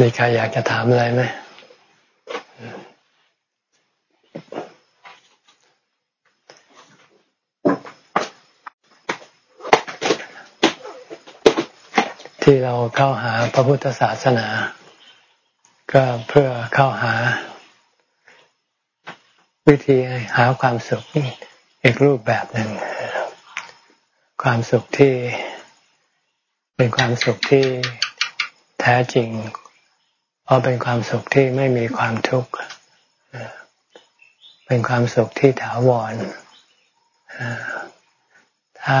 มีใครอยากจะถามอะไรไหมที่เราเข้าหาพระพุทธศาสนา ก็เพื่อเข้าหา วิธีหาความสุขอีกรูปแบบหนึ่ง ความสุขที่เป็นความสุขที่ แท้จริง เพราะเป็นความสุขที่ไม่มีความทุกข์เป็นความสุขที่ถาวรถ้า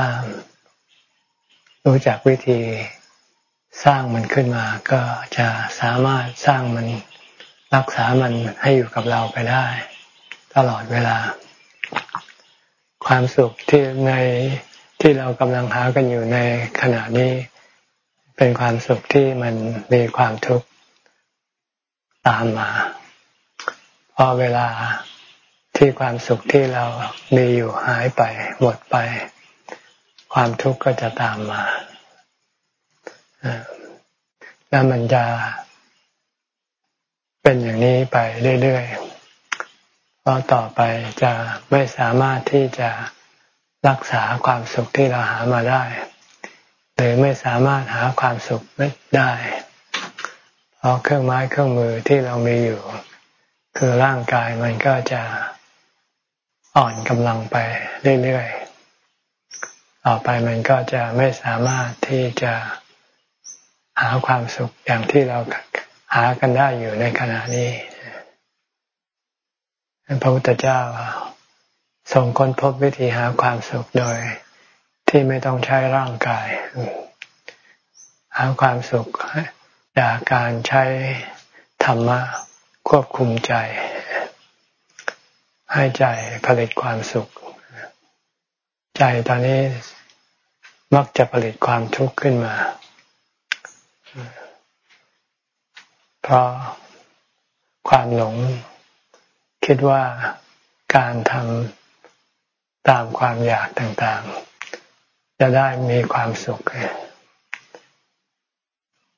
รู้จักวิธีสร้างมันขึ้นมา ก็จะสามารถสร้างมันรักษามันให้อยู่กับเราไปได้ ตลอดเวลา ความสุขที่ในที่เรากำลังหากันอยู่ในขณะนี้ เป็นความสุขที่มันมีความทุกข์ตามมาพอเวลาที่ความสุขที่เรามีอยู่หายไปหมดไป ความทุกข์ก็จะตามมาแล้วมันจะเป็นอย่างนี้ไปเรื่อยๆเพราะต่อไปจะไม่สามารถที่จะรักษาความสุขที่เราหามาได้ หรือไม่สามารถหาความสุขได้เพราะเครื่องไม้เครื่องมือที่เรามีอยู่ คือร่างกายมันก็จะอ่อนกำลังไปเรื่อยๆ ต่อไปมันก็จะไม่สามารถที่จะหาความสุขอย่างที่เราหากันได้อยู่ในขณะนี้ พระพุทธเจ้าทรงค้นพบวิธีหาความสุขโดย ที่ไม่ต้องใช้ร่างกาย หาความสุขจากการใช้ธรรมะควบคุมใจ ให้ใจผลิตความสุข ใจตอนนี้มักจะผลิตความทุกข์ขึ้นมา เพราะความหลงคิดว่าการทำตามความอยากต่างๆ จะได้มีความสุข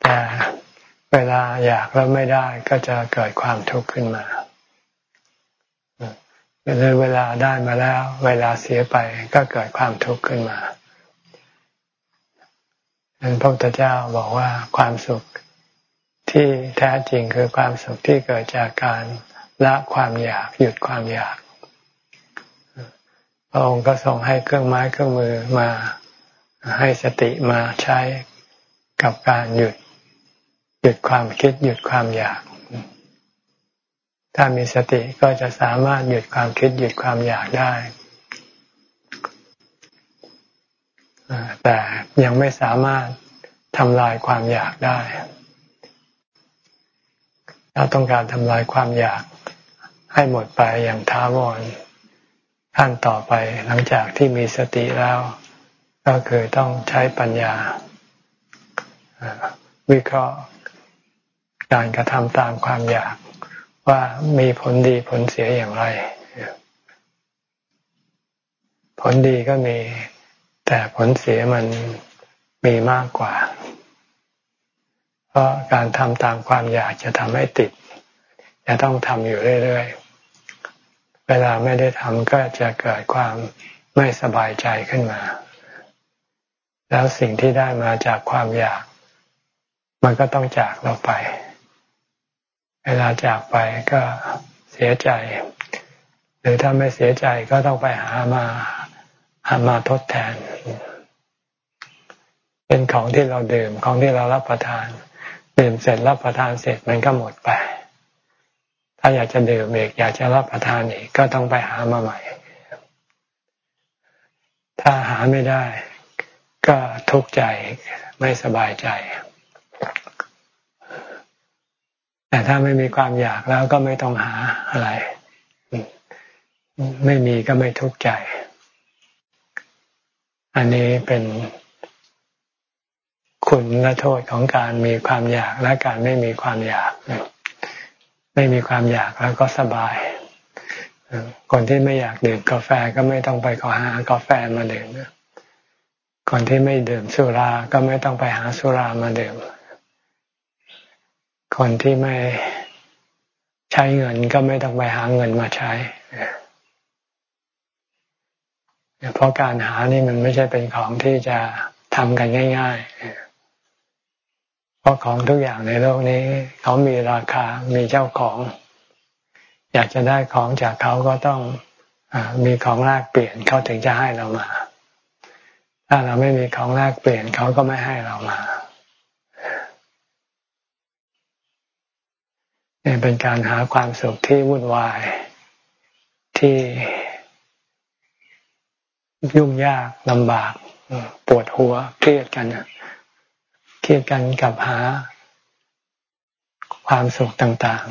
แต่เวลาอยากแล้วไม่ได้ก็จะเกิดความทุกข์ขึ้นมาเลยเวลาได้มาแล้ว เวลาเสียไปก็เกิดความทุกข์ขึ้นมาพระพุทธเจ้าบอกว่าความสุขที่แท้จริงคือความสุขที่เกิดจากการละความอยากหยุดความอยากพระองค์ก็ทรงให้เครื่องไม้เครื่องมือมา ให้สติมาใช้กับการหยุด หยุดความคิดหยุดความอยาก ถ้ามีสติก็จะสามารถหยุดความคิดหยุดความอยากได้แต่ยังไม่สามารถทำลายความอยากได้ถ้าต้องการทำลายความอยากให้หมดไปอย่างท้าวรขั้นต่อไปหลังจากที่มีสติแล้ว ก็คือต้องใช้ปัญญา วิเคราะห์การกระทำตามความอยากว่ามีผลดีผลเสียอย่างไร ผลดีก็มี แต่ผลเสียมันมีมากกว่า เพราะการทำตามความอยากจะทำให้ติด จะต้องทำอยู่เรื่อยๆ เวลาไม่ได้ทำก็จะเกิดความไม่สบายใจขึ้นมา แล้วสิ่งที่ได้มาจากความอยาก มันก็ต้องจากเราไป เวลาจากไปก็เสียใจ หรือถ้าไม่เสียใจก็ต้องไปหามาหามาทดแทน เป็นของที่เราดื่มของที่เรารับประทานดื่มเสร็จรับประทานเสร็จมันก็หมดไป ถ้าอยากจะดื่มอีกอยากจะรับประทานอีกก็ต้องไปหามาใหม่ ถ้าหาไม่ได้ ก็ทุกข์ใจไม่สบายใจ แต่ถ้าไม่มีความอยากแล้วก็ไม่ต้องหาอะไร ไม่มีก็ไม่ทุกข์ใจ อันนี้เป็นคุณและโทษของการมีความอยากและการไม่มีความอยาก ไม่มีความอยากแล้วก็สบายคนที่ไม่อยากดื่มกาแฟก็ไม่ต้องไปขอหากาแฟมาดื่ม คนที่ไม่ดื่มสุราก็ไม่ต้องไปหาสุรามาดื่ม คนที่ไม่ใช้เงินก็ไม่ต้องไปหาเงินมาใช้เพราะการหานี่มันไม่ใช่เป็นของที่จะทำกันง่าย ๆ เพราะของทุกอย่างในโลกนี้ เขามีราคา มีเจ้าของ อยากจะได้ของจากเขาก็ต้องอมีของแลกเปลี่ยนเขาถึงจะให้เรามา ถ้าเราไม่มีของแลกเปลี่ยนเขาก็ไม่ให้เรามาเนี่ยเป็นการหาความสุขที่วุ่นวายที่ยุ่งยากลำบากปวดหัวเครียดกันเครียดกันกับหาความสุขต่าง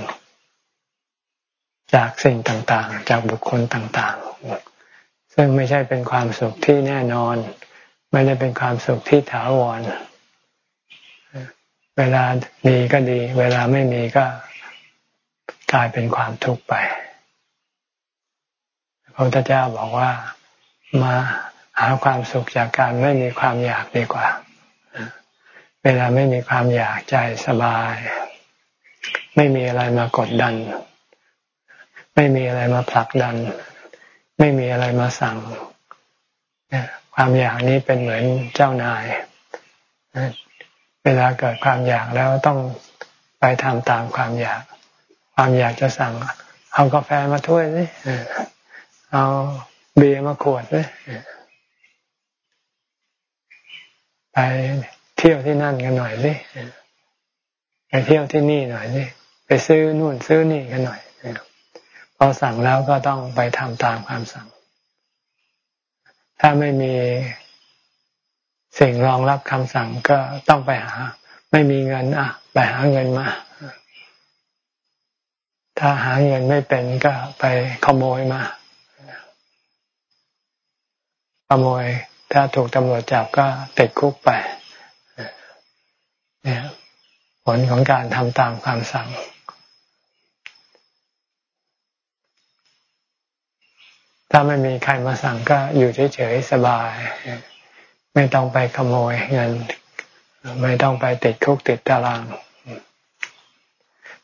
ๆ จากสิ่งต่างๆ จากบุคคลต่างๆ ซึ่งไม่ใช่เป็นความสุขที่แน่นอน ไม่ได้เป็นความสุขที่ถาวร เวลามีก็ดี เวลาไม่มีก็กลายเป็นความทุกข์ไป พระพุทธเจ้าบอกว่ามาหาความสุขจากการไม่มีความอยากดีกว่า เวลาไม่มีความอยากใจสบาย ไม่มีอะไรมากดดัน ไม่มีอะไรมาผลักดัน ไม่มีอะไรมาสั่ง ความอยากนี้เป็นเหมือนเจ้านาย เวลาเกิดความอยากแล้วต้องไปทำตามความอยาก ความอยากจะสั่ง เอากาแฟมาถ้วยสิเอาเบียร์มาขวดเลยไปเที่ยวที่นั่นกันหน่อยสิไปเที่ยวที่นี่หน่อยสิไปซื้อนู่นซื้อนี่กันหน่อยพอสั่งแล้วก็ต้องไปทำตามความสั่ง ถ้าไม่มีสิ่งรองรับคำสั่งก็ต้องไปหา ไม่มีเงินอะ ไปหาเงินมา ถ้าหาเงินไม่เป็นก็ไปขโมยมา ขโมย ถ้าถูกตำรวจจับก็ติดคุกไป เนี่ย ผลของการทำตามความสั่ง ถ้าไม่มีใครมาสั่งก็อยู่เฉยๆสบาย ไม่ต้องไปขโมยเงิน ไม่ต้องไปติดคุกติดตาราง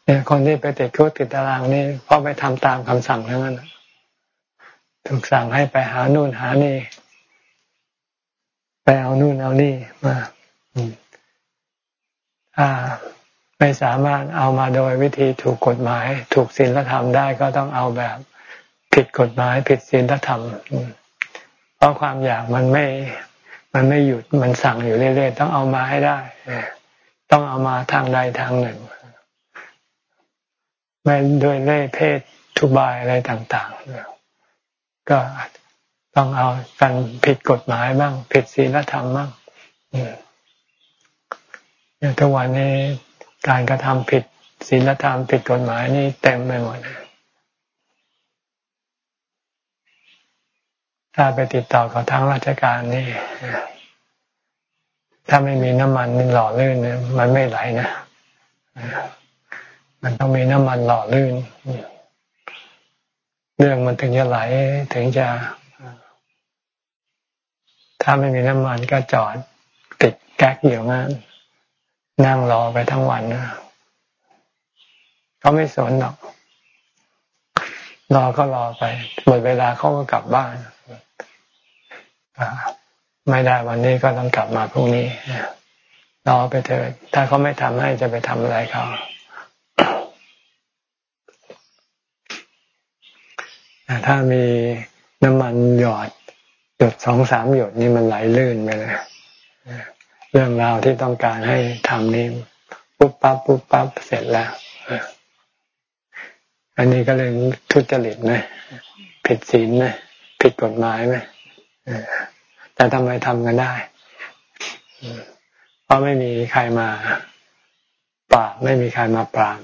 เนี่ยคนที่ไปติดคุกติดตารางนี่เพราะไปทำตามคำสั่งทั้งนั้นถูกสั่งให้ไปหานู่นหานี่ ไปเอานู่นเอานี่มาถ้าไม่สามารถเอามาโดยวิธีถูกกฎหมาย ถูกศีลธรรมได้ก็ต้องเอาแบบ ผิดกฎหมายผิดศีลธรรม เพราะความอยากมันไม่ มันไม่หยุดมันสั่งอยู่เรื่อยๆ ต้องเอามาให้ได้ต้องเอามาทางใดทางหนึ่ง ไม่ด้วยเล่เพศทุบายอะไรต่างๆ ก็ต้องเอากันผิดกฎหมายบ้าง ผิดศีลธรรมบ้างเนี่ยทุกวันนี้การกระทำผิดศีลธรรมผิดกฎหมายนี่เต็มไปหมดเลย ถ้าไปติดต่อกับทางราชการนี่ ถ้าไม่มีน้ำมันหล่อลื่นเนี่ยมันไม่ไหลนะมันต้องมีน้ำมันหล่อลื่น เรื่องมันถึงจะไหลถึงจะ ถ้าไม่มีน้ำมันก็จอดติดแก๊กอยู่งั้นนั่งรอไปทั้งวันนะเขาไม่สนหรอก รอก็รอไปหมดเวลาเขาก็กลับบ้าน ไม่ได้วันนี้ก็ต้องกลับมาพรุ่งนี้รอไปเถิดถ้าเขาไม่ทำให้จะไปทำอะไรเขาถ้ามีน้ำมันหยอดหยดสองสามหยดนี่มันไหลลื่นไปเลยเรื่องราวที่ต้องการให้ทำนี่ปุ๊บปั๊บปุ๊บปั๊บเสร็จแล้วอันนี้ก็เลยทุจริตไหมผิดศีลไหมผิดกฎหมายไหม แต่ทำไมทำกันได้ เพราะไม่มีใครมาปราบไม่มีใครมาปราม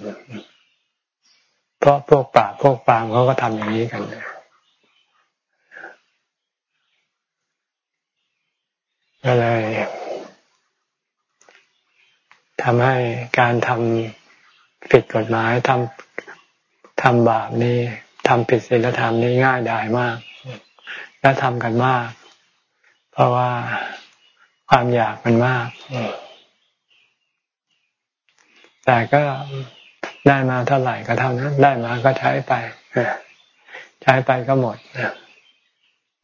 เพราะพวกปราบพวกปรามเขาก็ทำอย่างนี้กันเลยก็เลยทำให้การทำผิดกฎหมายทำทำบาปนี้ทำผิดศีลธรรมนี้ง่ายดายมาก และทำกันมาก เพราะว่าความอยากมันมาก แต่ก็ได้มาเท่าไหร่ก็เท่านั้น ได้มาก็ใช้ไปใช้ไปก็หมด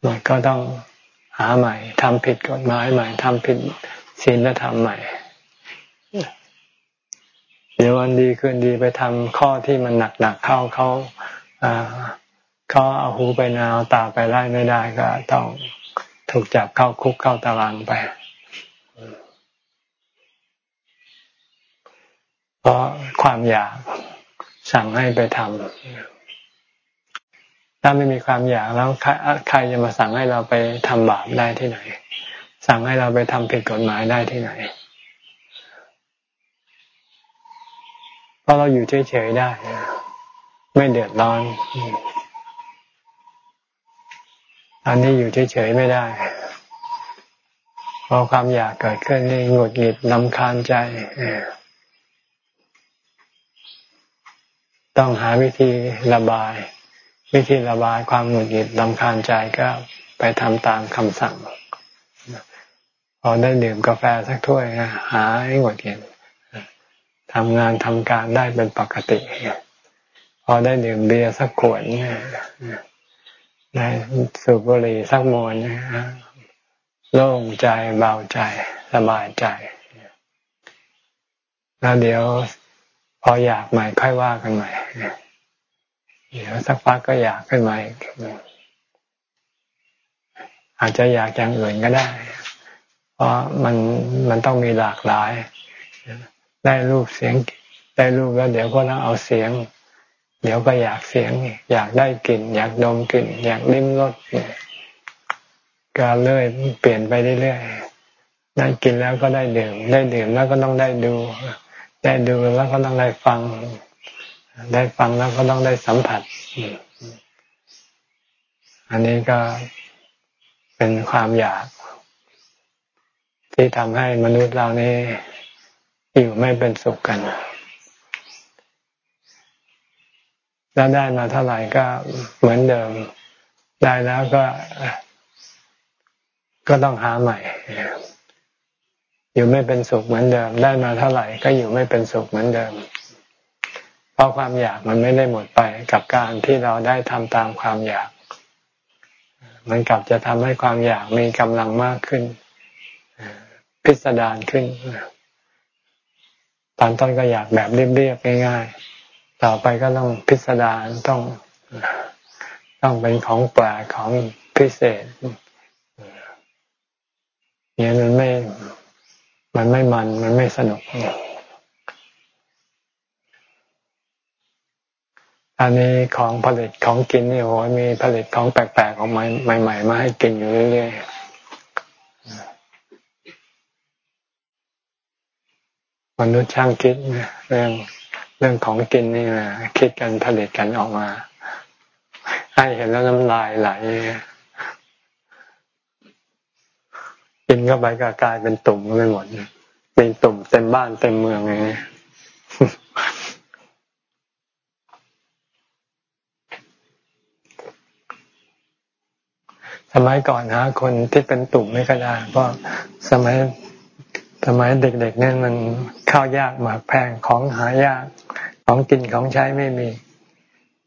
หมดก็ต้องหาใหม่ทำผิดกฎหมายใหม่ทำผิดศีลธรรมใหม่ เดี๋ยววันดีคืนดีไปทำข้อที่มันหนักๆเข้าเขา เขาเอาหูไปนาวตาไปไล่ไม่ได้ก็ต้องถูกจับเข้าคุกเข้าตารางไปเพราะความอยากสั่งให้ไปทำถ้าไม่มีความอยากแล้วใครจะมาสั่งให้เราไปทำบาปได้ที่ไหน สั่งให้เราไปทำผิดกฎหมายได้ที่ไหนเพราะเราอยู่เฉยๆได้ ไม่เดือดร้อน อันนี้อยู่เฉยๆไม่ได้พอความอยากเกิดขึ้นนี่หงุดหงิดลำคาญใจ ต้องหาวิธีระบาย วิธีระบายความหงุดหงิดลำคาญใจก็ไปทำตามคำสั่ง พอได้ดื่มกาแฟสักถ้วยหาให้หงุดหงิดทำงานทำการได้เป็นปกติ พอได้ดื่มเบียร์สักขวด ได้สูบบุหรี่สักมวนโล่งใจเบาใจสบายใจ แล้วเดี๋ยวพออยากใหม่ค่อยว่ากันใหม่เดี๋ยวสักพักก็อยากขึ้นมาอีกอาจจะอยากอย่างอื่นก็ได้ เพราะมันมันต้องมีหลากหลาย ได้รูปเสียง ได้รูปแล้วเดี๋ยวก็ต้องเอาเสียง เดี๋ยวก็อยากเสียง อยากได้กลิ่น อยากดมกลิ่น อยากลิ้มรสก็เลยเปลี่ยนไปเรื่อยๆได้กินแล้วก็ได้ดื่ม ได้ดื่มแล้วก็ต้องได้ดู ได้ดูแล้วก็ต้องได้ฟัง ได้ฟังแล้วก็ต้องได้สัมผัส อันนี้ก็เป็นความอยาก ที่ทำให้มนุษย์เรานี่อยู่ไม่เป็นสุขกัน แล้วได้มาเท่าไหร่ก็เหมือนเดิม ได้แล้วก็ ก็ต้องหาใหม่ อยู่ไม่เป็นสุขเหมือนเดิม ได้มาเท่าไหร่ก็อยู่ไม่เป็นสุขเหมือนเดิม เพราะความอยากมันไม่ได้หมดไปกับการที่เราได้ทำตามความอยาก มันกลับจะทำให้ความอยากมีกำลังมากขึ้น พิสดารขึ้นตอนต้นก็อยากแบบเรียบๆง่ายๆ ต่อไปก็ต้องพิสดารต้องต้องเป็นของแปลกของพิเศษเนี่ยมันไม่ มันไม่มัน มันไม่สนุกอันนี้ของผลิตของกินนี่โหมีผลิตของแปลกๆของใหม่ๆมาให้กินอยู่เรื่อยๆมนุษย์ช่างคิดเรื่อง เรื่องของกินนี่นะคิดกันผลิตกันออกมา ให้เห็นแล้วน้ำลายไหลกินเข้าไปก็กลายเป็นตุ่มไปหมดเป็นตุ่มเต็มบ้านเต็มเมืองเลยสมัยก่อนหาคนที่เป็นตุ่มไม่ก็ได้เพราะสมัย สมัยเด็กๆเนี่ยมันข้าวยากหมากแพงของหายากของกินของใช้ไม่มี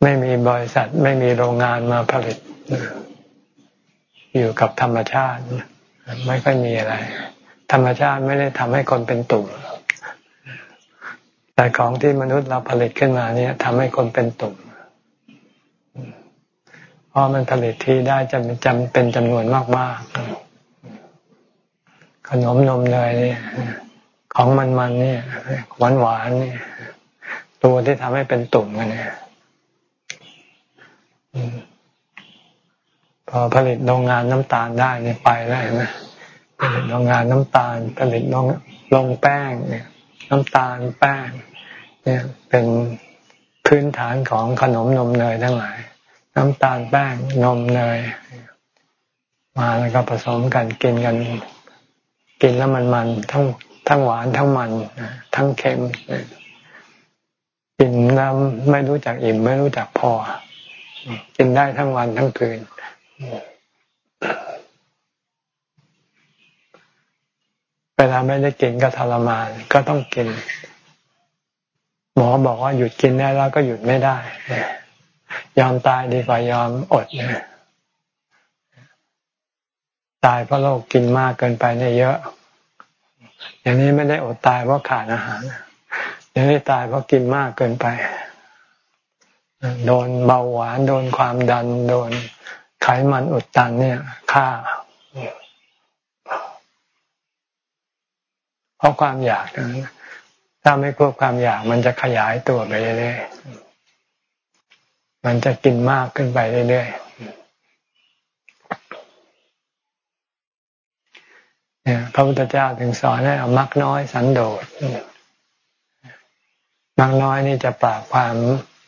ไม่มีบริษัท ไม่มีโรงงานมาผลิต อยู่กับธรรมชาติ ไม่ค่อยมีอะไร ธรรมชาติไม่ได้ทำให้คนเป็นตุ่มแต่ของที่มนุษย์เราผลิตขึ้นมาเนี่ยทำให้คนเป็นตุ่มเพราะมันผลิตที่ได้จำจำเป็นจำนวนมากๆ ขนมนมเนยเนี่ยของมันๆเนี่ยหวานหวานเนี่ยตัวที่ทำให้เป็นตุ่มกันเนี่ยพอผลิตโรงงานน้ำตาลได้เนี่ยไปแล้วเห็นไหมผลิตโรงงานน้ำตาล ผลิตโรงลงแป้งเนี่ย น้ำตาลแป้ง เนี่ยเป็นพื้นฐานของขนมนมเนยทั้งหลาย น้ำตาลแป้งนมเนยมาแล้วก็ผสมกันกินกัน กินแล้วมันมันทั้งทั้งหวานทั้งมันทั้งเค็มกินแล้วไม่รู้จักอิ่ม ไม่รู้จักพอ กินได้ทั้งวันทั้งคืนเวลาไม่ได้กินก็ทรมานก็ต้องกิน หมอบอกว่าหยุดกินได้แล้วก็หยุดไม่ได้ ยอมตายดีกว่ายอมอดนะ ตายเพราะโรคกินมากเกินไปเนี่ยเยอะ อย่างนี้ไม่ได้อดตายเพราะขาดอาหารอย่างนี้ตายเพราะกินมากเกินไป โดนเบาหวาน โดนความดัน โดนไขมันอุดตันเนี่ยฆ่าเพราะความอยากถ้าไม่ควบความอยากมันจะขยายตัวไปเรื่อยๆมันจะกินมากขึ้นไปเรื่อยๆ เนี่ยพระพุทธเจ้าถึงสอนให้เอามักน้อยสันโดษมักน้อยนี่จะปราบความ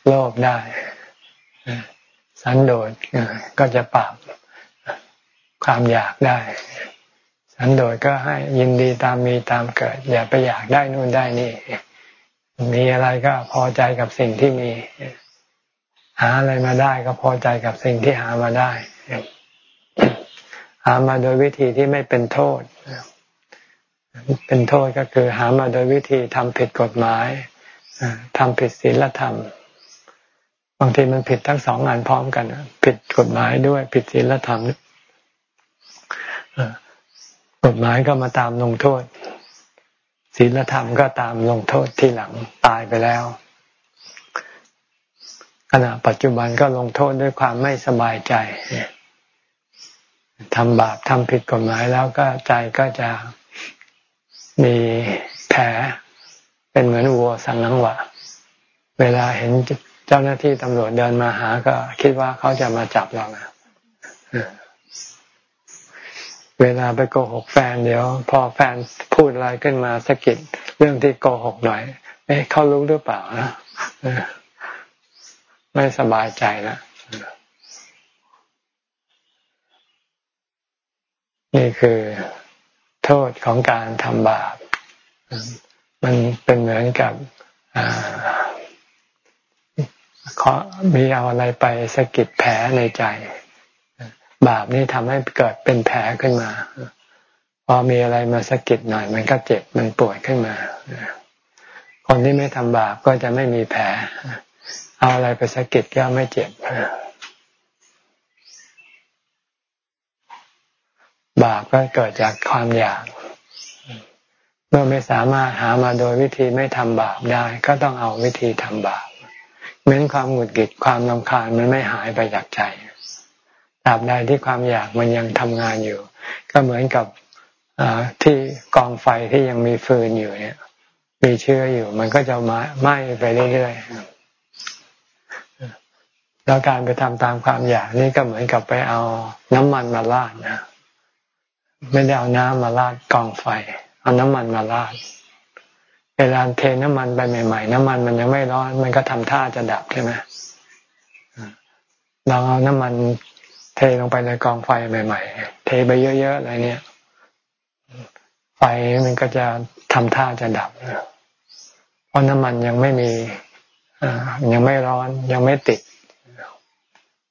โลภได้สันโดษก็จะปราบความอยากได้ สันโดษก็ให้ยินดีตามมีตามเกิด อย่าไปอยากได้นู่นได้นี่ มีอะไรก็พอใจกับสิ่งที่มี หาอะไรมาได้ก็พอใจกับสิ่งที่หามาได้หามาโดยวิธีที่ไม่เป็นโทษ เป็นโทษก็คือหามาโดยวิธีทำผิดกฎหมายทำผิดศีลธรรม บางทีมันผิดทั้งสองงานพร้อมกันผิดกฎหมายด้วยผิดศีลธรรมกฎหมายก็มาตามลงโทษศีลธรรมก็ตามลงโทษที่หลังตายไปแล้วขณะปัจจุบันก็ลงโทษด้วยความไม่สบายใจทำบาปทำผิดกฎหมายแล้วก็ใจก็จะ มีแผลเป็นเหมือนวัวสังนังวะ เวลาเห็นเจ้าหน้าที่ตำรวจเดินมาหาก็คิดว่าเขาจะมาจับเรานะเวลาไปโกหกแฟนเดี๋ยว พอแฟนพูดอะไรขึ้นมาสะกิดเรื่องที่โกหกหน่อย เอ๊ะเขารู้หรือเปล่านะไม่สบายใจนะนี่คือ โทษของการทำบาป มันเป็นเหมือนกับมีเอาอะไรไปสะกิดแผลในใจ บาปนี่ทำให้เกิดเป็นแผลขึ้นมา พอมีอะไรมาสะกิดหน่อย มันก็เจ็บมันปวดขึ้นมา คนที่ไม่ทำบาปก็จะไม่มีแผล เอาอะไรไปสะกิดก็ไม่เจ็บ บาปก็เกิดจากความอยาก เมื่อไม่สามารถหามาโดยวิธีไม่ทำบาปได้ ก็ต้องเอาวิธีทำบาปเม้นความหงุดหงิดความลำคาญมันไม่หายไปจากใจตราบใดที่ความอยากมันยังทำงานอยู่ ก็เหมือนกับที่กองไฟที่ยังมีฟืนอยู่เนี่ย มีเชื้ออยู่ มันก็จะไหม้ไปเรื่อยๆแล้วการไปทำตามความอยากนี่ก็เหมือนกับไปเอาน้ำมันมาลาดนะ ไม่ได้เอาน้ำมาราดกองไฟ เอาน้ำมันมาราดเวลาเทน้ำมันไปใหม่ ๆ น้ำมันมันยังไม่ร้อน มันก็ทำท่าจะดับใช่ไหมเราเอาน้ำมันเทลงไปในกองไฟใหม่ ๆ เทไปเยอะๆอะไรเนี่ย ไฟมันก็จะทำท่าจะดับเพราะน้ำมันยังไม่มียังไม่ร้อน ยังไม่ติด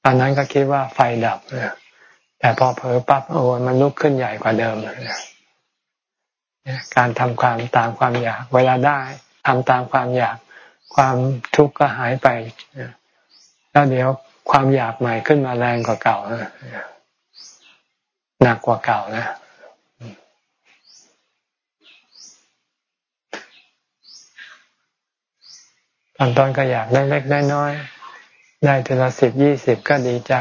ตอนนั้นก็คิดว่าไฟดับ แต่พอเผลอปั๊บโอ้มันลุกขึ้นใหญ่กว่าเดิมการทำความตามความอยาก เวลาได้ทำตามความอยาก ความทุกข์ก็หายไปแล้วเดี๋ยวความอยากใหม่ขึ้นมาแรงกว่าเก่าหนักกว่าเก่านะตอนต้นก็อยากได้เล็กได้น้อย ได้ทีละสิบยี่สิบก็ดีใจ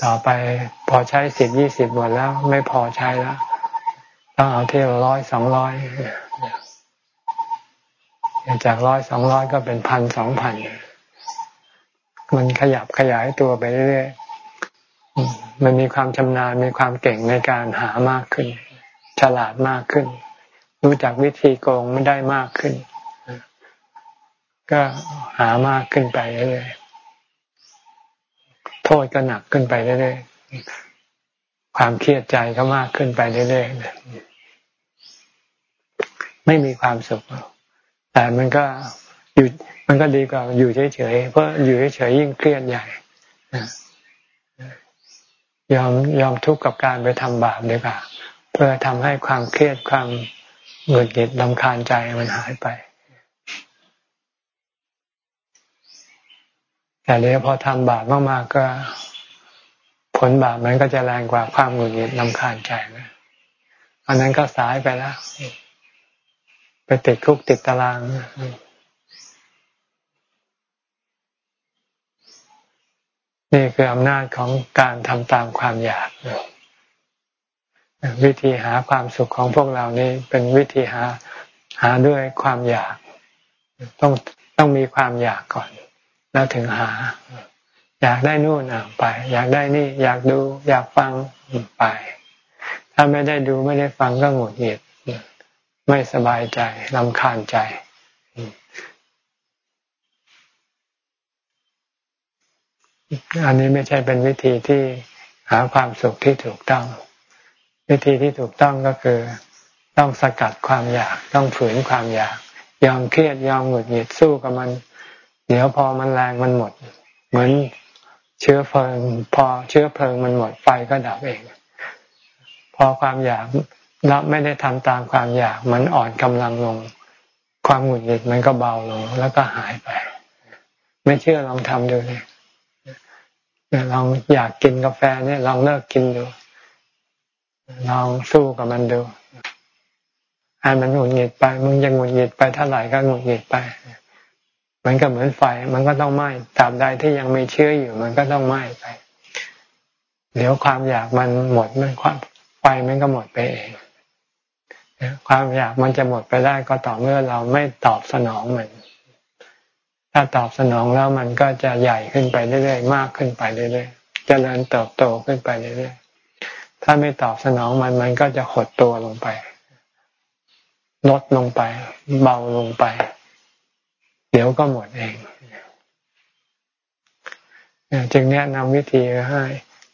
ต่อไปพอใช้สิบยี่สิบหมดแล้ว ไม่พอใช้แล้ว ต้องเอาเที่ยวร้อยสองร้อยจากร้อยสองร้อยก็เป็นพันสองพันมันขยับขยายตัวไปเรื่อยๆมันมีความชำนาญมีความเก่งในการหามากขึ้น ฉลาดมากขึ้น รู้จักวิธีโกงไม่ได้มากขึ้น ก็หามากขึ้นไปเรื่อยโท ษก็หนักขึ้นไปเรื่อยๆความเครียดใจก็มากขึ้นไปเรื่อยๆไม่มีความสุขแต่มันก็อยู่มันก็ดีกว่าอยู่เฉยๆเพราะอยู่เฉยๆยิ่งเครียดใหญ่ยอมยอมทุกข์กับการไปทำบาปดีกว่าเพื่อทำให้ความเครียดความหงุดหงิดลำคาญใจมันหายไป แต่เดี๋ยวพอทำบาปมากๆก็ผลบาปมันก็จะแรงกว่าความหงุดหงิดลำคาญใจนะอันนั้นก็สายไปแล้ว ไปติดคุกติดตารางนี่คืออำนาจของการทำตามความอยาก วิธีหาความสุขของพวกเรานี่เป็นวิธีหาหาด้วยความอยาก ต้องต้องมีความอยากก่อน แล้วถึงหา อยากได้นู่นอะไป อยากได้นี่ อยากดู อยากฟังไป ถ้าไม่ได้ดูไม่ได้ฟังก็หงุดหงิดไม่สบายใจลำคาญใจ อันนี้ไม่ใช่เป็นวิธีที่หาความสุขที่ถูกต้อง วิธีที่ถูกต้องก็คือ ต้องสกัดความอยาก ต้องฝืนความอยาก ยอมเครียดยอมหงุดหงิดสู้กับมัน เดี๋ยวพอมันแรงมันหมด เหมือนเชื้อเพลิง พอเชื้อเพลิงมันหมดไฟก็ดับเอง พอความอยากรับไม่ได้ทำตามความอยาก มันอ่อนกำลังลง ความหงุดหงิดมันก็เบาลง แล้วก็หายไป ไม่เชื่อลองทำดูเลยลองอยากกินกาแฟเนี่ยลองเลิกกินดูลองสู้กับมันดูให้มันหงุดหงิดไป มึงยังหงุดหงิดไปเท่าไหร่ก็หงุดหงิดไป มันก็เหมือนไฟ มันก็ต้องไหม้ตาบใดที่ยังมีเชื้ออยู่ มันก็ต้องไหม้ไป เดี๋ยวความอยากมันหมดมันความไฟมันก็หมดไปเองความอยากมันจะหมดไปได้ก็ต่อเมื่อเราไม่ตอบสนองมัน ถ้าตอบสนองแล้วมันก็จะใหญ่ขึ้นไปเรื่อยๆ มากขึ้นไปเรื่อยๆเจริญเติบโตขึ้นไปเรื่อยๆ ถ้าไม่ตอบสนองมันมันก็จะหดตัวลงไป ลดลงไป เบาลงไป เดี๋ยวก็หมดเองจึงแนะนำวิธีให้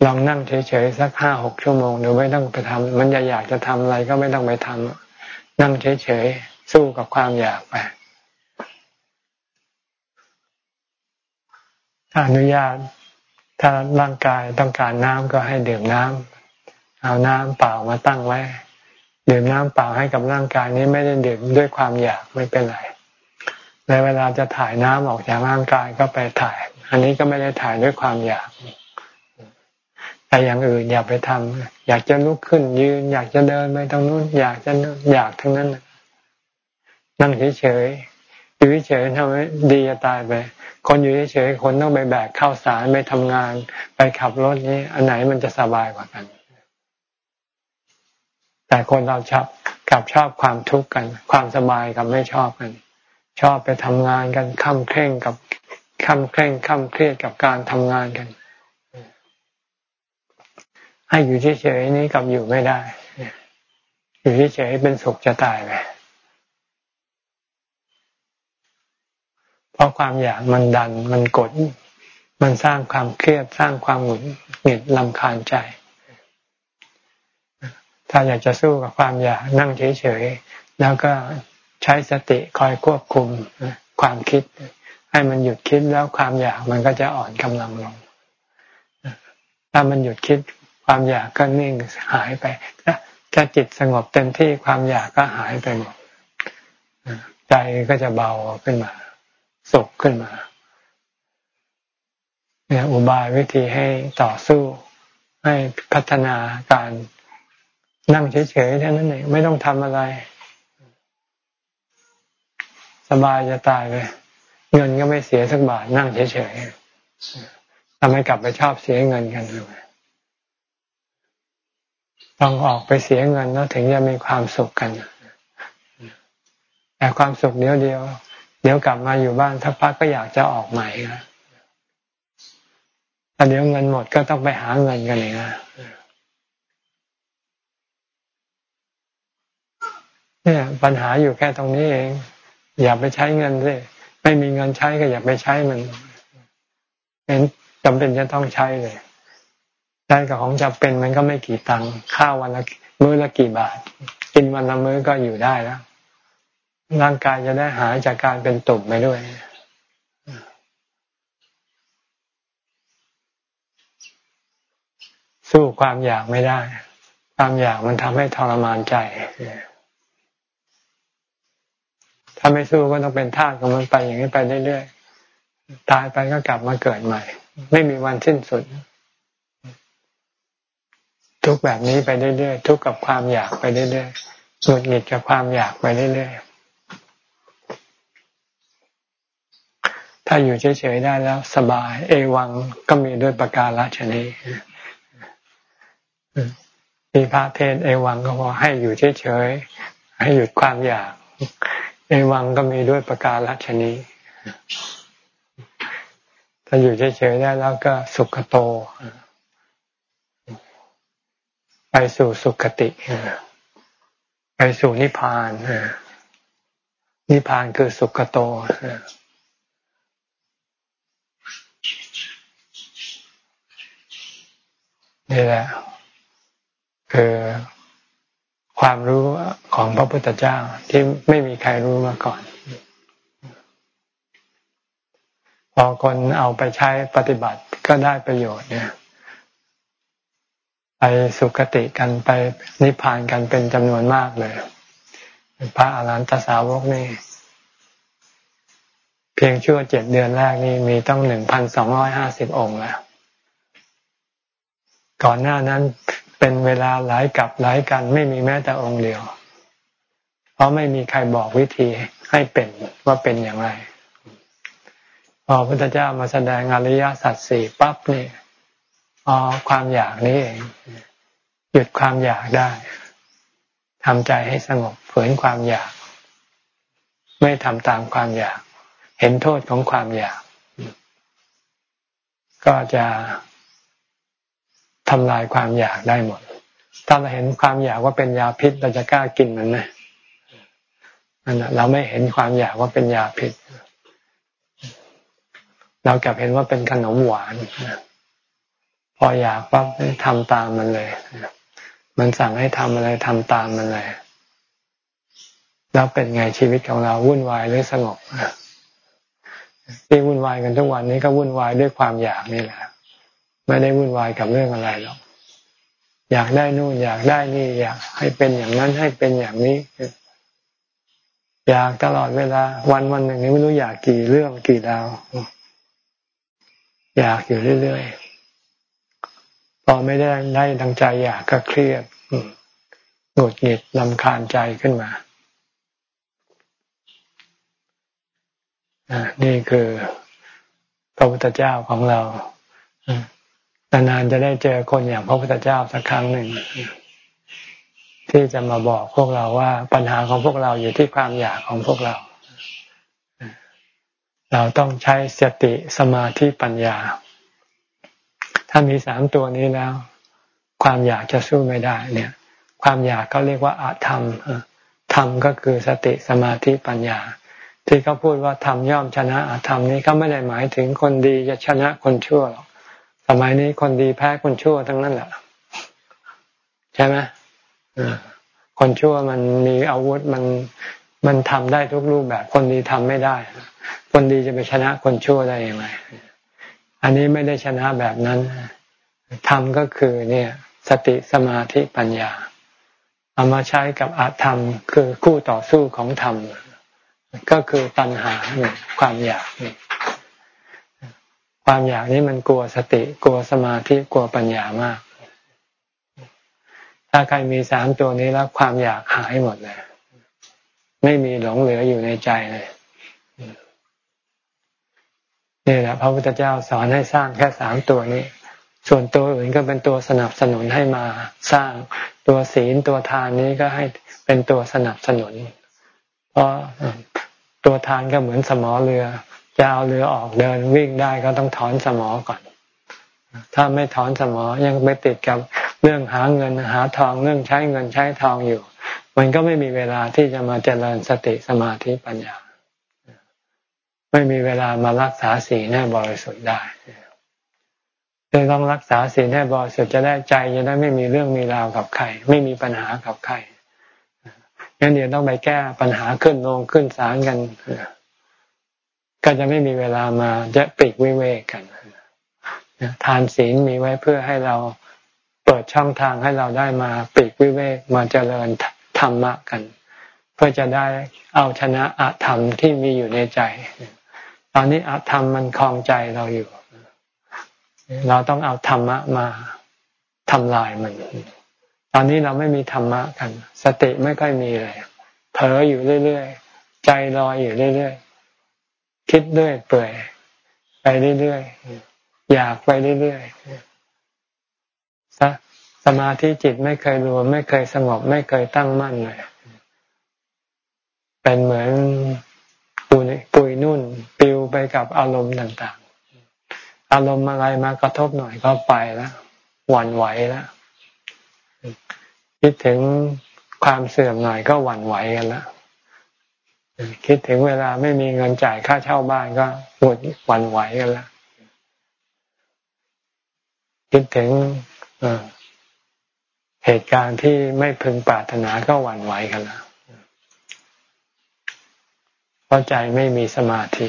ลองนั่งเฉยๆสักห้าหกชั่วโมงหรือไม่ต้องไปทำมันจะอยากจะทำอะไรก็ไม่ต้องไปทำนั่งเฉยๆสู้กับความอยากไปถ้าอนุญาตถ้าร่างกายต้องการน้ำก็ให้ดื่มน้ำเอาน้ำเปล่ามาตั้งไว้ ดื่มน้ำเปล่าให้กับร่างกายนี้ไม่ได้ดื่มด้วยความอยากไม่เป็นไร ในเวลาจะถ่ายน้ำออกจากร่างกายก็ไปถ่าย อันนี้ก็ไม่ได้ถ่ายด้วยความอยาก แต่อย่างอื่นอย่าไปทำอยากจะลุกขึ้นยืน อยากจะเดินไปตรงนู้นอยากจะอยากทั้งนั้นนั่งเฉยๆอยู่เฉยๆทำให้ดีจะตายไปคนอยู่เฉยๆ คนต้องไปแบกข้าวสารไปทำงาน ไปขับรถนี้อันไหนมันจะสบายกว่ากัน แต่คนเราชอบกับชอบความทุกข์กัน ความสบายกับไม่ชอบกัน ชอบไปทำงานกันค่ำเคร่งกับค่ำเคร่งค่ำเครียดกับการทำงานกัน ให้อยู่เฉยๆนี้กับอยู่ไม่ได้ อยู่เฉยๆเป็นสุขจะตายไปเพราะความอยากมันดันมันกด มันสร้างความเครียดสร้างความหงุดหงิดลำคาญใจ ถ้าอยากจะสู้กับความอยากนั่งเฉยๆแล้วก็ ใช้สติคอยควบคุมความคิด ให้มันหยุดคิดแล้วความอยากมันก็จะอ่อนกำลังลง ถ้ามันหยุดคิดความอยากก็นิ่งหายไปถ้าจิตสงบเต็มที่ความอยากก็หายไปหมดใจก็จะเบาขึ้นมาสุขขึ้นมาเนี่ยอุบายวิธีให้ต่อสู้ให้พัฒนาการนั่งเฉยๆแค่นั้นเองไม่ต้องทำอะไร สบายจะตายเลยเงินก็ไม่เสียสักบาทนั่งเฉยๆทำให้กลับไปชอบเสียเงินกันเลยต้องออกไปเสียเงินแล้วถึงจะมีความสุขกันแต่ความสุขเดียวเดียว เดี๋ยวกลับมาอยู่บ้านทักพักก็อยากจะออกใหม่นะแต่เดี๋ยวเงินหมดก็ต้องไปหาเงินกันเองนะเนี่ยปัญหาอยู่แค่ตรงนี้เอง อย่าไปใช้เงินสิไม่มีเงินใช้ก็อย่าไปใช้มันเป็นจำเป็นจะต้องใช้เลยใช้กับของจำเป็นมันก็ไม่กี่ตังค์ข้าววันละมื้อละกี่บาท กินวันละมื้อก็อยู่ได้แล้วร่างกายจะได้หายจากการเป็นตุ่มไปด้วยสู้ความอยากไม่ได้ ความอยากมันทำให้ทรมานใจ ถ้าไม่สู้ก็ต้องเป็นทาสของมันไปอย่างนี้ไปเรื่อยๆตายไปก็กลับมาเกิดใหม่ ไม่มีวันสิ้นสุด ทุกแบบนี้ไปเรื่อยๆทุกกับความอยากไปเรื่อยๆหงุดหงิดกับความอยากไปเรื่อยๆถ้าอยู่เฉยๆได้แล้ว สบาย เอวังก็มีด้วยประการละชนีมีพระเทศเอวังก็บอให้อยู่เฉยๆให้หยุดความอยาก เอวังก็มีด้วยประการละชนีถ้าอยู่เฉยๆได้แล้วก็สุขโต ไปสู่สุขติ ไปสู่นิพพานนิพพานคือสุขโตนี่แหละคือ ความรู้ของพระพุทธเจ้าที่ไม่มีใครรู้มาก่อน พอคนเอาไปใช้ปฏิบัติก็ได้ประโยชน์เนี่ยไปสุคติกันไปนิพพานกันเป็นจำนวนมากเลย พระอารันตสาวกนี่ เพียงชั่วเจ็ดเดือนแรกนี่มีต้องหนึ่งพันสองร้อยห้าสิบองค์แล้ว ก่อนหน้านั้น เป็นเวลาหลายกับหลายกันไม่มีแม้แต่องค์เดียว เพราะไม่มีใครบอกวิธีให้เป็นว่าเป็นอย่างไรพอพระพุทธเจ้ามาแสดงอริยสัจสี่ปั๊บนี่อ๋อความอยากนี้เองหยุดความอยากได้ทำใจให้สงบฝืนความอยาก ไม่ทำตามความอยาก เห็นโทษของความอยาก ก็จะ ทำลายความอยากได้หมด ถ้าเราเห็นความอยากว่าเป็นยาพิษ เราจะกล้ากินมันไหมนั่นเราไม่เห็นความอยากว่าเป็นยาพิษ เรากลับเห็นว่าเป็นขนมหวานพออยากปั๊บทำตามมันเลยมันสั่งให้ทำอะไรทำตามมันเลยแล้วเป็นไงชีวิตของเราวุ่นวายหรือสงบที่วุ่นวายกันทุกวันนี้ก็วุ่นวายด้วยความอยากนี่แหละ ไม่ได้วุ่นวายกับเรื่องอะไรหรอกอยากได้นู่นอยากได้นี่ อยากให้เป็นอย่างนั้นให้เป็นอย่างนี้ อยากตลอดเวลา วันวันหนึ่งนี้ไม่รู้อยากกี่เรื่องกี่ดาว อยากอยู่เรื่อยๆพอไม่ได้ได้ดังใจอยากก็เครียดหงุดหงิดลำคาญใจขึ้นมานี่คือพระพุทธเจ้าของเรา นานๆจะได้เจอคนอย่างพระพุทธเจ้าสักครั้งหนึ่งที่จะมาบอกพวกเราว่าปัญหาของพวกเราอยู่ที่ความอยากของพวกเรา เราต้องใช้สติสมาธิปัญญา ถ้ามีสามตัวนี้แล้ว ความอยากจะสู้ไม่ได้ เนี่ย ความอยากเขาเรียกว่าอาธรรมธรรมก็คือสติสมาธิปัญญา ที่เขาพูดว่าธรรมย่อมชนะอาธรรมนี้เขาไม่ได้หมายถึงคนดีจะชนะคนชั่วหรอก สมัยนี้คนดีแพ้คนชั่วทั้งนั้นแหละใช่ไหมคนชั่วมันมีอาวุธมันมันทำได้ทุกรูปแบบ คนดีทำไม่ได้ คนดีจะไปชนะคนชั่วได้อย่างไรอันนี้ไม่ได้ชนะแบบนั้นธรรมก็คือเนี่ย สติสมาธิปัญญาเอามาใช้กับอาธรรม คือคู่ต่อสู้ของธรรม ก็คือตัณหาเนี่ยความอยากนี่ ความอยากนี้มันกลัวสติ กลัวสมาธิกลัวปัญญามาก ถ้าใครมีสามตัวนี้แล้วความอยากหายหมดเลย ไม่มีหลงเหลืออยู่ในใจเลยนี่แหละพระพุทธเจ้าสอนให้สร้างแค่สามตัวนี้ ส่วนตัวอื่นก็เป็นตัวสนับสนุนให้มาสร้างตัวศีลตัวทานนี้ก็ให้เป็นตัวสนับสนุน เพราะตัวทานก็เหมือนสมอเรือ จะเอาเรือออกเดินวิ่งได้ก็ต้องถอนสมอก่อน ถ้าไม่ถอนสมอยังไปติดกับเรื่องหาเงินหาทองเรื่องใช้เงินใช้ทองอยู่ มันก็ไม่มีเวลาที่จะมาเจริญสติสมาธิปัญญา ไม่มีเวลามารักษาศีลให้บริสุทธิ์ได้เลยต้องรักษาศีลให้บริสุทธิ์จะได้ใจจะได้ไม่มีเรื่องมีราวกับใคร ไม่มีปัญหากับใครงั้นเดี๋ยวต้องไปแก้ปัญหาขึ้นลงขึ้นศาลกัน ก็จะไม่มีเวลามาจะปิกวิเวกกันทานศีลมีไว้เพื่อให้เราเปิดช่องทางให้เราได้มาปิกวิเวกมาเจริญธรรมะกัน เพื่อจะได้เอาชนะอาธรรมที่มีอยู่ในใจ ตอนนี้อาธรรมมันคลองใจเราอยู่ เราต้องเอาธรรมะมาทำลายมัน ตอนนี้เราไม่มีธรรมะกัน สติไม่ค่อยมีเลยเผลออยู่เรื่อยๆ ใจลอยอยู่เรื่อยๆ คิดเรื่อยเปื่อยไปเรื่อยๆอยากไปเรื่อยๆสมาธิจิตไม่เคยรวม ไม่เคยสงบ ไม่เคยตั้งมั่นเลยเป็นเหมือนปุยปุยนุ่นปิวไปกับอารมณ์ต่าง ๆ อารมณ์อะไรมากระทบหน่อยก็ไปแล้วหวั่นไหวแล้วคิดถึงความเสื่อมหน่อยก็หวั่นไหวกันแล้ว คิดถึงเวลาไม่มีเงินจ่ายค่าเช่าบ้านก็หวดหวั่นไหวกันล้วคิดถึงเหตุการณ์ที่ไม่พึงปรารถนาก็หวั่นไหวกันล้วเพราะใจไม่มีสมาธิ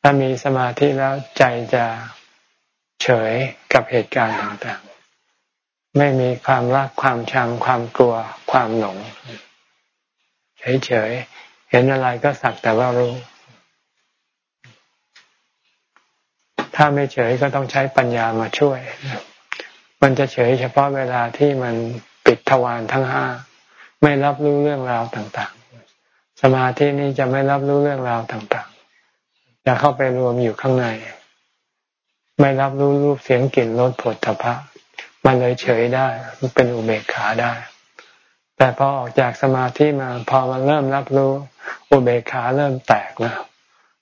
ถ้ามีสมาธิแล้วใจจะเฉยกับเหตุการณ์ต่างๆ ไม่มีความรักความชังความกลัวความหลง เฉยๆ ห็นอะไรก็สักแต่ว่ารู้ ถ้าไม่เฉยก็ต้องใช้ปัญญามาช่วย มันจะเฉยเฉพาะเวลาที่มันปิดทวารทั้งห้า ไม่รับรู้เรื่องราวต่างๆ สมาธินี้จะไม่รับรู้เรื่องราวต่างๆ จะเข้าไปรวมอยู่ข้างใน ไม่รับรู้รูปเสียงกลิ่นรสผลตภะมันเลยเฉยได้มันเป็นอุเบกขาได้ แต่พอออกจากสมาธิมาพอมันเริ่มรับรู้อุเบกขาเริ่มแตกนะ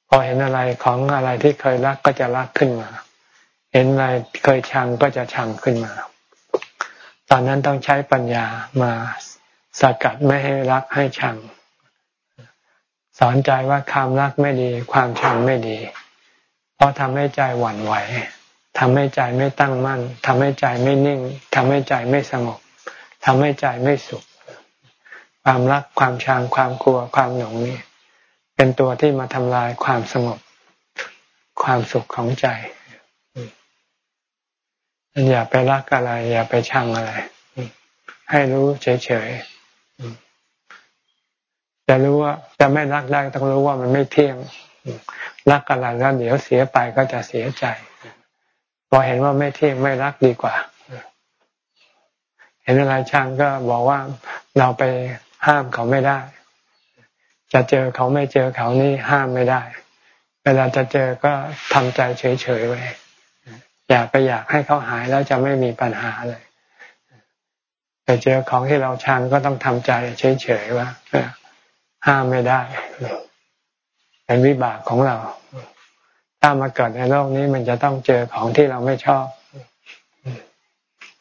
พอเห็นอะไรของอะไรที่เคยรักก็จะรักขึ้นมา เห็นอะไรเคยชังก็จะชังขึ้นมา ตอนนั้นต้องใช้ปัญญามาสกัดไม่ให้รักให้ชัง สอนใจว่าความรักไม่ดี ความชังไม่ดี เพราะทำให้ใจหวั่นไหวทำให้ใจไม่ตั้งมั่นทำให้ใจไม่นิ่งทำให้ใจไม่สงบทำให้ใจไม่สุข ความรักความชังความกลัวความหลงนี่เป็นตัวที่มาทำลายความสงบความสุขของใจอย่าไปรักอะไร อย่าไปชังอะไร ให้รู้เฉยๆจะรู้ว่าจะไม่รักได้ต้องรู้ว่ามันไม่เที่ยงรักอะไรแล้วเดี๋ยวเสียไปก็จะเสียใจ พอเห็นว่าไม่เที่ยงไม่รักดีกว่า เห็นอะไรช่างก็บอกว่าเราไป ห้ามเขาไม่ได้ จะเจอเขาไม่เจอเขานี่ห้ามไม่ได้ เวลาจะเจอก็ทำใจเฉยๆไว้อย่าไปอยากให้เขาหายแล้วจะไม่มีปัญหาเลยไปเจอของที่เราชังก็ต้องทำใจเฉยๆว่าห้ามไม่ได้เป็นวิบากของเรา ถ้ามาเกิดในโลกนี้มันจะต้องเจอของที่เราไม่ชอบ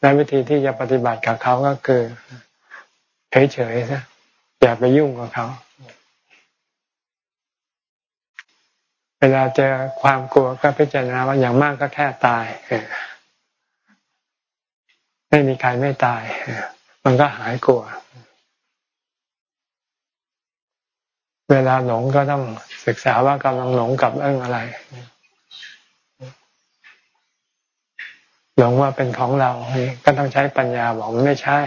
และวิธีที่จะปฏิบัติกับเขาก็คือเฉยๆซะ อย่าไปยุ่งกับเขา เวลาเจอความกลัวก็พิจารณาว่าอย่างมากก็แค่ตายไม่มีใครไม่ตายมันก็หายกลัว เวลาหลงก็ต้องศึกษาว่ากำลังหลงกับเรื่องอะไรหลงว่าเป็นของเรา ก็ต้องใช้ปัญญาบอกไม่ใช่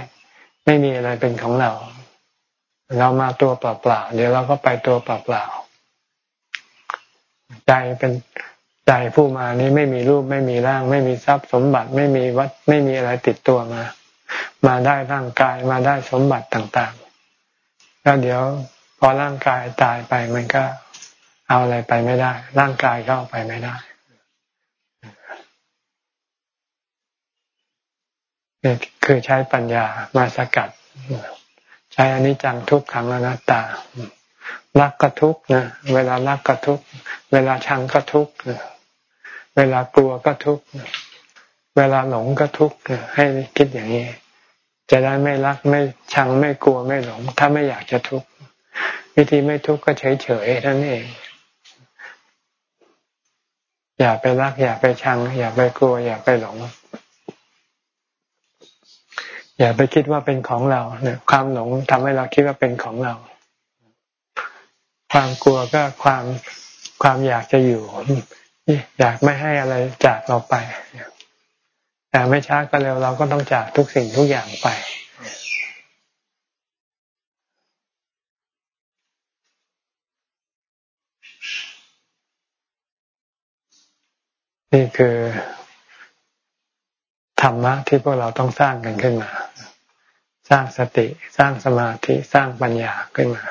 ไม่มีอะไรเป็นของเรา เรามาตัวเปล่าๆเดี๋ยวเราก็ไปตัวเปล่าๆใจเป็นใจผู้มานี้ไม่มีรูปไม่มีร่าง ไม่มีทรัพย์สมบัติไม่มีวัดไม่มีอะไรติดตัวมา มาได้ร่างกายมาได้สมบัติต่างๆแล้วเดี๋ยวพอร่างกายตายไปมันก็เอาอะไรไปไม่ได้ ร่างกายก็เอาไปไม่ได้นี่คือใช้ปัญญามาสกัด ช้อนิจจังทุกขังอนัตตา รักก็ทุกนะเวลารักก็ทุกเวลาชังก็ทุกเวลากลัวก็ทุกเวลาหลงก็ทุกให้คิดอย่างนี้ จะได้ไม่รักไม่ชังไม่กลัวไม่หลง ถ้าไม่อยากจะทุกข์วิธีไม่ทุกข์ก็เฉยเฉยนั่นเอง อย่าไปรัก อย่าไปชัง อย่าไปกลัว อย่าไปหลง อย่าไปคิดว่าเป็นของเราเนี่ย ความหลงทำให้เราคิดว่าเป็นของเรา ความกลัวก็ความความอยากจะอยู่อยากไม่ให้อะไรจากเราไปแต่ไม่ช้าก็เร็วเราก็ต้องจากทุกสิ่งทุกอย่างไปนี่คือ ธรรมะที่พวกเราต้องสร้างกันขึ้นมา สร้างสติ สร้างสมาธิ สร้างปัญญาขึ้นมา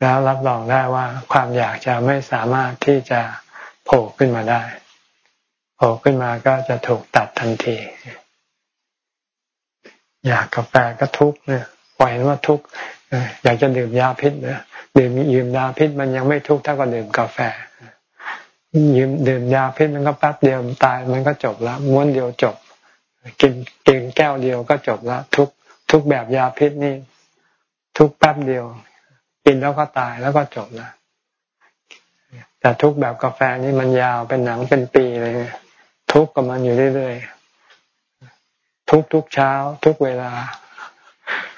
แล้วรับรองได้ว่าความอยากจะไม่สามารถที่จะโผล่ขึ้นมาได้โผล่ขึ้นมาก็จะถูกตัดทันที อยากกาแฟก็ทุกเนี่ยปล่อยเห็นว่าทุกอยากจะดื่มยาพิษเนี่ยดื่มยืมยาพิษมันยังไม่ทุกเท่ากับดื่มกาแฟ ยืมดื่มยาพิษมันก็แป๊บเดียวตายมันก็จบแล้วม้วนเดียวจบ กินกินแก้วเดียวก็จบแล้วทุกทุกแบบยาพิษนี่ ทุกแป๊บเดียว กินแล้วก็ตายแล้วก็จบแล้วแต่ทุกแบบกาแฟนี่มันยาวเป็นหนังเป็นปีเลยทุกกับมันอยู่เรื่อยๆทุกทุกเช้า ทุกเวลา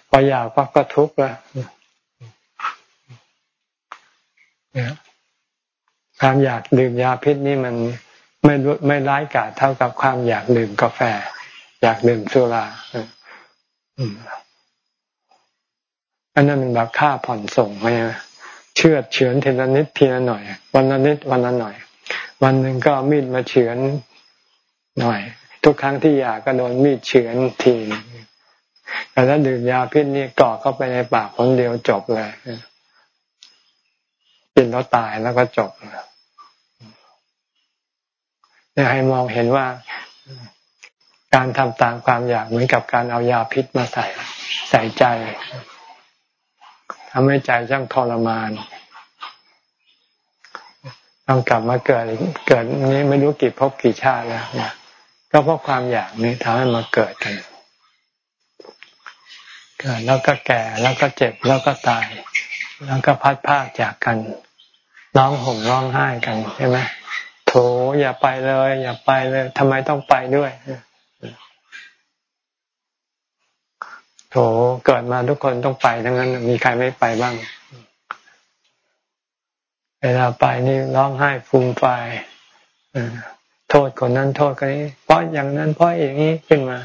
พออยากพักก็ทุกข์แล้ว ความอยากดื่มยาพิษนี่มันไม่ไม่ร้ายกาจเท่ากับความอยากดื่มกาแฟ อยากดื่มสุราอันนั้นมันแบบค่าผ่อนส่งไงเชื่อเฉือนทีละนิดทีละหน่อย วันละนิดวันละหน่อย วันหนึ่งก็มีดมาเฉือนหน่อย ทุกครั้งที่อยากก็โดนมีดเฉือนทีแต่ถ้าดื่มยาพิษนี่กรอกเข้าไปในปากคนเดียวจบเลยกินแล้วตายแล้วก็จบเนี่ย ให้มองเห็นว่าการทำตามความอยากเหมือนกับการเอายาพิษมาใส่ใส่ใจทำให้ใจช่างทรมาน ต้องกลับมาเกิดเกิดนี้ไม่รู้กี่ภพกี่ชาติแล้วก็เพราะความอยากนี้ทำให้มาเกิดกันเกิดแล้วก็แก่แล้วก็เจ็บแล้วก็ตาย แล้วก็พัดพากจากกัน ร้องห่มร้องไห้กันใช่ไหม โถอย่าไปเลย อย่าไปเลยทำไมต้องไปด้วยโถเกิดมาทุกคนต้องไปทั้งนั้น มีใครไม่ไปบ้าง เวลาไปนี่ร้องไห้ฟูมไฟโทษคนนั้นโทษคนนี้ เพราะอย่างนั้นเพราะอย่างนี้ขึ้นมา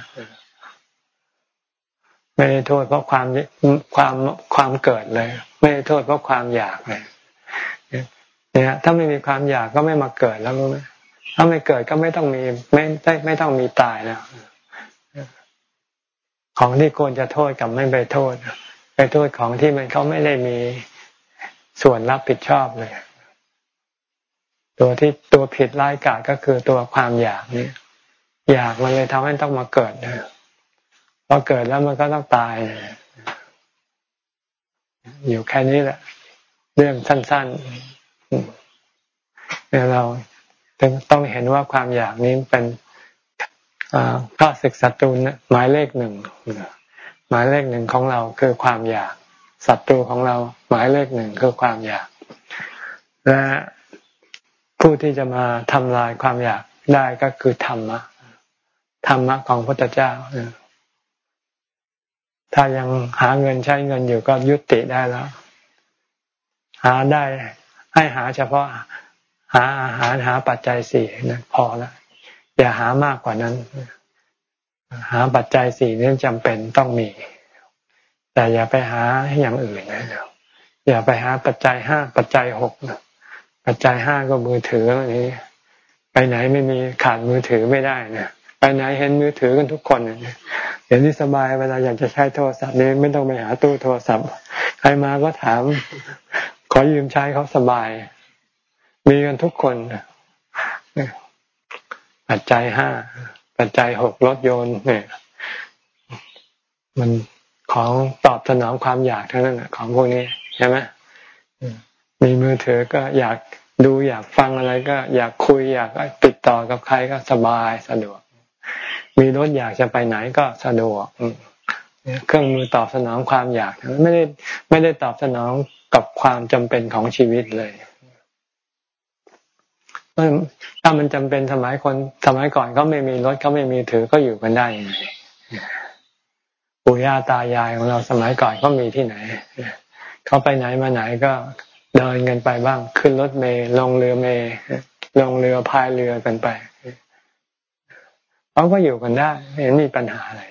ไม่ได้โทษเพราะความความความเกิดเลย ไม่ได้โทษเพราะความอยากเลย เนี่ยถ้าไม่มีความอยากก็ไม่มาเกิดแล้วรู้ไหมถ้าไม่เกิดก็ไม่ต้องมีไม่ได้ไม่ต้องมีตายแล้วของที่ควรจะโทษกับไม่ไปโทษ ไปโทษของที่มันเขาไม่ได้มีส่วนรับผิดชอบเลย ตัวที่ตัวผิดร้ายกาจก็คือตัวความอยากนี่อยากมันเลยทำให้ต้องมาเกิดนะพอเกิดแล้วมันก็ต้องตายอยู่แค่นี้แหละ เรื่องสั้น ๆ เราต้องเห็นว่าความอยากนี้เป็นข้าศึกศัตรูหมายเลขหนึ่งหมายเลขหนึ่งของเราคือความอยากศัตรูของเราหมายเลขหนึ่งคือความอยาก และผู้ที่จะมาทำลายความอยากได้ก็คือธรรมะธรรมะของพระพุทธเจ้าถ้ายังหาเงินใช้เงินอยู่ก็ยุติได้แล้ว หาได้ให้หาเฉพาะ หาอาหารหาปัจจัยสี่นะพอล้วอย่าหามากกว่านั้น หาปัจจัยสี่นี่จำเป็นต้องมี แต่อย่าไปหาอย่างอื่นนะอย่าไปหาปัจจัยห้าปัจจัยหกนะปัจจัยห้าก็มือถืออะไรนี้ ไปไหนไม่มีขาดมือถือไม่ได้นะไปไหนเห็นมือถือกันทุกคนเนี่ยเดี๋ยวนี้สบายเวลาอยากจะใช้โทรศัพท์นี้ไม่ต้องไปหาตู้โทรศัพท์ ใครมาก็ถาม ขอยืมใช้เขาสบาย มีกันทุกคนปัจจัยห้าปัจจัยหกรถยนต์เนี่ย มันของตอบสนองความอยากทั้งนั้นของพวกนี้ใช่ไหมมีมือถือก็อยากดูอยากฟังอะไรก็อยากคุยอยากติดต่อกับใครก็สบายสะดวก มีรถอยากจะไปไหนก็สะดวกเครื่องมือตอบสนองความอยากไม่ได้ไม่ได้ตอบสนองกับความจำเป็นของชีวิตเลย ถ้ามันจำเป็นสมัยคนสมัยก่อนเขาไม่มีรถเขาไม่มีถือก็อยู่กันได้ยังไงปู่ย่าตายายของเราสมัยก่อนเขามีที่ไหนเขาไปไหนมาไหนก็เดินกันไปบ้าง ขึ้นรถเมล์ลงเรือเมล์ลงเรือพายเรือกันไปเขาก็อยู่กันได้ไม่เห็นมีปัญหาอะไร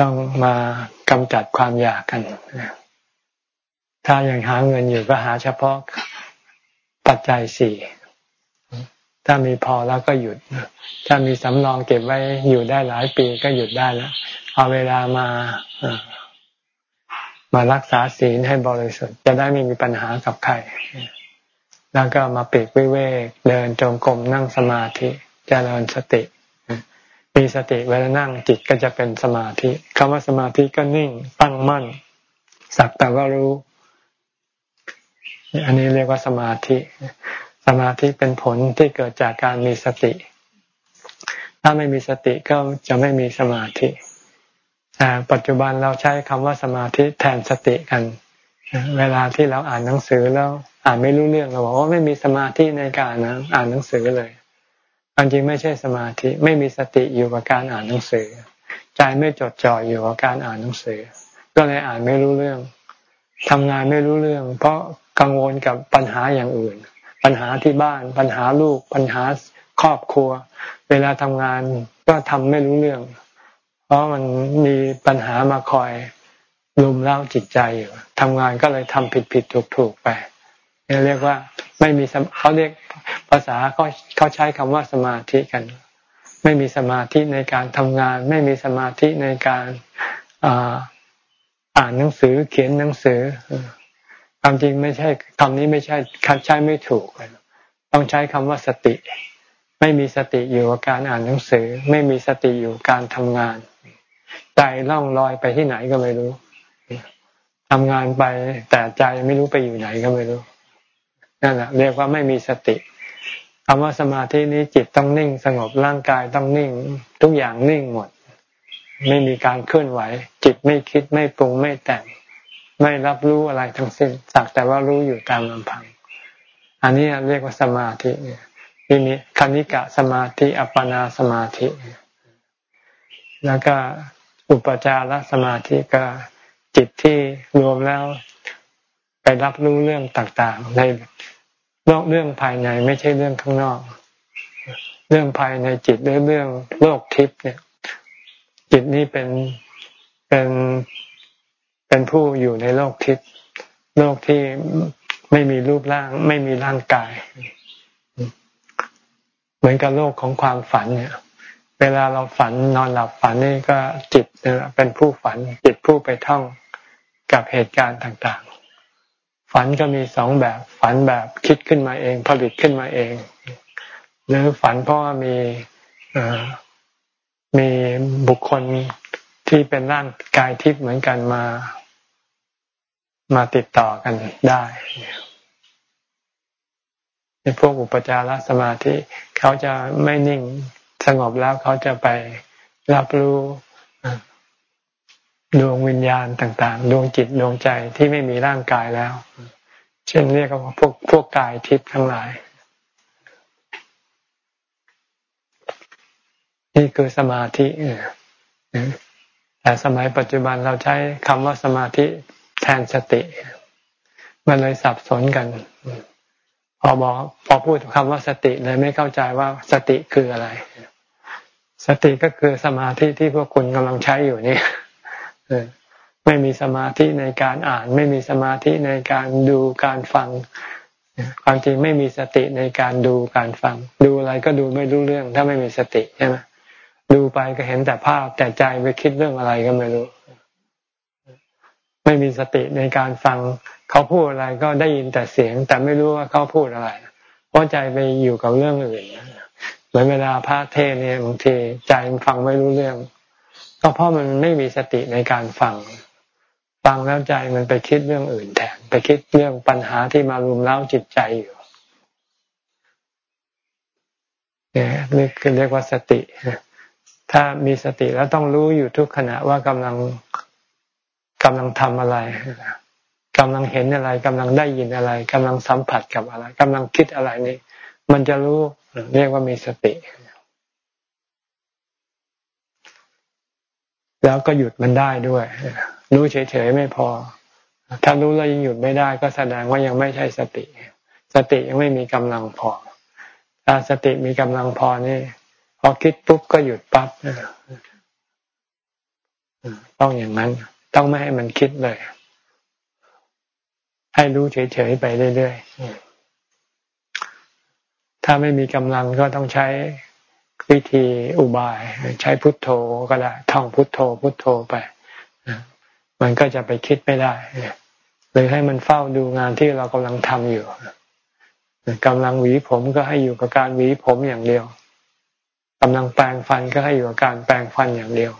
ต้องมากำจัดความอยากกัน ถ้ายังหาเงินอยู่ก็หาเฉพาะปัจจัยสี่ถ้ามีพอแล้วก็หยุด ถ้ามีสำรองเก็บไว้อยู่ได้หลายปีก็หยุดได้แล้วเอาเวลามามารักษาศีลให้บริสุทธิ์จะได้ไม่มีปัญหากับใคร แล้วก็มาปีกวิเวกเดินจงกรมนั่งสมาธิจเจริญสติ มีสติเวลานั่งจิตก็จะเป็นสมาธิคำว่าสมาธิก็นิ่งตั้งมั่น สักแต่ว่ารู้ อันนี้เรียกว่าสมาธิ สมาธิเป็นผลที่เกิดจากการมีสติ ถ้าไม่มีสติก็จะไม่มีสมาธิแต่ปัจจุบันเราใช้คำว่าสมาธิแทนสติกัน เวลาที่เราอ่านหนังสือแล้วอ่านไม่รู้เรื่องเราบอกว่าไม่มีสมาธิในการอ่านหนังสือเลยความจริงไม่ใช่สมาธิไม่มีสติอยู่กับการอ่านหนังสือ ใจไม่จดจ่ออยู่กับการอ่านหนังสือ ก็เลยอ่านไม่รู้เรื่องทำงานไม่รู้เรื่อง เพราะ กังวลกับปัญหาอย่างอื่น ปัญหาที่บ้าน ปัญหาลูก ปัญหาครอบครัว เวลาทำงานก็ทำไม่รู้เรื่อง เพราะมันมีปัญหามาคอยลุมเล่าจิตใจอยู่ทำงานก็เลยทำผิดผิดถูกถูกไปเรียกว่าไม่มีเขาเรียกภาษาเขาเขาใช้คำว่าสมาธิกัน ไม่มีสมาธิในการทำงาน ไม่มีสมาธิในการอ่านหนังสือเขียนหนังสือ ความจริงไม่ใช่คำนี้ไม่ใช่คัดใช้ไม่ถูก ต้องใช้คำว่าสติ ไม่มีสติอยู่กับการอ่านหนังสือ ไม่มีสติอยู่การทำงาน ใจล่องลอยไปที่ไหนก็ไม่รู้ทำงานไปแต่ใจไม่รู้ไปอยู่ไหนก็ไม่รู้นั่นแหละเรียกว่าไม่มีสติคำว่าสมาธินี้จิตต้องนิ่ง สงบร่างกายต้องนิ่ง ทุกอย่างนิ่งหมด ไม่มีการเคลื่อนไหว จิตไม่คิดไม่ปรุงไม่แต่ง ไม่รับรู้อะไรทั้งสิ้น สักแต่ว่ารู้อยู่ตามลำพัง อันนี้เรียกว่าสมาธินี่มีคณิกะสมาธิ อัปปนาสมาธิ แล้วก็อุปจารสมาธิก็จิตที่รวมแล้วไปรับรู้เรื่องต่าง ๆ ในโลกเรื่องภายในไม่ใช่เรื่องข้างนอก เรื่องภายในจิตหรือเรื่องโลกทิพย์เนี่ย จิตนี้เป็นเป็น เป็นผู้อยู่ในโลกทิพย์โลกที่ไม่มีรูปร่าง ไม่มีร่างกาย เหมือนกับโลกของความฝันเนี่ย เวลาเราฝันนอนหลับฝันนี่ก็จิตเป็นผู้ฝัน จิตผู้ไปท่องกับเหตุการณ์ต่างๆ ฝันก็มีสองแบบ ฝันแบบคิดขึ้นมาเอง ผลิตขึ้นมาเอง หรือฝันเพราะว่ามีมีบุคคล ที่เป็นร่างกายทิพย์เหมือนกันมา มาติดต่อกันได้ในพวกอุปจารสมาธิเขาจะไม่นิ่งสงบแล้วเขาจะไปรับรู้ดวงวิญญาณต่าง ๆ ดวงจิตดวงใจที่ไม่มีร่างกายแล้ว เช่นเรียกว่าพวกพวกกายทิพย์ทั้งหลาย นี่คือสมาธิ แต่สมัยปัจจุบันเราใช้คำว่าสมาธิแทนสติ มันเลยสับสนกัน พอบอกพอพูดคำว่าสติเลยไม่เข้าใจว่าสติคืออะไร สติก็คือสมาธิที่พวกคุณกำลังใช้อยู่นี่ไม่มีสมาธิในการอ่าน ไม่มีสมาธิในการดูการฟังความจริงไม่มีสติในการดูการฟัง ดูอะไรก็ดูไม่รู้เรื่อง ถ้าไม่มีสติใช่ไหม ดูไปก็เห็นแต่ภาพแต่ใจไปคิดเรื่องอะไรก็ไม่รู้ ไม่มีสติในการฟังเขาพูดอะไรก็ได้ยินแต่เสียง แต่ไม่รู้ว่าเขาพูดอะไร เพราะใจไปอยู่กับเรื่องอื่นเหมือนเวลาพระเทศเนี่ยบางทีใจมันฟังไม่รู้เรื่อง ก็เพราะมันไม่มีสติในการฟัง ฟังแล้วใจมันไปคิดเรื่องอื่นแทนไปคิดเรื่องปัญหาที่มารุมเร้าจิตใจอยู่เนี่ยนี่คือเรียกว่าสติ ถ้ามีสติแล้วต้องรู้อยู่ทุกขณะว่ากำลังกำลังทำอะไรกำลังเห็นอะไรกำลังได้ยินอะไรกำลังสัมผัสกับอะไรกำลังคิดอะไรนี่มันจะรู้เรียกว่ามีสติ แล้วก็หยุดมันได้ด้วย รู้เฉยๆไม่พอ ถ้ารู้แล้วยังหยุดไม่ได้ ก็แสดงว่ายังไม่ใช่สติ สติยังไม่มีกำลังพอ ถ้าสติมีกำลังพอนี่ พอคิดปุ๊บก็หยุดปั๊บต้องอย่างนั้น ต้องไม่ให้มันคิดเลย ให้รู้เฉยๆไปเรื่อยๆ ถ้าไม่มีกำลังก็ต้องใช้วิธีอุบาย ใช้พุทโธก็ได้ท่องพุทโธ พุทโธไปมันก็จะไปคิดไม่ได้หรือให้มันเฝ้าดูงานที่เรากำลังทำอยู่กำลังหวีผมก็ให้อยู่กับการหวีผมอย่างเดียว กำลังแปรงฟันก็ให้อยู่กับการแปรงฟันอย่างเดียว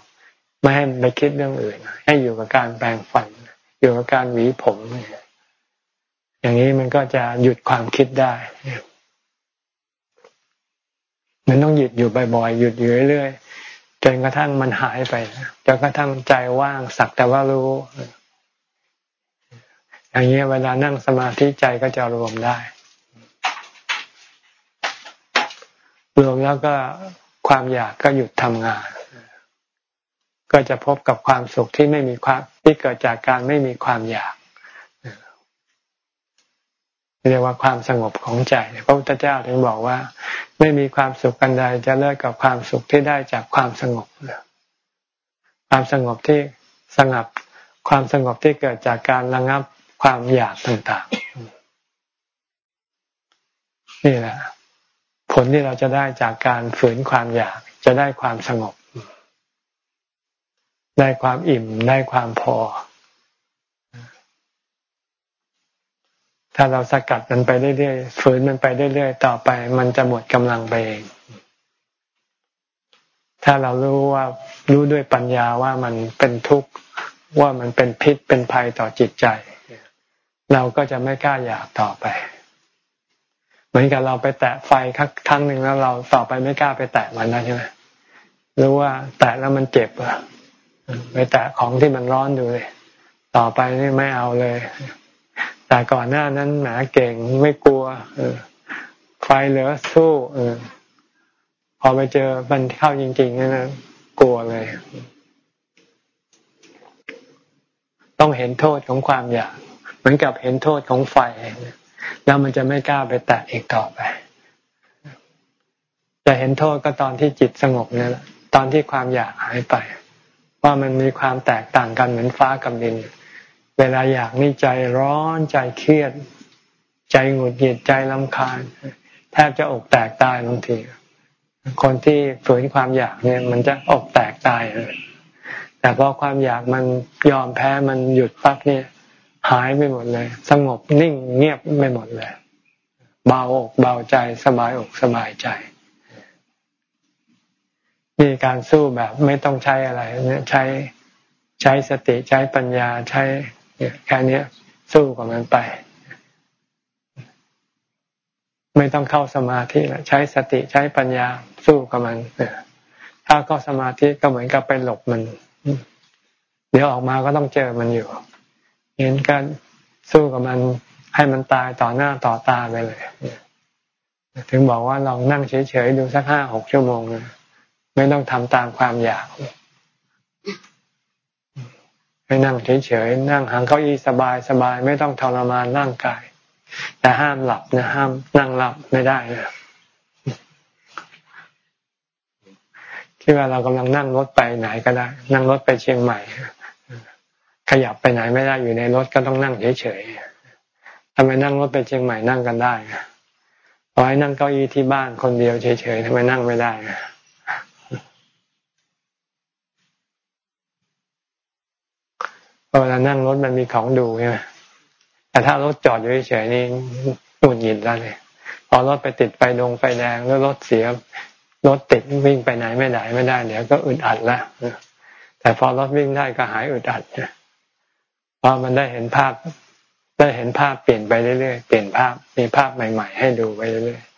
ไม่ให้ไปคิดเรื่องอื่น ให้อยู่กับการแปรงฟัน อยู่กับการหวีผม อย่างนี้มันก็จะหยุดความคิดได้มันต้องหยุดอยู่บ่อยๆหยุดอยู่เรื่อยๆจนกระทั่งมันหายไปจนกระทั่งใจว่างสักแต่ว่ารู้ อย่างนี้เวลานั่งสมาธิใจก็จะรวมได้รวมแล้วก็ ความอยากก็หยุดทำงาน ก็จะพบกับความสุขที่ไม่มีความที่เกิดจากการไม่มีความอยากเรียกว่าความสงบของใจพระพุทธเจ้าถึงบอกว่า ไม่มีความสุขกันใดจะเลิกกับความสุขที่ได้จากความสงบความสงบที่สงบความสงบที่เกิดจากการระงับความอยากต่างๆ นี่แหละ ลที่เราจะได้จากการฝืนความอยากจะได้ความสงบ ได้ความอิ่มได้ความพอ ถ้าเราสกัดมันไปเรื่อยๆฝืนมันไปเรื่อยๆต่อไป มันจะหมดกำลังไปเองถ้าเรารู้ว่ารู้ด้วยปัญญาว่ามันเป็นทุกข์ว่ามันเป็นพิษเป็นภัยต่อจิตใจ เราก็จะไม่กล้าอยากต่อไป เหมือนกับเราไปแตะไฟครั้งหนึ่งแล้วเราต่อไปไม่กล้าไปแตะมันนะใช่ไหมรู้ว่าแตะแล้วมันเจ็บอะไปแตะของที่มันร้อนดูเลย ต่อไปนี่ไม่เอาเลย แต่ก่อนหน้านั้นหมาเก่งไม่กลัว เออไฟเหลือสู้เออพอไปเจอมันเข้าจริงๆนั่นนะกลัวเลย ต้องเห็นโทษของความอยาก เหมือนกับเห็นโทษของไฟ แล้วมันจะไม่กล้าไปแตะอีกต่อไป จะเห็นโทษก็ตอนที่จิตสงบนี่แหละตอนที่ความอยากหายไป ว่ามันมีความแตกต่างกันเหมือนฟ้ากับดิน เวลาอยากนี่ใจร้อนใจเครียด ใจหงุดหงิดใจลำคาญ แทบจะอกแตกตายบางที คนที่ฝืนความอยากเนี่ยมันจะอกแตกตายเลยแต่พอความอยากมันยอมแพ้มันหยุดปั๊บเนี่ย หายไปหมดเลย สงบนิ่งเงียบไปหมดเลย เบาอกเบาใจสบายอกสบายใจนี่การสู้แบบไม่ต้องใช้อะไรเนี่ยใช้ใช้สติใช้ปัญญาใช้แค่นี้สู้กับมันไป ไม่ต้องเข้าสมาธิใช้สติใช้ปัญญาสู้กับมันถ้าเข้าสมาธิก็เหมือนกับไปหลบมัน เดี๋ยวออกมาก็ต้องเจอมันอยู่ เห็นการสู้กับมันให้มันตายต่อหน้าต่อตาไปเลย ถึงบอกว่าลองนั่งเฉยๆดูสักห้าหกชั่วโมงนะไม่ต้องทำตามความอยากให้นั่งเฉยๆนั่งหางเก้าอี้สบายสบายไม่ต้องทรมานร่างกาย แต่ห้ามหลับนะห้ามนั่งหลับไม่ได้นะคิดว่าเรากำลังนั่งรถไปไหนก็ได้ นั่งรถไปเชียงใหม่ ขยับไปไหนไม่ได้อยู่ในรถก็ต้องนั่งเฉยๆทำไมนั่งรถไปเชียงใหม่นั่งกันได้พอให้นั่งเก้าอี้ที่บ้านคนเดียวเฉยๆทำไมนั่งไม่ได้เวลานั่งรถมันมีของดูใช่ไหมแต่ถ้ารถจอดอยู่เฉยๆนี่หงุดหงิดแล้วเลยพอรถไปติดไฟดงไฟแดงแล้วรถเสียรถติดวิ่งไปไหนไม่ได้ไม่ได้เดี๋ยวก็อึดอัดแล้วแต่พอรถวิ่งได้ก็หายอึดอัดเพราะมันได้เห็นภาพ ได้เห็นภาพเปลี่ยนไปเรื่อยๆเปลี่ยนภาพมีภาพใหม่ ๆ ให้ดูไปเรื่อยๆ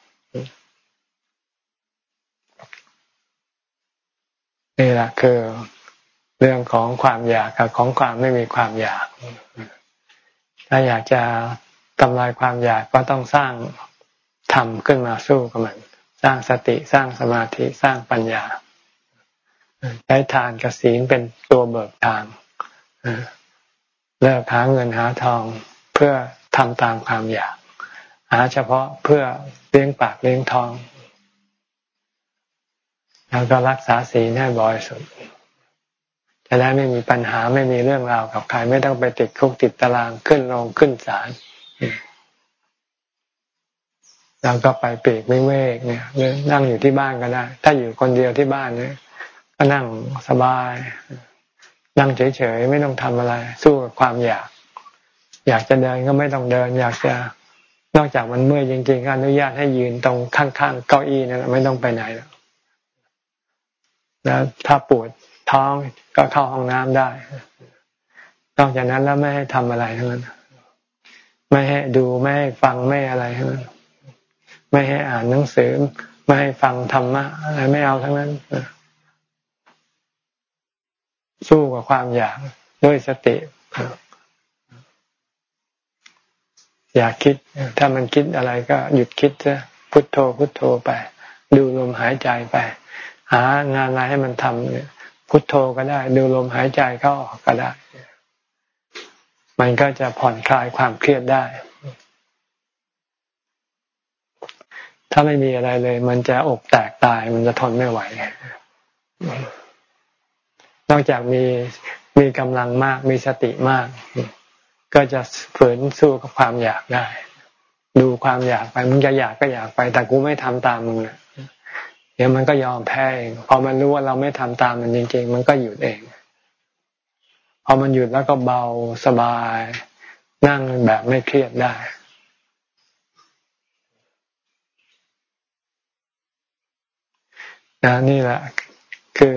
นี่แหละคือเรื่องของความอยากกับของความไม่มีความอยาก ถ้าอยากจะทำลายความอยากก็ต้องสร้างทำขึ้นมาสู้กับมัน สร้างสติสร้างสมาธิสร้างปัญญาใช้ทานกสินเป็นตัวเบิกทาง เลิกหาเงินหาทองเพื่อทำตามความอยาก หาเฉพาะเพื่อเลี้ยงปากเลี้ยงท้อง แล้วก็รักษาศีลให้บริสุทธิ์จะได้ไม่มีปัญหาไม่มีเรื่องราวกับใครไม่ต้องไปติดคุกติดตารางขึ้นลงขึ้นศาลเราก็ไปปีกไม่เวกเนี่ยนั่งอยู่ที่บ้านก็ได้ ถ้าอยู่คนเดียวที่บ้านเนี่ยก็นั่งสบาย นั่งเฉยๆไม่ต้องทำอะไร สู้กับความอยาก อยากจะเดินก็ไม่ต้องเดิน อยากจะนอกจากมันเมื่อยจริงๆอนุญาตให้ยืนตรงข้างๆเก้าอี้นั่นแหละไม่ต้องไปไหนแล้วแล้วถ้าปวดท้องก็เข้าห้องน้ำได้ นอกจากนั้นแล้วไม่ให้ทำอะไรทั้งนั้นไม่ให้ดูไม่ให้ฟังไม่อะไรทั้งนั้นไม่ให้อ่านหนังสือ ไม่ให้ฟังธรรมะอะไรไม่เอาทั้งนั้น สู้กับความอยากด้วยสติ อยากคิด ถ้ามันคิดอะไรก็หยุดคิดซะพุทโธพุทโธไป ดูลมหายใจไป หางานอะไรให้มันทำเนี่ย พุทโธก็ได้ ดูลมหายใจเข้าออกก็ได้ มันก็จะผ่อนคลายความเครียดได้ ถ้าไม่มีอะไรเลย มันจะอกแตกตายมันจะทนไม่ไหว นอกจากมีมีกำลังมากมีสติมาก ก็จะฝืนสู้กับความอยากได้ ดูความอยากไปมึงจะอยากก็อยากไป แต่กูไม่ทำตามมึงนะเดี๋ยวมันก็ยอมแพ้เองพอมันรู้ว่าเราไม่ทำตามมันจริงๆ มันก็หยุดเองพอมันหยุดแล้วก็เบาสบาย นั่งแบบไม่เครียดได้นะนี่แหละ คือ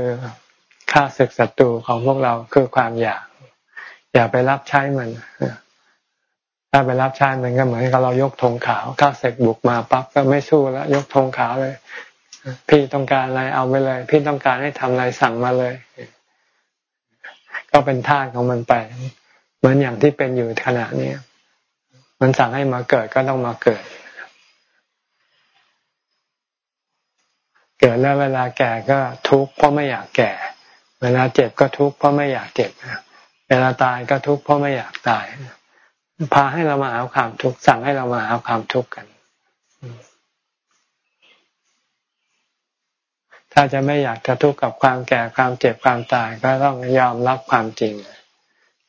ค่าศึกศัตรูของพวกเราคือความอยาก อย่าไปรับใช้มันถ้าไปรับใช้มันก็เหมือนกับเรายกธงขาวข้าศึกบุกมาปั๊บก็ไม่สู้แล้ว ยกธงขาวเลย พี่ต้องการอะไรเอาไปเลย พี่ต้องการให้ทำอะไรสั่งมาเลย ก็เป็นท่าของมันไป เหมือนอย่างที่เป็นอยู่ขณะนี้มันสั่งให้มาเกิดก็ต้องมาเกิดเกิดแล้วเวลาแก่ก็ทุกข์เพราะไม่อยากแก่ เวลาเจ็บก็ทุกข์เพราะไม่อยากเจ็บเวลาตายก็ทุกข์เพราะไม่อยากตาย พาให้เรามาหาความทุกข์สั่งให้เรามาหาความทุกข์กัน ถ้าจะไม่อยากจะทุกข์กับความแก่ความเจ็บความตายก็ต้องยอมรับความจริง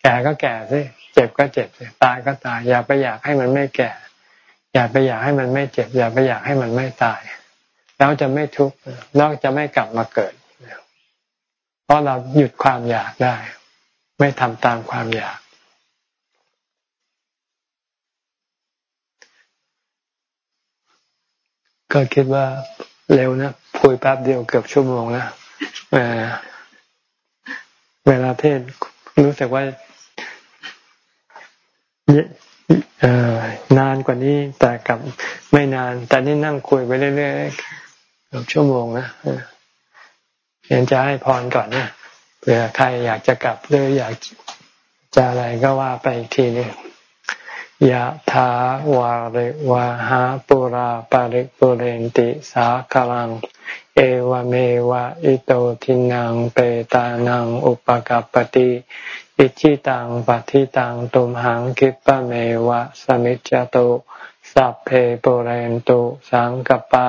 แก่ก็แก่สิเจ็บก็เจ็บสิตายก็ตาย อย่าไปอยากให้มันไม่แก่ อย่าไปอยากให้มันไม่เจ็บ อย่าไปอยากให้มันไม่ตาย แล้วจะไม่ทุกข์แล้วจะไม่กลับมาเกิด เพราะเราหยุดความอยากได้ ไม่ทำตามความอยาก ก็คิดว่าเร็วนะคุยแป๊บเดียวเกือบชั่วโมงนะเวลาเทศรู้สึกว่านานกว่านี้แต่กับไม่นาน แต่นี่นั่งคุยไปเรื่อยๆเกือบชั่วโมงนะ ยนจะให้พรก่อนนะเผื่อใครอยากจะกลับหรืออยากจะอะไรก็ว่าไปอีกทีนึงยะถาวาริวาหาปุราปาริปุเรนติสาคลัง เอวเมวะอิโตทินังเปตานังอุปกัปติอิชิตังปฏิตังตุมหังคิปะเมวะสมิจจตุสัพเพปุเรนตุสังกปา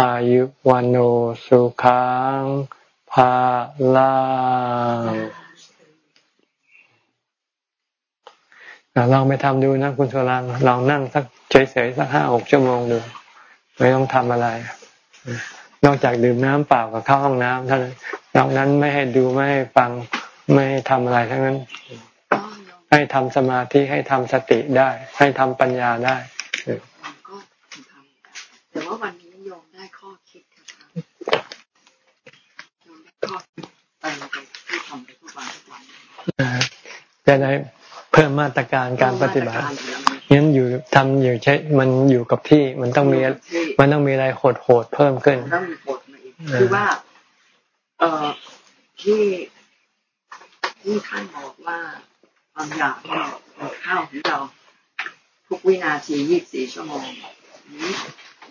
อายุวันโอสุขังภาลังลองไปทำดูนะคุณสุรังลองนั่งสักเฉยๆสักห้าหกชั่วโมงดูไม่ต้องทำอะไร นอกจากดื่มน้ำเปล่ากับเข้าห้องน้ำเท่านั้นนอกนั้นไม่ให้ดูไม่ให้ฟังไม่ให้ทำอะไรทั้งนั้น ให้ทำสมาธิให้ทำสติได้ ให้ทำปัญญาได้แต่ว่าวัน จะได้เพิ่มมาตรการการปฏิบัติงั้นอยู่ทำอยู่ใช้มันอยู่กับที่มันต้องมีมันต้องมีอะไรโหดโหดเพิ่มขึ้นต้องมีโหดมาอีกคือว่า เอ่อที่ที่ท่านบอกว่าความอยากเนี่ยมันเข้าของเราทุกวินาทียี่สิบสี่ชั่วโมงนี้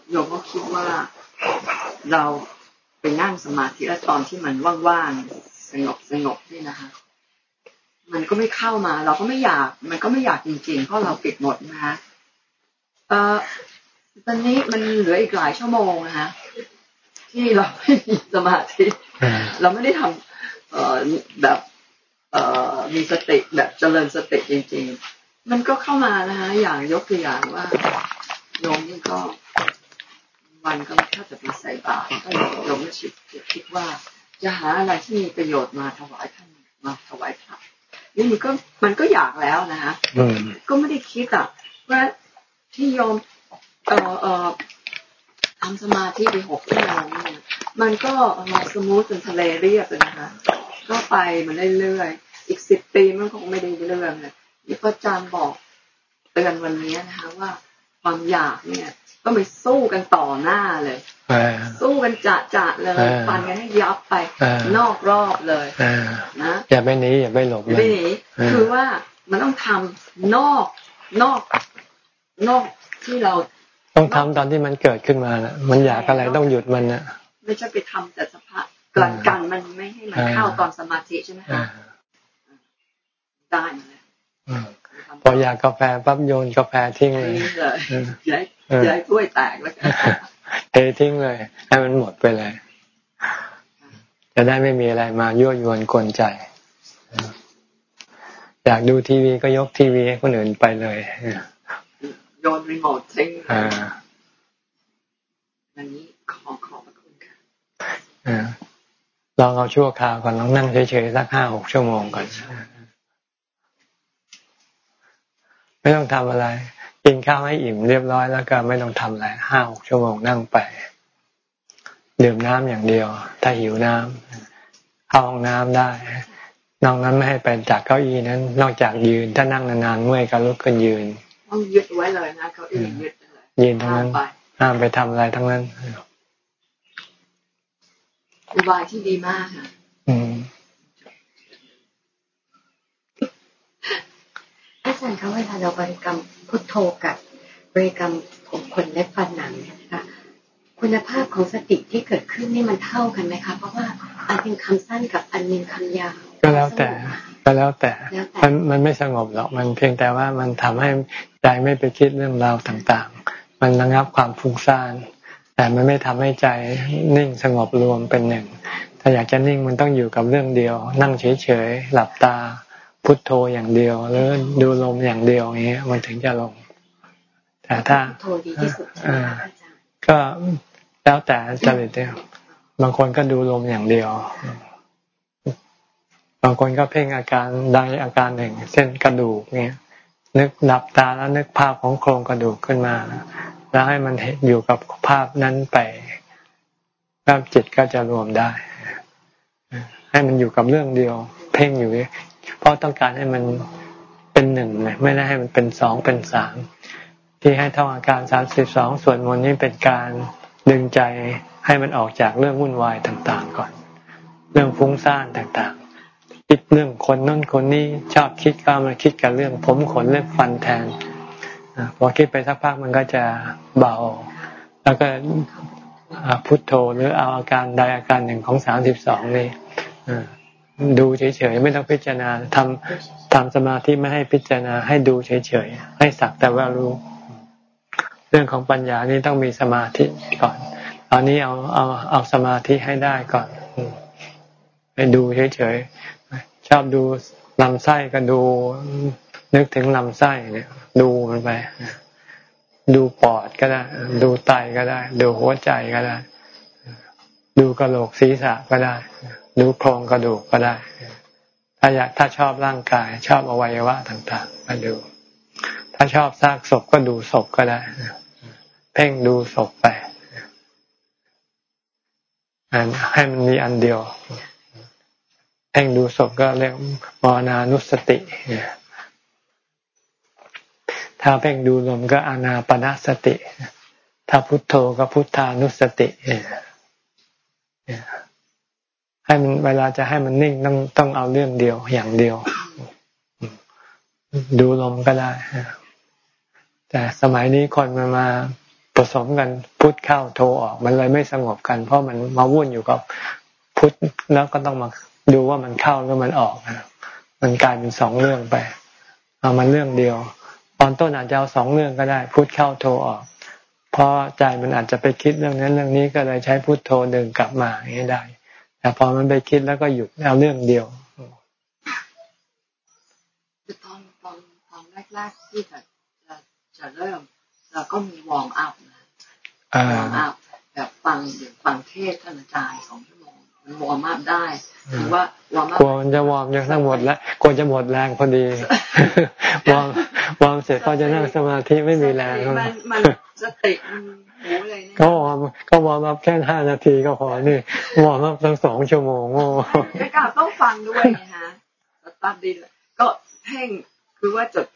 โยมก็คิดว่าเราไปนั่งสมาธิแล้วตอนที่มันว่างๆสงบสงบนี่นะคะ มันก็ไม่เข้ามา เราก็ไม่อยาก มันก็ไม่อยากจริงๆ เพราะเราปิดหมดนะคะเอ่อตอนนี้มันเหลืออีกหลายชั่วโมงนะคะที่เราไม่มีสมาธิเราไม่ได้ทำเอ่อแบบเอ่อมีสติแบบเจริญสติจริง ๆ มันก็เข้ามานะคะอย่างยกตัวอย่างว่าโยมนี่ก็วันก็แค่จะไปใส่บาตรก็โยมไม่คิดคิดว่า จะหาอะไรที่มีประโยชน์มาถวายท่านมาถวายพระ นี่มันก็มันก็อยากแล้วนะคะก็ไม่ได้คิดอะว่าที่โยมเอ่อเอ่อทำสมาธิไปหกชั่วโมงเนี่ยมันก็สมูทเป็นทะเลเรียบเลยนะคะ ก็ไปมันเรื่อยๆอีกสิบปีมันคงไม่ได้เรื่องเลยนี่พระอาจารย์บอกเตือนวันนี้นะคะว่าความอยากเนี่ย ก็ไปสู้กันต่อหน้าเลยสู้กันจะจะเลยฟันกันให้ยับไปนอกรอบเลยนะอย่าไปหนีอย่าไปหลบอย่าไปหนีคือว่ามันต้องทำนอกนอก นอกที่เรา ต้องทำตอนที่มันเกิดขึ้นมานะมันอยากอะไรต้องหยุดมันนะไม่ใช่ไปทำแต่สภาพกลั่นกันมันไม่ให้มันเข้าตอนสมาธิใช่ไหมคะได้มาแล้ว พออยากกาแฟปั๊บโยนกาแฟทิ้งเลยย้ายย้ายถ้วยแตกแล้วเททิ้งเลย ให้มันหมดไปเลย จะได้ไม่มีอะไรมายั่วยวนกวนใจ อยากดูทีวีก็ยกทีวีให้คนอื่นไปเลยโยนรีโมททิ้งอันนี้ขอขอบคุณค่ะลองเอาชั่วคราวก่อนลองนั่งเฉยๆสักห้าหกชั่วโมงก่อน ไม่ต้องทำอะไร กินข้าวให้อิ่มเรียบร้อยแล้วก็ไม่ต้องทำอะไรห้าหกชั่วโมงนั่งไป ดื่มน้ำอย่างเดียว ถ้าหิวน้ำเข้าห้องน้ำได้ นอกนั้นไม่ให้ไปจากเก้าอี้นั้น นอกจากยืน ถ้านั่งนานๆเมื่อยก็ลุกขึ้นยืนต้องยึดไว้เลยนะเขาอี้ยึดเลยยืนทั้งนั้นห้ามไปทำอะไรทั้งนั้นอุบายที่ดีมากค่ะ อาจารย์เขาเวลาเราบริกรรมพุทโธกับบริกรรมผมขนและฟันหนังเนี่ยนะคะคุณภาพของสติที่เกิดขึ้นนี่มันเท่ากันไหมคะ เพราะว่าอันนึงคำสั้นกับอันนึงคำยาวก็แล้วแต่ก็แล้วแต่มันมันไม่สงบหรอกมันเพียงแต่ว่ามันทำให้ใจไม่ไปคิดเรื่องราวต่างๆ มันระงับความฟุ้งซ่านแต่มันไม่ทำให้ใจนิ่งสงบรวมเป็นหนึ่ง ถ้าอยากจะนิ่งมันต้องอยู่กับเรื่องเดียว นั่งเฉยๆหลับตา พุทโธอย่างเดียวหรือดูลมอย่างเดียวอย่างเงี้ย มันถึงจะลง แต่ถ้าก็แล้วแต่จริตเดียวบางคนก็ดูลมอย่างเดียว บางคนก็เพ่งอาการใดอาการหนึ่งเส้นกระดูกเนี่ยนึกดับตาแล้วนึกภาพของโครงกระดูกขึ้นมา แล้วให้มันเห็นอยู่กับภาพนั้นไปภาพจิตก็จะรวมได้ ให้มันอยู่กับเรื่องเดียว เพ่งอยู่ เพราะต้องการให้มันเป็นหนึ่งไม่ได้ให้มันเป็นสองเป็นสามที่ให้ท่องอาการสามสิบสองส่วนมนนี้เป็นการดึงใจให้มันออกจากเรื่องวุ่นวายต่างๆก่อน เรื่องฟุ้งซ่านต่างๆ คิดเรื่องคนนั่นคนนี้ชอบคิดก็มาคิดกับเรื่องผมขนเล็บฟันแทนพอคิดไปสักพักมันก็จะเบา แล้วก็พุทโธหรือเอาอาการใดอาการหนึ่งของสามสิบสองนี่ ดูเฉยๆไม่ต้องพิจารณาทำทำสมาธิไม่ให้พิจารณา ให้ดูเฉยๆให้สักแต่ว่ารู้ เรื่องของปัญญานี่ต้องมีสมาธิก่อนตอนนี้เอาเอาเอาสมาธิให้ได้ก่อนไปดูเฉยๆชอบดูลำไส้ก็ดู นึกถึงลำไส้เนี่ย ดูมันไปดูปอดก็ได้ ดูไตก็ได้ ดูหัวใจก็ได้ ดูกระโหลกศีรษะก็ได้ ดูโครงกระดูกก็ได้ ถ้าอยากถ้าชอบร่างกาย ชอบอวัยวะต่างๆก็ดู ถ้าชอบซากศพก็ดูศพก็ได้ เพ่งดูศพไปให้มันมีอันเดียว เพ่งดูศพก็เรียกมรณานุสติถ้าเพ่งดูลมก็อานาปนาสติ ถ้าพุทโธก็พุทธานุสติ ให้มันเวลาจะให้มันนิ่งต้องต้องเอาเรื่องเดียวอย่างเดียว ดูลมก็ได้ แต่สมัยนี้คนมันมาผสมกันพุทเข้าโทออก มันเลยไม่สงบกัน เพราะมันมาวุ่นอยู่กับพุทแล้วก็ต้องมาดูว่ามันเข้าหรือมันออกมันกลายเป็นสองเรื่องไป เอามันเรื่องเดียว ตอนต้นอาจจะเอาสองเรื่องก็ได้ พุทเข้าโธออก เพราะใจมันอาจจะไปคิดเรื่องนั้นเรื่องนี้ก็เลยใช้พุทโธดึงกลับมาอย่างนี้ได้ แต่พอมันไปคิดแล้วก็หยุดเอาเรื่องเดียวตอนตอนตอนแรกๆที่จะจะจะเริ่มเราก็มี warm up นะ warm up แบบฟังฟังเทศน์ท่านอาจารย์สองชั่วโมงมัน warm up ได้หรือว่า warm up กลัวมันจะ warm ยังทั้งหมดแล้วกลัวจะหมดแรงพอดี warm warm เสร็จพอจะนั่งสมาธิไม่มีแรงมันมันสติหูเลยก็ warm ก็ warm up แค่ห้านาทีก็พอนี่ warm up ตั้งสองชั่วโมงโอ้ไม่กล้าต้องฟังด้วยนะฮะตัดดินก็เพ่งคือว่าจด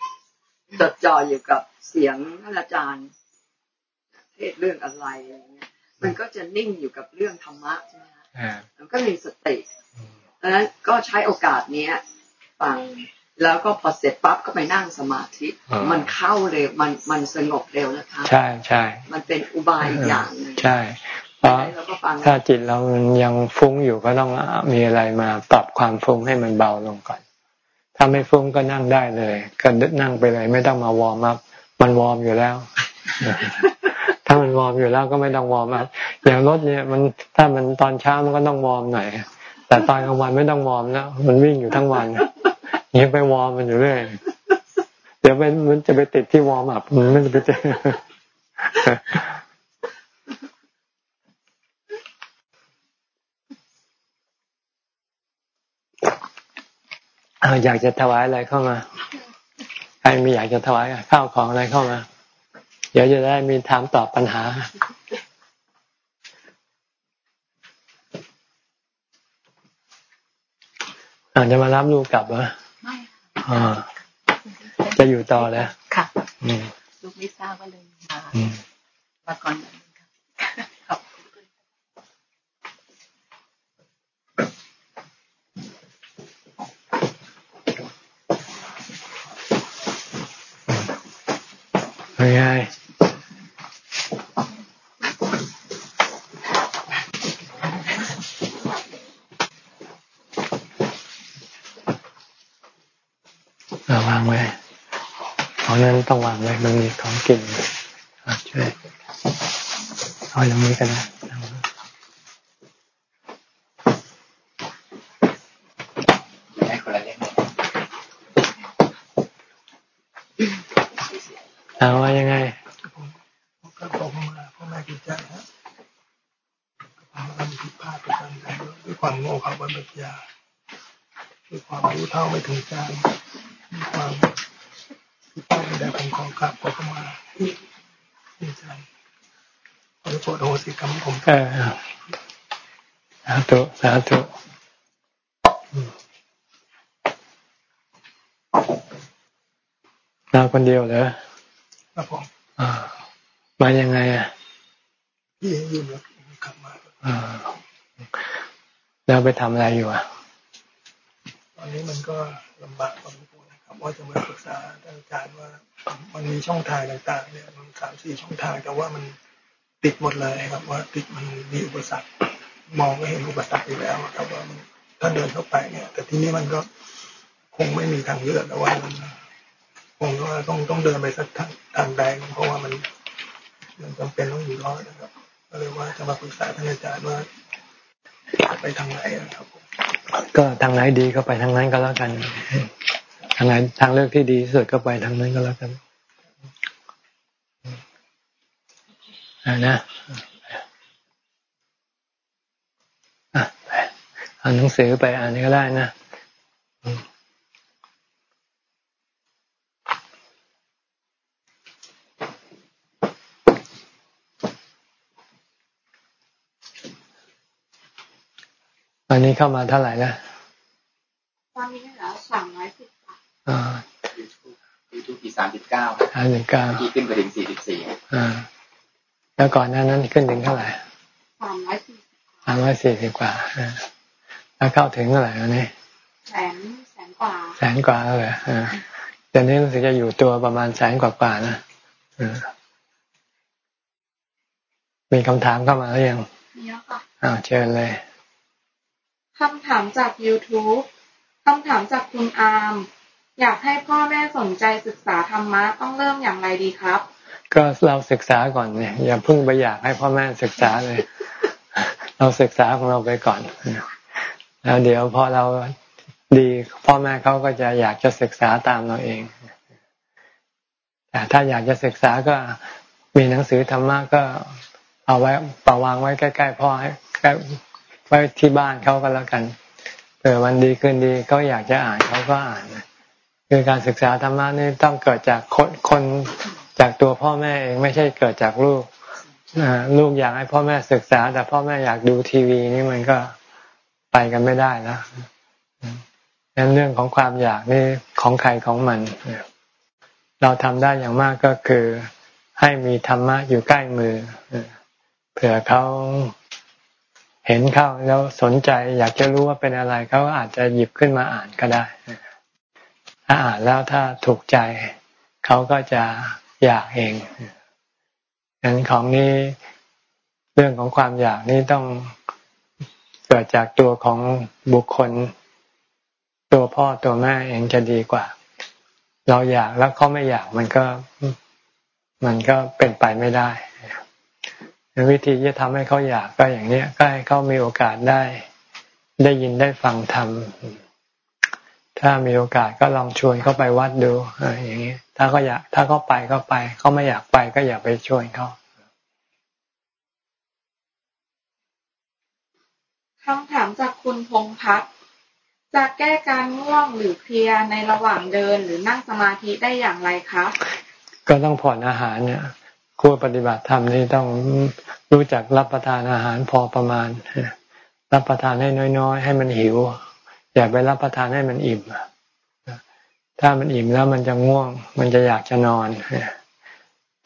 จดจ่ออยู่กับเสียงท่านอาจารย์เทศน์เรื่องอะไรอะไรเงี้ยมันก็จะนิ่งอยู่กับเรื่องธรรมะใช่ไหม ฮะมันก็มีสติดังนั้นก็ใช้โอกาสเนี้ยฟังแล้วก็พอเสร็จปั๊บก็ไปนั่งสมาธิ มันเข้าเร็วมันมันสงบเร็วนะคะใช่ใช่มันเป็นอุบายอย่างนึงใช่เพราะถ้าจิตเรามันยังฟุ้งอยู่ก็ต้องมีอะไรมาปรับความฟุ้งให้มันเบาลงก่อน ถ้าไม่ฟุ้งก็นั่งได้เลย ก็นั่งไปเลย ไม่ต้องมาวอร์มอัพมัน warm อยู่แล้วถ้ามัน warm อยู่แล้วก็ไม่ต้อง warm up อย่างรถเนี่ยมันถ้ามันตอนเช้ามันก็ต้อง warm หน่อยแต่ตอนกลางวันไม่ต้อง warm แล้วมันวิ่งอยู่ทั้งวันยังไป warm มันอยู่เรื่อยเดี๋ยวมันมันจะไปติดที่ warm up มันไม่จะไปเจออยากจะถวายอะไรเข้ามา ใครมีอยากจะถวายข้าวของอะไรเข้ามา ดี๋ยวจะได้มีถามตอบปัญหา อาจจะมารับลูกกลับเหรออ่าจะอยู่ต่อแล้ว ค่ะลูกไม่ทราบว่าเลยมามาก่อนนั้นครับเป็นไงวางไว้ของนั้นต้องวางไว้ มันมีของ กินช่วยเอาอย่างนี้กันนะเอาว่ายังไงก็ขอมาพ่อแม่กุจัฮะความทำผิดพลาดประการใดด้วยความโง่เขลาบัญญัติด้วยความรู้เท่าไม่ถึงการมีความที่ป้าไม่ได้ผมขอกราบขอเข้ามาดีใจขอโทษโหสิกรรมผมเออสา ธุ สาธุมาคนเดียวเหรอครับผมมายังไงอะพี่ยืมรถขับมาแล้วไปทำอะไรอยู่อะ ตอนนี้มันก็ลำบากพอสมควรครับ ว่าจะมาปรึกษาท่านอาจารย์ว่ามันมีช่องทางต่าง ๆ เนี่ย มันสามสี่ช่องทางแต่ว่ามันติดหมดเลยครับ ว่าติดมันมีอุปสรรค มองไม่เห็นอุปสรรคอยู่แล้วครับว่าถ้าเดินเข้าไปเนี่ย แต่ทีนี้มันก็คงไม่มีทางเลือกแต่ว่ามันคงว่าต้องต้องเดินไปสักทางทางใดเพราะว่ามันมันจำเป็นต้องอยู่รอดนะครับ ก็เลยว่าจะมาปรึกษาท่านอาจารย์ว่าไปทางไหนครับก็ทางไหนดีก็ไปทางนั้นก็แล้วกันทางไหนทางเลือกที่ดีที่สุดก็ไปทางนั้นก็แล้วกันอ่านะ อ่านหนังสือไปอ่านนี้ก็ได้นะวันนี้เข้ามาเท่าไหร่แล้วตอนนี้เหรอสามร้อยสิบอ่ายูทูบปีสามสิบเก้าสามสิบเก้าที่ขึ้นไปถึงสี่สิบสี่อ่า แล้วก่อนหน้านั้นขึ้นถึงเท่าไหร่สามร้อยสี่สามร้อยสี่สิบกว่า แล้วเข้าถึงเท่าไหร่อันนี้แสนแสนกว่า แสนกว่าเลยอ่าเดี๋ยวนี้รู้สึกจะอยู่ตัวประมาณแสนกว่ากว่านะมีคำถามเข้ามาหรือยังมีแล้วค่ะอ้าวเชิญเลยคำถามจาก YouTube คำถามจากคุณอาร์มอยากให้พ่อแม่สนใจศึกษาธรรมะต้องเริ่มอย่างไรดีครับ ก็เราศึกษาก่อนเนี่ยอย่าเพิ่งไปอยากให้พ่อแม่ศึกษาเลย เราศึกษาของเราไปก่อน แล้วเดี๋ยวพอเราดีพ่อแม่เขาก็จะอยากจะศึกษาตามเราเองแต่ถ้าอยากจะศึกษาก็มีหนังสือธรรมะก็เอาไว้ปาวางไว้ใกล้ๆพ่อให้ไว้ที่บ้านเขาก็แล้วกันเผื่อวันดีคืนดีเขาอยากจะอ่านเขาก็อ่านคือการศึกษาธรรมะนี่ต้องเกิดจากคนคนจากตัวพ่อแม่เองไม่ใช่เกิดจากลูกลูกอยากให้พ่อแม่ศึกษา แต่พ่อแม่อยากดูทีวีนี่มันก็ ไปกันไม่ได้แล้วนั้นเรื่องของความอยากนี่ของใครของมัน เราทำได้อย่างมากก็คือให้มีธรรมะอยู่ใกล้มือเผื่อเขาเห็นเข้าแล้วสนใจอยากจะรู้ว่าเป็นอะไรเขาอาจจะหยิบขึ้นมาอ่านก็ได้ถ้าอ่านแล้วถ้าถูกใจเขาก็จะอยากเองดังนั้นของนี้เรื่องของความอยากนี่ต้อง เกิดจากตัวของบุคคล ตัวพ่อตัวแม่เองจะดีกว่า เราอยากแล้วเขาไม่อยากมันก็มันก็เป็นไปไม่ได้วิธีที่จะทำให้เขาอยากก็อย่างนี้ก็ให้เขามีโอกาสได้ ได้ยินได้ฟังธรรมถ้ามีโอกาสก็ลองชวนเขาไปวัดดูอย่างนี้ถ้าเขาอยาก ถ้าเขาไปก็ไปเขาไม่อยากไปก็อย่าไปชวนเขา คำถามจากคุณพงพัฒน์ จะแก้การง่วงหรือเพลียในระหว่างเดินหรือนั่งสมาธิได้อย่างไรคะก็ต้องผ่อนอาหารเนี่ยคู่ปฏิบัติธรรมนี่ต้องรู้จักรับประทานอาหารพอประมาณ รับประทานให้น้อยๆ ให้มันหิว อย่าไปรับประทานให้มันอิ่มถ้ามันอิ่มแล้วมันจะง่วง มันจะอยากจะนอน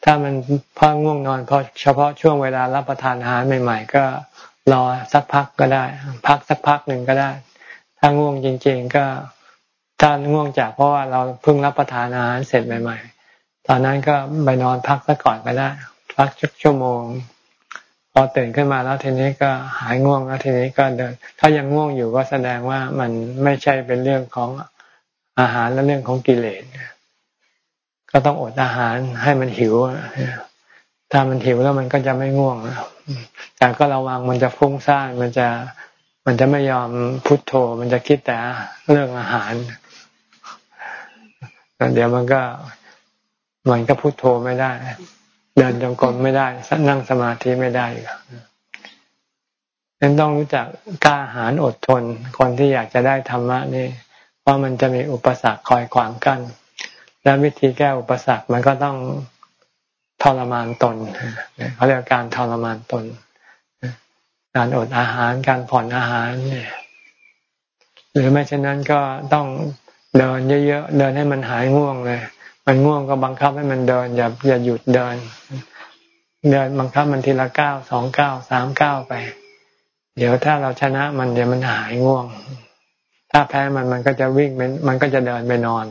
ถ้ามันพอง่วงนอนพราะเฉพาะช่วงเวลารับประทานอาหารใหม่ ๆ ก็ รอสักพักก็ได้ พักสักพักหนึ่งก็ได้ ถ้าง่วงจริง ๆ ก็ถ้าง่วงจากเพราะว่าเราเพิ่งรับประทานอาหารเสร็จใหม่ ๆ ตอนนั้นก็ไปนอนพักสักก่อนก็ได้พักชั่วโมง พอตื่นขึ้นมาแล้วทีนี้ก็หายง่วงแล้วทีนี้ก็เดิน ถ้ายังง่วงอยู่ก็แสดงว่ามันไม่ใช่เป็นเรื่องของอาหารและเรื่องของกิเลสก็ต้องอดอาหารให้มันหิว ถ้ามันหิวแล้วมันก็จะไม่ง่วงแแต่ก็ระวังมันจะฟุ้งซ่านมันจะมันจะไม่ยอมพุโทโธ มันจะคิดแต่เรื่องอาหารเดี๋ยวมันก็มันก็พุโทโธไม่ได้ เดินจงกรมไม่ได้นั่งสมาธิไม่ได้อยู่นั้นต้องรู้จักกล้าหาญอดทน คนที่อยากจะได้ธรรมะนี่เพรามันจะมีอุปสรรคคอยขวางกัน้นและวิธีแก้อุปสรรคมันก็ต้อง ทรมานตนเขาเรียกการทรมานตน การอดอาหารการผ่อนอาหารเนี่ยหรือไม่เช่นนั้นก็ต้องเดินเยอะๆเดินให้มันหายง่วงเลย มันง่วงก็บังคับให้มันเดิน อย่าอย่าหยุดเดิน เดินบังคับมันทีละเก้าสองเก้าสามเก้าไป เดี๋ยวถ้าเราชนะมันเดี๋ยวมันหายง่วง ถ้าแพ้มันมันก็จะวิ่งมันก็จะเดินไปนอน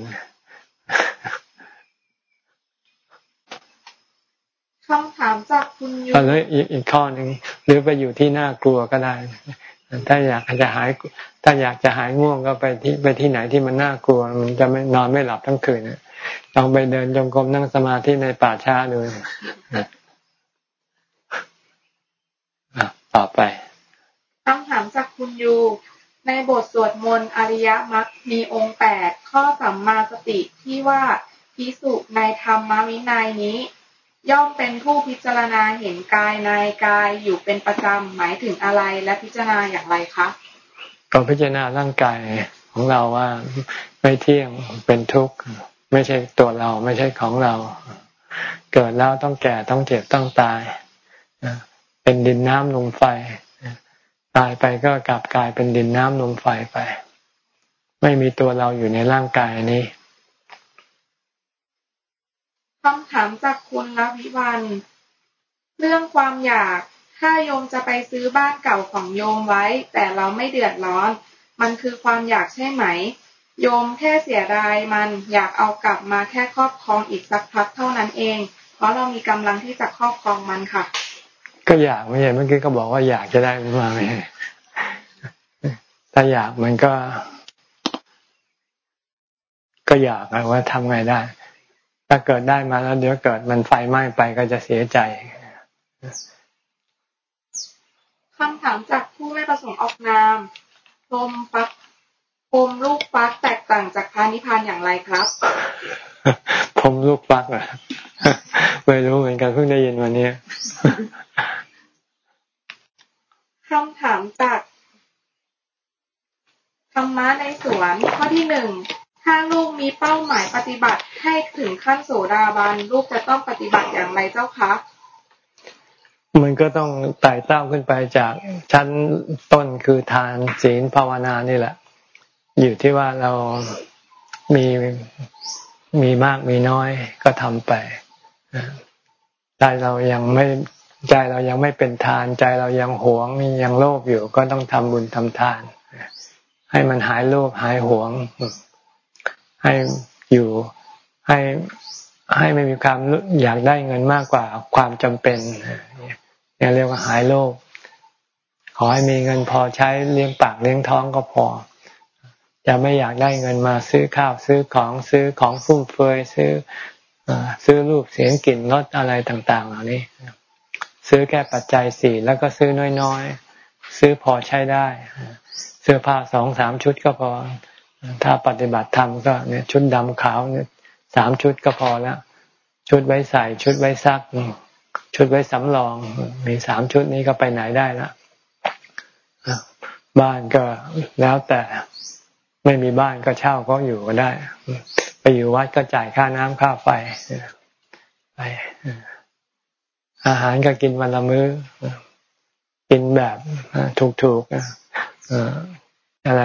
คำถามจา กคุณยูแล้วอีกอีกข้อหนึ่งหรือไปอยู่ที่น่ากลัวก็ได้ ถ้าอยากจะหาย ถ้าอยากจะหายง่วงก็ไปที่ไปที่ไหนที่มันน่ากลัว มันจะไม่นอนไม่หลับทั้งคืนลองไปเดินจงกรมนั่งสมาธิในป่าช้าดูต่อไปคำถามจากคุณยูในบทสวดมนต์อริยมรรคมีองค์แปดข้อสัมมาสติที่ว่าพิสุในธรรมวินัยนี้ ย่อมเป็นผู้พิจารณาเห็นกายในกายอยู่เป็นประจำหมายถึงอะไรและพิจารณาอย่างไรคะก็พิจารณาร่างกายของเราว่าไม่เที่ยงเป็นทุกข์ไม่ใช่ตัวเราไม่ใช่ของเรา เกิดแล้วต้องแก่ต้องเจ็บต้องตายเป็นดินน้ำลมไฟ ตายไปก็กลับกลายเป็นดินน้ำลมไฟไป ไม่มีตัวเราอยู่ในร่างกายนี้ คำถามจากคุณลวิวันเรื่องความอยาก ถ้าโยมจะไปซื้อบ้านเก่าของโยมไว้ แต่เราไม่เดือดร้อน มันคือความอยากใช่ไหม โยมแค่เสียดายมันอยากเอากลับมาแค่ครอบครองอีกสักพักเท่านั้นเอง เพราะเรามีกำลังที่จะครอบครองมันค่ะ ก็อยากไม่ใช่เมื่อกี้ก็บอกว่าอยากจะได้มาไม่ใช่ถ้าอยากมันก็ ก็อยากว่าทำไงได้ ถ้าเกิดได้มาแล้วเดี๋ยวเกิดมันไฟไหม้ไปก็จะเสียใจคำถามจากผู้ไม่ประสงค์ออกนามพรมฟักพรมลูกฟักแตกต่างจากพานิพานอย่างไรครับพรมลูกฟักอะไม่รู้เหมือนกันเพิ่งได้ยินวันนี้คำถามจากธรรมะในสวนข้อที่หนึ่ง ถ้าลูกมีเป้าหมายปฏิบัติให้ถึงขั้นโสดาบันลูกจะต้องปฏิบัติอย่างไรเจ้าคะมันก็ต้องไต่เต้าขึ้นไปจากชั้นต้นคือทานศีลภาวนานี่แหละ อยู่ที่ว่าเรามีมีมากมีน้อยก็ทำไปใจเรายังไม่ใจเรายังไม่เป็นทาน ใจเรายังหวงยังโลภอยู่ ก็ต้องทำบุญทำทาน ให้มันหายโลภหายหวง ให้อยู่ให้ให้ไม่มีความอยากได้เงินมากกว่าความจำเป็นนี่เรียกว่าหายโลภขอให้มีเงินพอใช้เลี้ยงปากเลี้ยงท้องก็พอจะไม่อยากได้เงินมาซื้อข้าวซื้อของซื้อของฟุ่มเฟือยซื้อซื้อรูปเสียงกลิ่นรสอะไรต่าง ๆ เหล่านี้ ซื้อแค่ปัจจัยสี่แล้วก็ซื้อน้อยๆ ซื้อพอใช้ได้ เสื้อผ้าสองสามชุดก็พอ ถ้าปฏิบัติธรรมก็เนี่ยชุดดำขาวเนี่ยสามชุดก็พอแล้ว ชุดไว้ใส่ชุดไว้ซัก ชุดไว้สำรอง มีสามชุดนี้ก็ไปไหนได้ละบ้านก็แล้วแต่ไม่มีบ้านก็เช่าก็อยู่ก็ได้ ไปอยู่วัดก็จ่ายค่าน้ำค่าไฟไปอาหารก็กินวันละมื้อ กินแบบถูกๆอะไร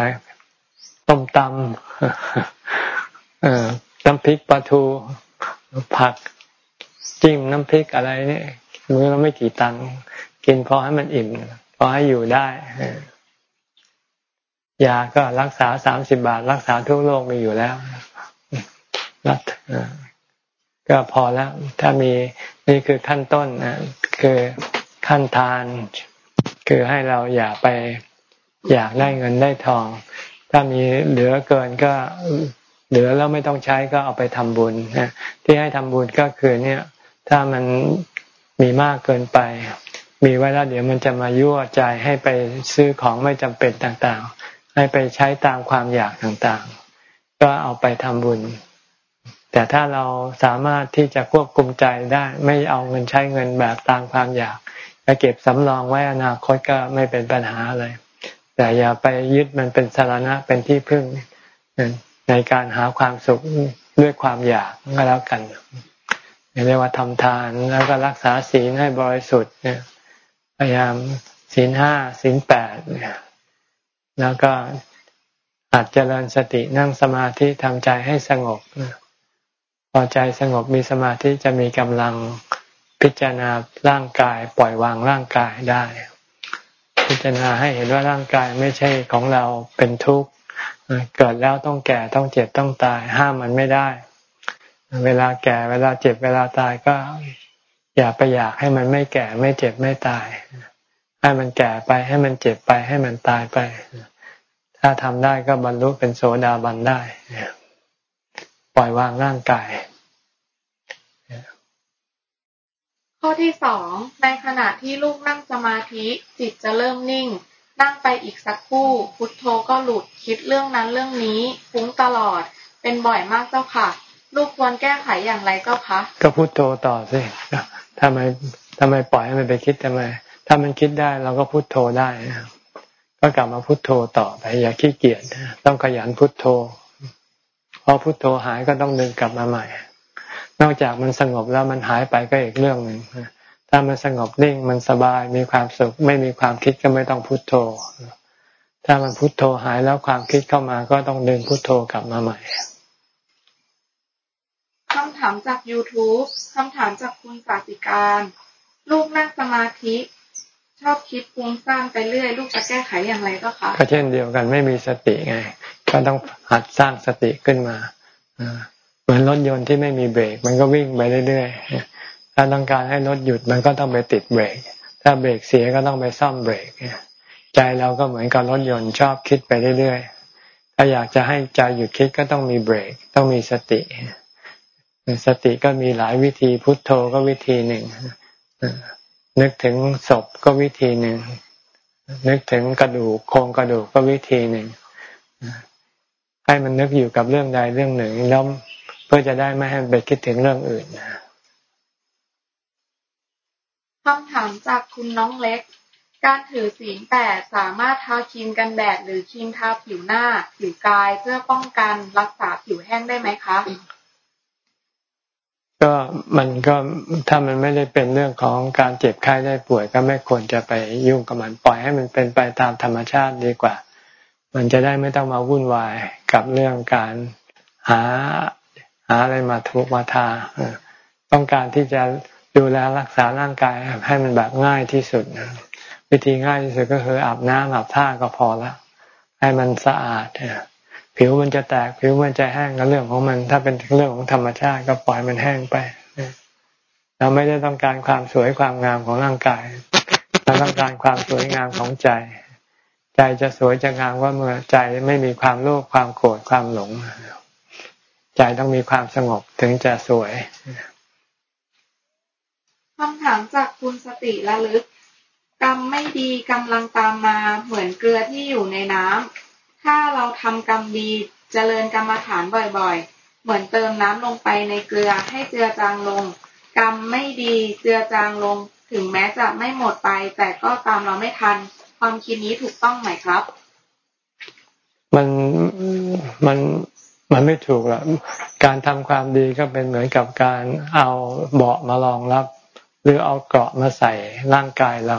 ต้มตำน้ำพริกปลาทู ผักจิ้มน้ำพริกอะไรเนี่ยมื้อละไม่กี่ตังกินพอให้มันอิ่มพอให้อยู่ได้ยาก็รักษาสามสิบบาท รักษาทุกโรคมีอยู่แล้วรักก็พอแล้ว ถ้ามีนี่คือขั้นต้นนะคือขั้นทาน คือให้เราอย่าไปอยากได้เงินได้ทอง ถ้ามีเหลือเกินก็เหลือแล้วไม่ต้องใช้ก็เอาไปทำบุญนะที่ให้ทำบุญก็คือเนี่ย ถ้ามันมีมากเกินไป มีไว้แล้วเดี๋ยวมันจะมายั่วใจให้ไปซื้อของไม่จำเป็นต่างๆ ให้ไปใช้ตามความอยากต่างๆ ก็เอาไปทำบุญ แต่ถ้าเราสามารถที่จะควบคุมใจได้ ไม่เอาเงินใช้เงินแบบตามความอยากจะเก็บสำรองไว้อนาคตก็ไม่เป็นปัญหาเลย แต่อย่าไปยึดมันเป็นสาระเป็นที่พึ่งในการหาความสุขด้วยความอยากก็แล้วกันเรียกว่าทำทานแล้วก็รักษาศีลให้บริสุทธิ์เนี่ยพยายามศีลห้าศีลแปดเนี่ยแล้วก็อาจเจริญสตินั่งสมาธิทำใจให้สงบพอใจสงบมีสมาธิจะมีกำลังพิจารณาร่างกาย ปล่อยวางร่างกายได้ พิจารณาให้เห็นว่าร่างกายไม่ใช่ของเราเป็นทุกข์เกิดแล้วต้องแก่ต้องเจ็บต้องตายห้ามมันไม่ได้ เวลาแก่เวลาเจ็บเวลาตายก็ อย่าไปอยากให้มันไม่แก่ไม่เจ็บไม่ตาย ให้มันแก่ไปให้มันเจ็บไปให้มันตายไป ถ้าทำได้ก็บรรลุเป็นโสดาบันได้ปล่อยวางร่างกาย ข้อที่สองในขณะที่ลูกนั่งสมาธิจิตจะเริ่มนิ่ง นั่งไปอีกสักครู่ พุทโธก็หลุดคิดเรื่องนั้นเรื่องนี้ฟุ้งตลอด เป็นบ่อยมากเจ้าค่ะ ลูกควรแก้ไขอย่างไรเจ้าคะก็พุทโธต่อสิทำไมทำไมปล่อยให้มันไปคิดทำไม ถ้ามันคิดได้เราก็พุทโธได้ก็กลับมาพุทโธต่อไปอย่าขี้เกียจต้องขยันพุทโธพอพุทโธหายก็ต้องเดินกลับมาใหม่ นอกจากมันสงบแล้วมันหายไปก็อีกเรื่องหนึ่งถ้ามันสงบนิ่งมันสบายมีความสุข ไม่มีความคิดก็ไม่ต้องพุโทโธ ถ้ามันพุโทโธหายแล้วความคิดเข้ามาก็ต้องเดินพุโทโธกลับมาใหม่คำถามจาก YouTube คำถามจากคุณสาติการ ลูกนั่งสมาธิชอบคิดฟุ้งซ่านไปเรื่อย ลูกจะแก้ไขอย่างไรก็คะก็เช่นเดียวกันไม่มีสติไง ก็ต้องหัดสร้างสติขึ้นมา เหมือนรถยนต์ที่ไม่มีเบรก มันก็วิ่งไปเรื่อยๆถ้าต้องการให้รถหยุดมันก็ต้องไปติดเบรก ถ้าเบรกเสียก็ต้องไปซ่อมเบรกใจเราก็เหมือนกับรถยนต์ชอบคิดไปเรื่อยๆถ้าอยากจะให้ใจหยุดคิดก็ต้องมีเบรก ต้องมีสติสติก็มีหลายวิธีพุทโธก็วิธีหนึ่งนึกถึงศพก็วิธีหนึ่งนึกถึงกระดูกโครงกระดูกก็วิธีหนึ่งให้มันนึกอยู่กับเรื่องใดเรื่องหนึ่งแล้ว เพื่อจะได้ไม่ให้ไปคิดถึงเรื่องอื่นคำถามจากคุณน้องเล็ก การถือศีลแปดสามารถทาครีมกันแดดหรือครีมทาผิวหน้า ผิวกายเพื่อป้องกันรักษาผิวแห้งได้ไหมคะ ก็มันก็ถ้ามันไม่ได้เป็นเรื่องของการเจ็บไข้ได้ป่วย ก็ไม่ควรจะไปยุ่งกับมันปล่อยให้มันเป็นไปตามธรรมชาติดีกว่า มันจะได้ไม่ต้องมาวุ่นวายกับเรื่องการหา หาอะไรมาทุกมาทาต้องการที่จะดูแลรักษาร่างกายให้มันแบบง่ายที่สุดวิธีง่ายที่สุดก็คืออาบน้ำอาบท่าก็พอละให้มันสะอาดผิวมันจะแตกผิวมันจะแห้งก็เรื่องของมัน ถ้าเป็นเรื่องของธรรมชาติก็ปล่อยมันแห้งไปเราไม่ได้ต้องการความสวยความงามของร่างกายเราต้องการความสวยงามของใจ ใจจะสวยจะงามว่าเมื่อใจไม่มีความโลภความโกรธความหลง ใจต้องมีความสงบถึงจะสวยคำถามจากคุณสติระลึก กรรมไม่ดีกำลังตามมาเหมือนเกลือที่อยู่ในน้ำถ้าเราทำกรรมดีเจริญกรรมฐานบ่อยๆ เหมือนเติมน้ำลงไปในเกลือให้เจือจางลง กรรมไม่ดีเจือจางลง ถึงแม้จะไม่หมดไป แต่ก็ตามเราไม่ทัน ความคิดนี้ถูกต้องไหมครับ มันมัน มันไม่ถูกหรอกการทำความดีก็เป็นเหมือนกับการเอาเบาะมารองรับ หรือเอาเกราะมาใส่ร่างกายเรา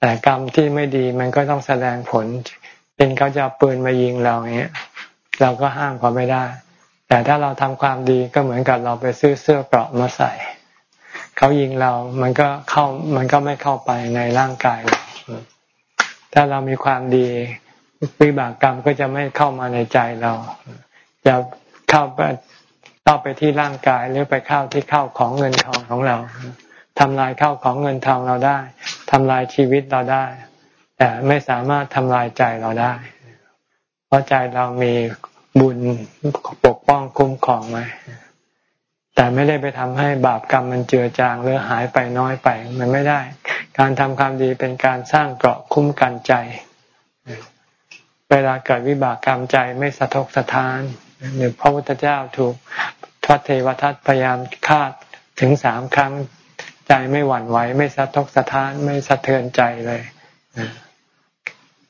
แต่กรรมที่ไม่ดีมันก็ต้องแสดงผลเป็นเขาจะปืนมายิงเราเงี้ย เราก็ห้ามเขาไม่ได้ แต่ถ้าเราทำความดีก็เหมือนกับเราไปซื้อเสื้อเกราะมาใส่เขายิงเรา มันก็เข้า มันก็ไม่เข้าไปในร่างกายเราถ้าเรามีความดีวิบากกรรมก็จะไม่เข้ามาในใจเรา จะเข้าไปเข้าไปที่ร่างกายหรือไปเข้าที่เข้าของเงินทองของเราทำลายเข้าของเงินทองเราได้ทำลายชีวิตเราได้ แต่ไม่สามารถทำลายใจเราได้ เพราะใจเรามีบุญปกป้องคุ้มครองไว้แต่ไม่ได้ไปทำให้บาปกรรมมันเจือจางหรือหายไปน้อยไป มันไม่ได้ การทำความดีเป็นการสร้างเกราะคุ้มกันใจ เวลาเกิดวิบากกรรมใจไม่สะทกสะท้าน หรือพระพุทธเจ้าถูกทวเทวทัตพยายามคาถึงสามครั้งใจไม่หวั่นไหว ไม่สะทกสะท้านไม่สะเทือนใจเลย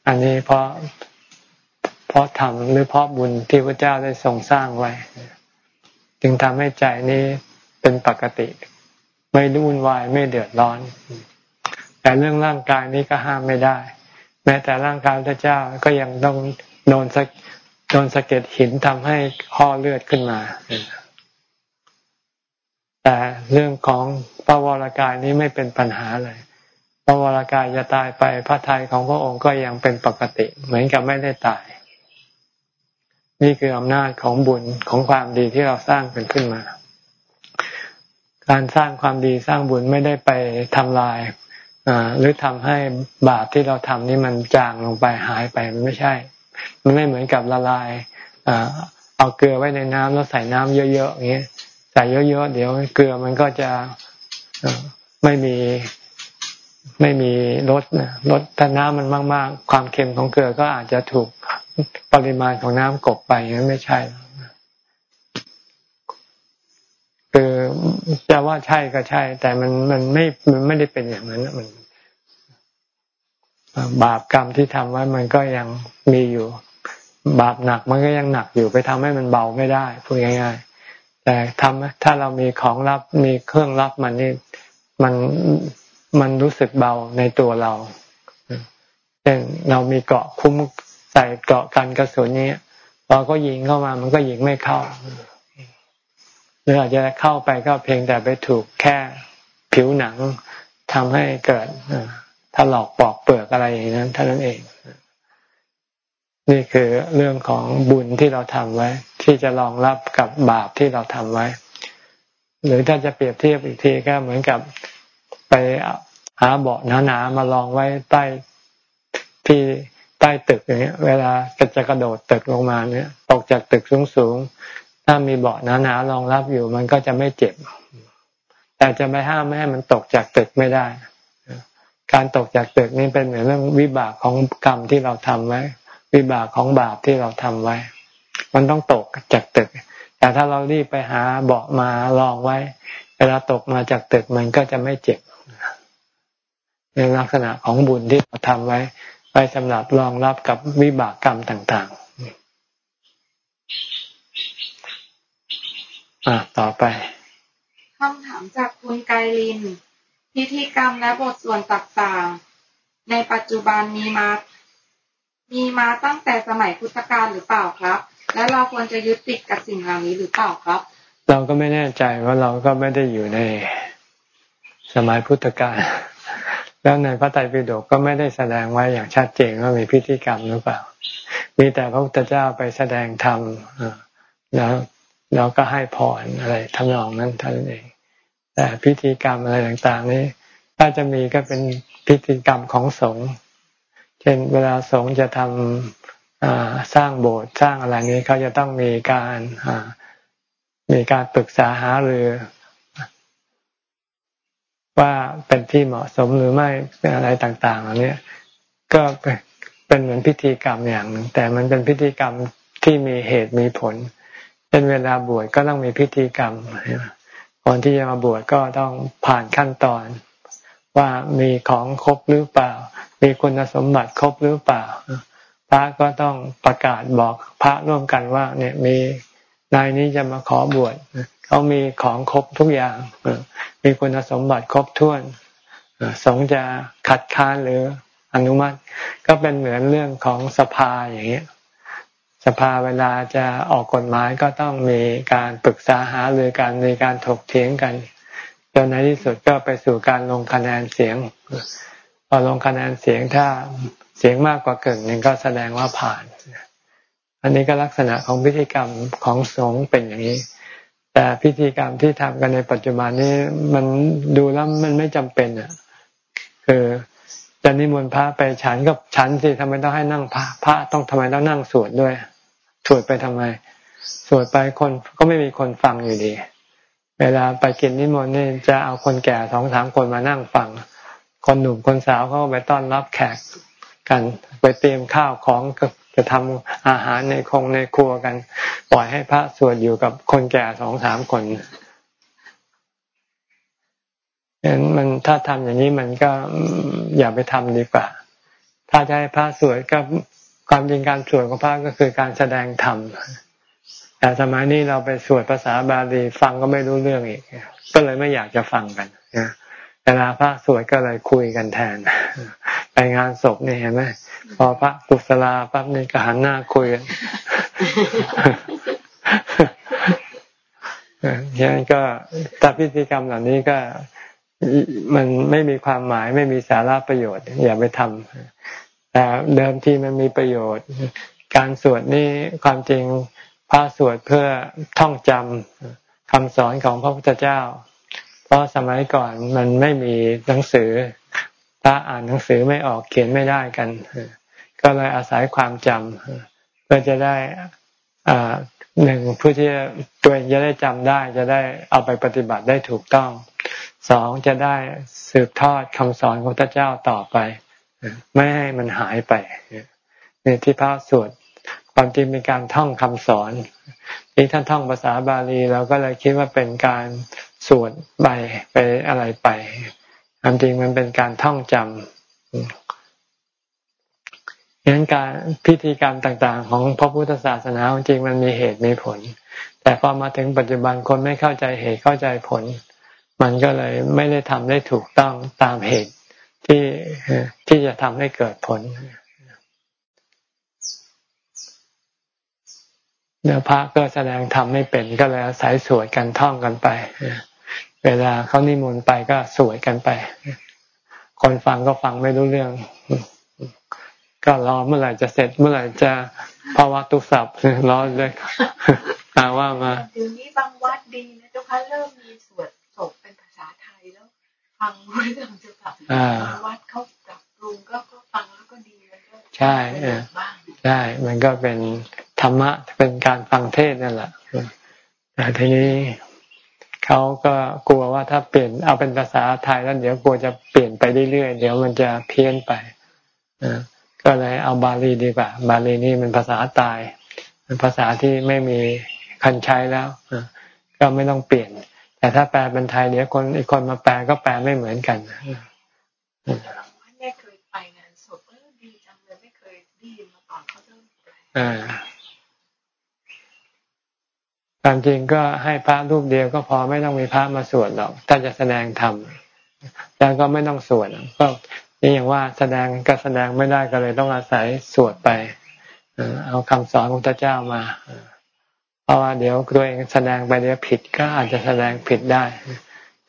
อันนี้เพราะเพราะทำหรือเพราะบุญที่พระเจ้าได้ทรงสร้างไว้ จึงทำให้ใจนี้เป็นปกติ ไม่รุ่นวายไม่เดือดร้อน แต่เรื่องร่างกายนี้ก็ห้ามไม่ได้ แม้แต่ร่างกายพระเจ้าก็ยังต้องโดนสโด นสะเก็ดหินทำให้ข้อเลือดขึ้นมา แต่เรื่องของพระวรากายนี้ไม่เป็นปัญหาเลย พระวรากายจะตายไปพระทัยของพระองค์ก็ยังเป็นปกติ เหมือนกับไม่ได้ตาย นี่คืออำนาจของบุญของความดีที่เราสร้างเป็นขึ้นมา การสร้างความดีสร้างบุญไม่ได้ไปทำลายหรือทำให้บาปที่เราทำนี่มันจางลงไปหายไปมันไม่ใช่ มันไม่เหมือนกับละลายเอาเกลือไว้ในน้ำแล้วใส่น้ำเยอะๆอย่างเงี้ยใส่เยอะๆเดี๋ยวเกลือมันก็จะไม่มีไม่มีรสนะรสถ้าน้ำมันมากๆ ความเค็มของเกลือก็อาจจะถูกปริมาณของน้ำกบไปงั้นไม่ใช่คือจะว่าใช่ก็ใช่ แต่มันมันไม่มันไม่ได้เป็นอย่างนั้นมัน บาปกรรมที่ทำไว้มันก็ยังมีอยู่ บาปหนักมันก็ยังหนักอยู่ไปทำให้มันเบาไม่ได้พูดง่ายๆ แต่ทำถ้าเรามีของรับมีเครื่องรับมันนี่มันมันรู้สึกเบาในตัวเราเช่นเรามีเกาะคุ้มใส่เกาะกันกระสุนนี้พอก็ยิงเข้ามา มันก็ยิงไม่เข้าหรืออาจจะเข้าไปก็เพียงแต่ไปถูกแค่ผิวหนังทำให้เกิด ถ้าหลอกปอกเปลือกอะไรอย่างนั้นเท่านั้นเอง นี่คือเรื่องของบุญที่เราทำไว้ ที่จะรองรับกับบาปที่เราทำไว้ หรือถ้าจะเปรียบเทียบอีกทีก็เหมือนกับไปหาเบาะหนาๆมาลองไว้ใต้ที่ใต้ตึกอย่างเงี้ย เวลาจะกระโดดตึกลงมาเนี่ยตกจากตึกสูงๆถ้ามีเบาะหนาๆรองรับอยู่มันก็จะไม่เจ็บแต่จะไม่ห้ามไม่ให้มันตกจากตึกไม่ได้ การตกจากตึกนี่เป็นเหมือนเรื่องวิบากของกรรมที่เราทำไว้ วิบากของบาปที่เราทำไว้ มันต้องตกจากตึก แต่ถ้าเรารีบไปหาเบาะมาลองไว้ เวลาตกมาจากตึกมันก็จะไม่เจ็บในลักษณะของบุญที่เราทำไว้ ไว้สำหรับรองรับกับวิบากกรรมต่างๆ อะต่อไปคำถามจากคุณไกลิน พิธีกรรมและบทส่วนต่างๆ ในปัจจุบันมีมา มีมาตั้งแต่สมัยพุทธกาลหรือเปล่าครับ และเราควรจะยึดติดกับสิ่งเหล่านี้หรือเปล่าครับ เราก็ไม่แน่ใจว่าเราก็ไม่ได้อยู่ในสมัยพุทธกาลแล้วในพระไตรปิฎกก็ไม่ได้แสดงไว้อย่างชัดเจนว่ามีพิธีกรรมหรือเปล่า มีแต่พระพุทธเจ้าไปแสดงธรรมแล้วเราก็ให้พรอะไรทำนองนั้นเท่านั้นเอง แต่พิธีกรรมอะไรต่างๆ นี้ ถ้าจะมีก็เป็นพิธีกรรมของสงฆ์เช่นเวลาสงฆ์จะทำสร้างโบสถ์สร้างอะไรนี้เขาจะต้องมีการมีการปรึกษาหารือว่าเป็นที่เหมาะสมหรือไม่อะไรต่างๆเหล่านี้ก็เป็นเหมือนพิธีกรรมอย่างหนึ่งแต่มันเป็นพิธีกรรมที่มีเหตุมีผลเช่นเวลาบวชก็ต้องมีพิธีกรรมก่ อนที่จะมาบวชก็ต้องผ่านขั้นตอนว่ามีของครบหรือเปล่า มีคุณสมบัติครบหรือเปล่า พระก็ต้องประกาศบอกพระร่วมกันว่า เนี่ยมีนายนี้จะมาขอบวชเขามีของครบทุกอย่างมีคุณสมบัติครบถ้วนสงจะขัดค้านหรืออนุมัติ ก็เป็นเหมือนเรื่องของสภาอย่างเงี้ย สภาเวลาจะออกกฎหมายก็ต้องมีการปรึกษาหารือกันมีการถกเถียงกันจนในที่สุดก็ไปสู่การลงคะแนนเสียง พอลงคะแนนเสียงถ้าเสียงมากกว่าเกึ่งหนึ่งก็แสดงว่าผ่าน อันนี้ก็ลักษณะของพิธีกรรมของสงฆ์เป็นอย่างนี้ แต่พิธีกรรมที่ทำกันในปัจจุบันนี้มันดูแล้วมันไม่จำเป็นอะคือจะนิมนต์พระไปฉันก็ฉันสิทำไมต้องให้นั่งพระพระต้องทำไมต้องนั่งสวดด้วย สวดไปทำไม สวดไปคนก็ไม่มีคนฟังอยู่ดี เวลาไปกินนิมนต์นี่จะเอาคนแก่สองสามคนมานั่งฟัง คนหนุ่มคนสาวเขาไปต้อนรับแขกกัน ไปเตรียมข้าวของจะทำอาหารในคงในครัวกัน ปล่อยให้พระสวดอยู่กับคนแก่สองสามคนเห็นมันถ้าทำอย่างนี้มันก็อย่าไปทำดีกว่า ถ้าจะให้พระสวดก็ ความจริงการสวดของพระก็คือการแสดงธรรมแต่สมัยนี้เราไปสวดภาษาบาลีฟังก็ไม่รู้เรื่องอีกก็เลยไม่อยากจะฟังกันนะเวลาพระสวดก็เลยคุยกันแทน ไปงานศพนี่เห็นไหมพอพระกุศลาปั๊บนี่ก็หันหน้าคุยกันอย่างนั้นก็ถ้าพิธีกรรมเหล่านี้ก็มันไม่มีความหมายไม่มีสาระประโยชน์ อย่าไปทำ แต่เดิมที่มันมีประโยชน์ การสวดนี่ความจริงพระสวดเพื่อท่องจำคำสอนของพระพุทธเจ้า เพราะสมัยก่อนมันไม่มีหนังสือถ้าอ่านหนังสือไม่ออกเขียนไม่ได้กัน ก็เลยอาศัยความจำเพื่อจะได้หนึ่งเพื่อที่ตัวเองจะได้จำได้ จะได้เอาไปปฏิบัติได้ถูกต้องสองจะได้สืบทอดคำสอนของพระเจ้าต่อไป ไม่ให้มันหายไปเนี่ยที่พระสวดความจริงเป็นการท่องคำสอนที่ท่านท่องภาษาบาลีเราก็เลยคิดว่าเป็นการสวดไปไปอะไรไปความจริงมันเป็นการท่องจำฉะนั้นการพิธีกรรมต่างๆ ของพระพุทธศาสนาจริงมันมีเหตุมีผล แต่พอมาถึงปัจจุบันคนไม่เข้าใจเหตุเข้าใจผล มันก็เลยไม่ได้ทำได้ถูกต้องตามเหตุ ที่ที่จะทำให้เกิดผลเนื้อพระก็แสดงทำไม่เป็นก็เลยอาศัยสวดกันท่องกันไป เวลาเขานิมนต์ไปก็สวดกันไป คนฟังก็ฟังไม่รู้เรื่อง ก็รอเมื่อไหร่จะเสร็จเมื่อไหร่จะภาวะตุสับรอเลยอาว่ามาเดี๋ยวนี้บางวัดดีนะเจ้าค่ะเริ่มมีสวดศพเป็นภาษาไทยแล้ว ฟังรู้เรื่องเจ้าค่ะวัดเขาปรับปรุงก็ก็ฟังแล้วก็ดีแล้วก็ใช่ใช่มันก็เป็นธรรมะเป็นการฟังเทศนั่นแหละแต่ทีนี้เขาก็กลัวว่าถ้าเปลี่ยนเอาเป็นภาษาไทยแล้วเดี๋ยวกลัวจะเปลี่ยนไปเรื่อยๆเดี๋ยวมันจะเพี้ยนไปก็เลยเอาบาลีดีกว่า บาลีนี่มันภาษาตายเป็นภาษาที่ไม่มีคันใช้แล้วก็ไม่ต้องเปลี่ยน แต่ถ้าแปลเป็นไทยเดี๋ยวคนอีกคนมาแปลก็แปลไม่เหมือนกันไม่เคยไปงานศพดีจังเลยไม่เคยได้ยินมาก่อนเขาเริ่มแปลตามจริงก็ให้พระรูปเดียวก็พอไม่ต้องมีพระมาสวดหรอกถ้าจะแสดงธรรมแล้วก็ไม่ต้องสวดก็นี่อย่างว่าแสดงก็แสดงไม่ได้ก็เลยต้องอาศัยสวดไปเอาคำสอนของพระเจ้ามา เพราะว่าเดี๋ยวตัวเองแสดงไปเดี๋ยวผิดก็อาจจะแสดงผิดได้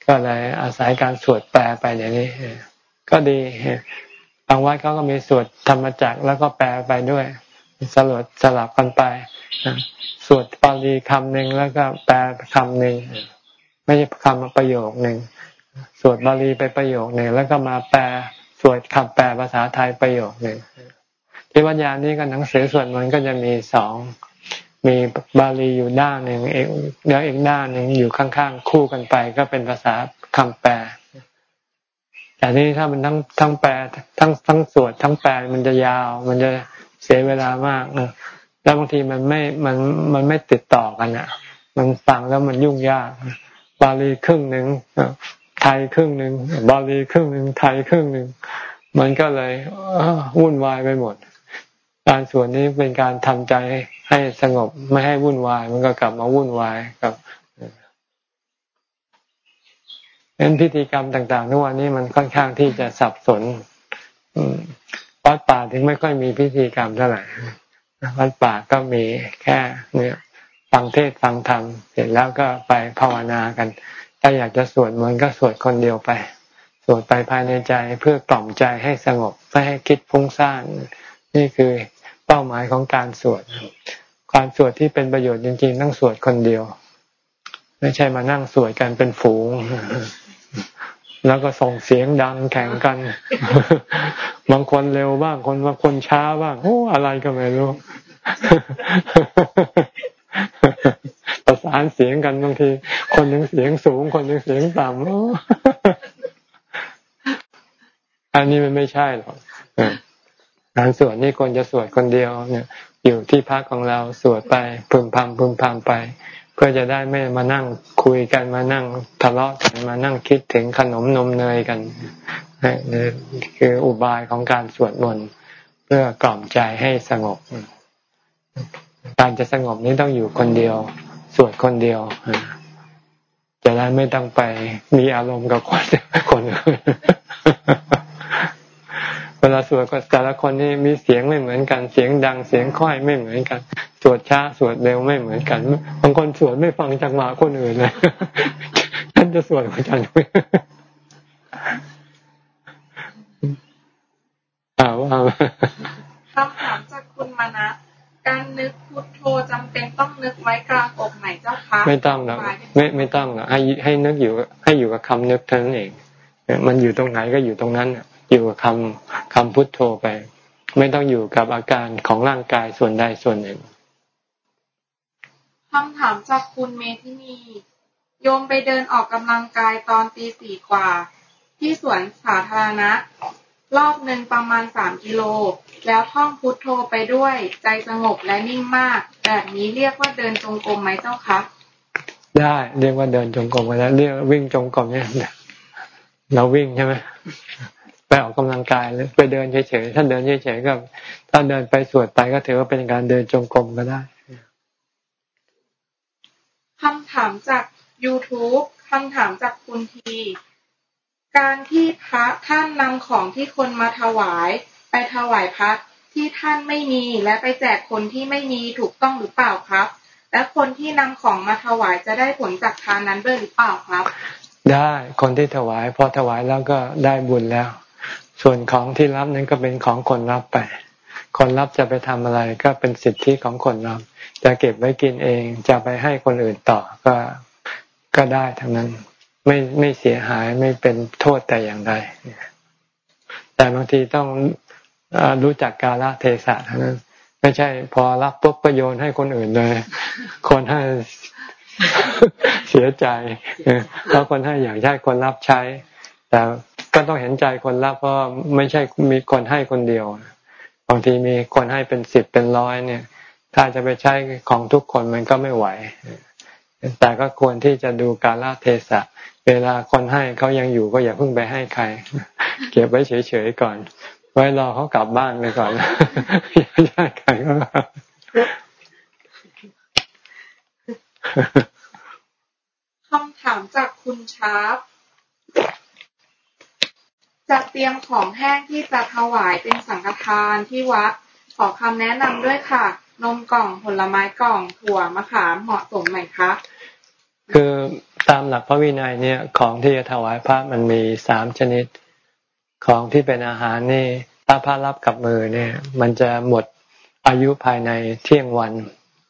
ก็เลยอาศัยการสวดแปลไปอย่างนี้ก็ดีบางวัดเขาก็มีสวดธรรมจักรแล้วก็แปลไปด้วยสลับสลับกันไปสวดปาลีคำหนึ่งแล้วก็แปลคำหนึ่งไม่ใช่คำประโยคหนึ่งสวดบาลีไปประโยคหนึ่งแล้วก็มาแปลสวดคำแปลภาษาไทยประโยคหนึ่งที่วัญญานี้ก็หนังสือสวดมันก็จะมีสอง มีบาลีอยู่ด้านหนึ่งเอกแล้วอีกด้านหนึ่งอยู่ข้างๆคู่กันไป ก็เป็นภาษาคำแปลแต่นี่ถ้ามันทั้งทั้งแปลทั้งทั้งสวดทั้งแปลมันจะยาว มันจะเสียเวลามากแล้วบางทีมันไม่มันมันไม่ติดต่อกันอะ มันฟังแล้วมันยุ่งยาก บาลีครึ่งหนึ่งไทยครึ่งหนึ่งบาลีครึ่งหนึ่งไทยครึ่งหนึ่งมันก็เลยวุ่นวายไปหมด การส่วนนี้เป็นการทำใจ ให้สงบไม่ให้วุ่นวาย มันก็กลับมาวุ่นวายกับเน้นพิธีกรรมต่างๆทุกวันนี้มันค่อนข้างที่จะสับสนวัดป่าถึงไม่ค่อยมีพิธีกรรมเท่าไหร่วัดป่าก็มีแค่ เนี่ย ฟังเทศฟังธรรมเสร็จแล้วก็ไปภาวนากัน ถ้าอยากจะสวดมนต์ก็สวดคนเดียวไป สวดไปภายในใจเพื่อกล่อมใจให้สงบไม่ให้คิดฟุ้งซ่านนี่คือ เป้าหมายของการสวดการสวดที่เป็นประโยชน์จริงๆต้องสวดคนเดียว ไม่ใช่มานั่งสวดกันเป็นฝูง แล้วก็ส่งเสียงดังแข่งกัน บางคนเร็วบ้างคนบางคนช้าบ้างโอ้อะไรก็ไม่รู้ประสานเสียงกันบางที คนหนึ่งเสียงสูง คนหนึ่งเสียงต่ำอันนี้มันไม่ใช่หรอก การสวดนี่คนจะสวดคนเดียวเนี่ย อยู่ที่พักของเราสวดไปพึมพำพึมพำไป เพื่อจะได้ไม่มานั่งคุยกันมานั่งทะเลาะกันมานั่งคิดถึงขนมนมเนยกันนี่คืออุบายของการสวดมนต์เพื่อกล่อมใจให้สงบ การจะสงบนี้ต้องอยู่คนเดียว สวดคนเดียวจะได้ไม่ต้องไปมีอารมณ์กับคนคนเว ลาสวดก็แต่ละคนนี่มีเสียงไม่เหมือนกัน เสียงดังเสียงค่อยไม่เหมือนกัน สวดช้าสวดเร็วไม่เหมือนกัน บางคนสวดไม่ฟังจังหวะคนอื่นเลยท่านจะสวดของอาจารย์ถามว่าคำถามจากคุณมานะการนึกพุทโธจำเป็นต้องนึกไว้กลางอกไหนเจ้าคะไม่ต้องหรอกไม่ไม่ต้องหรอกให้ให้นึกอยู่ให้อยู่กับคำนึกเท่านั้นเองมันอยู่ตรงไหนก็อยู่ตรงนั้นอ ยู่กับคำคำพุทโธไป ไม่ต้องอยู่กับอาการของร่างกายส่วนใดส่วนหนึ่งคำถามจากคุณเมทินี โยมไปเดินออกกำลังกายตอนตีสี่กว่า ที่สวนสาธารณะ รอบหนึ่งประมาณสามกิโล แล้วท่องพุทโธไปด้วย ใจสงบและนิ่งมาก แบบนี้เรียกว่าเดินจงกรมไหมเจ้าคะได้เรียกว่าเดินจงกรมไปแล้วเรียกวิ่งจงกรมเนี่ยเราวิ่งใช่ไหม ไปออกกำลังกายหรือไปเดินเฉยๆถ้าเดินเฉยๆก็ถ้าเดินไปสวดไปก็ถือว่าเป็นการเดินจงกรมก็ได้คำถามจาก YouTube คำถามจากคุณที การที่พระท่านนำของที่คนมาถวาย ไปถวายพระที่ท่านไม่มีและไปแจกคนที่ไม่มีถูกต้องหรือเปล่าครับ และคนที่นำของมาถวายจะได้ผลจากทานนั้นด้วยหรือเปล่าครับ ได้คนที่ถวายพอถวายแล้วก็ได้บุญแล้ว ส่วนของที่รับนั้นก็เป็นของคนรับไป คนรับจะไปทำอะไรก็เป็นสิทธิของคนรับ จะเก็บไว้กินเองจะไปให้คนอื่นต่อก็ก็ได้ทั้งนั้นไม่ไม่เสียหายไม่เป็นโทษแต่อย่างใดแต่บางทีต้องรู้จักกาลเทศะเท่านั้น ไม่ใช่ พอรับปุ๊บก็โยนให้คนอื่นเลย คนให้เสียใจเพราะคนให้อยากใช้คนรับใช้ แต่ ก็ต้องเห็นใจคนรับเพราะไม่ใช่มีคนให้คนเดียวบางทีมีคนให้เป็นสิบเป็นร้อยเนี่ย ถ้าจะไปใช้ของทุกคนมันก็ไม่ไหว แต่ก็ควรที่จะดูกาลเทศะ เวลาคนให้เขายังอยู่ก็อย่าเพิ่งไปให้ใคร เก็บไว้เฉยๆก่อน ไว้รอเขากลับบ้านไปก่อนอย่าให้ใครก็คำถามจากคุณชาร์ป จะเตรียมของแห้งที่จะถวายเป็นสังฆทานที่วัด ขอคำแนะนำด้วยค่ะ นมกล่องผลไม้กล่องถั่วมะขามเหมาะสมไหมคะ คือตามหลักพระวินัยเนี่ยของที่จะถวายพระมันมีสามชนิด ของที่เป็นอาหารนี่ถ้าพระรับกับมือเนี่ย มันจะหมดอายุภายในเที่ยงวัน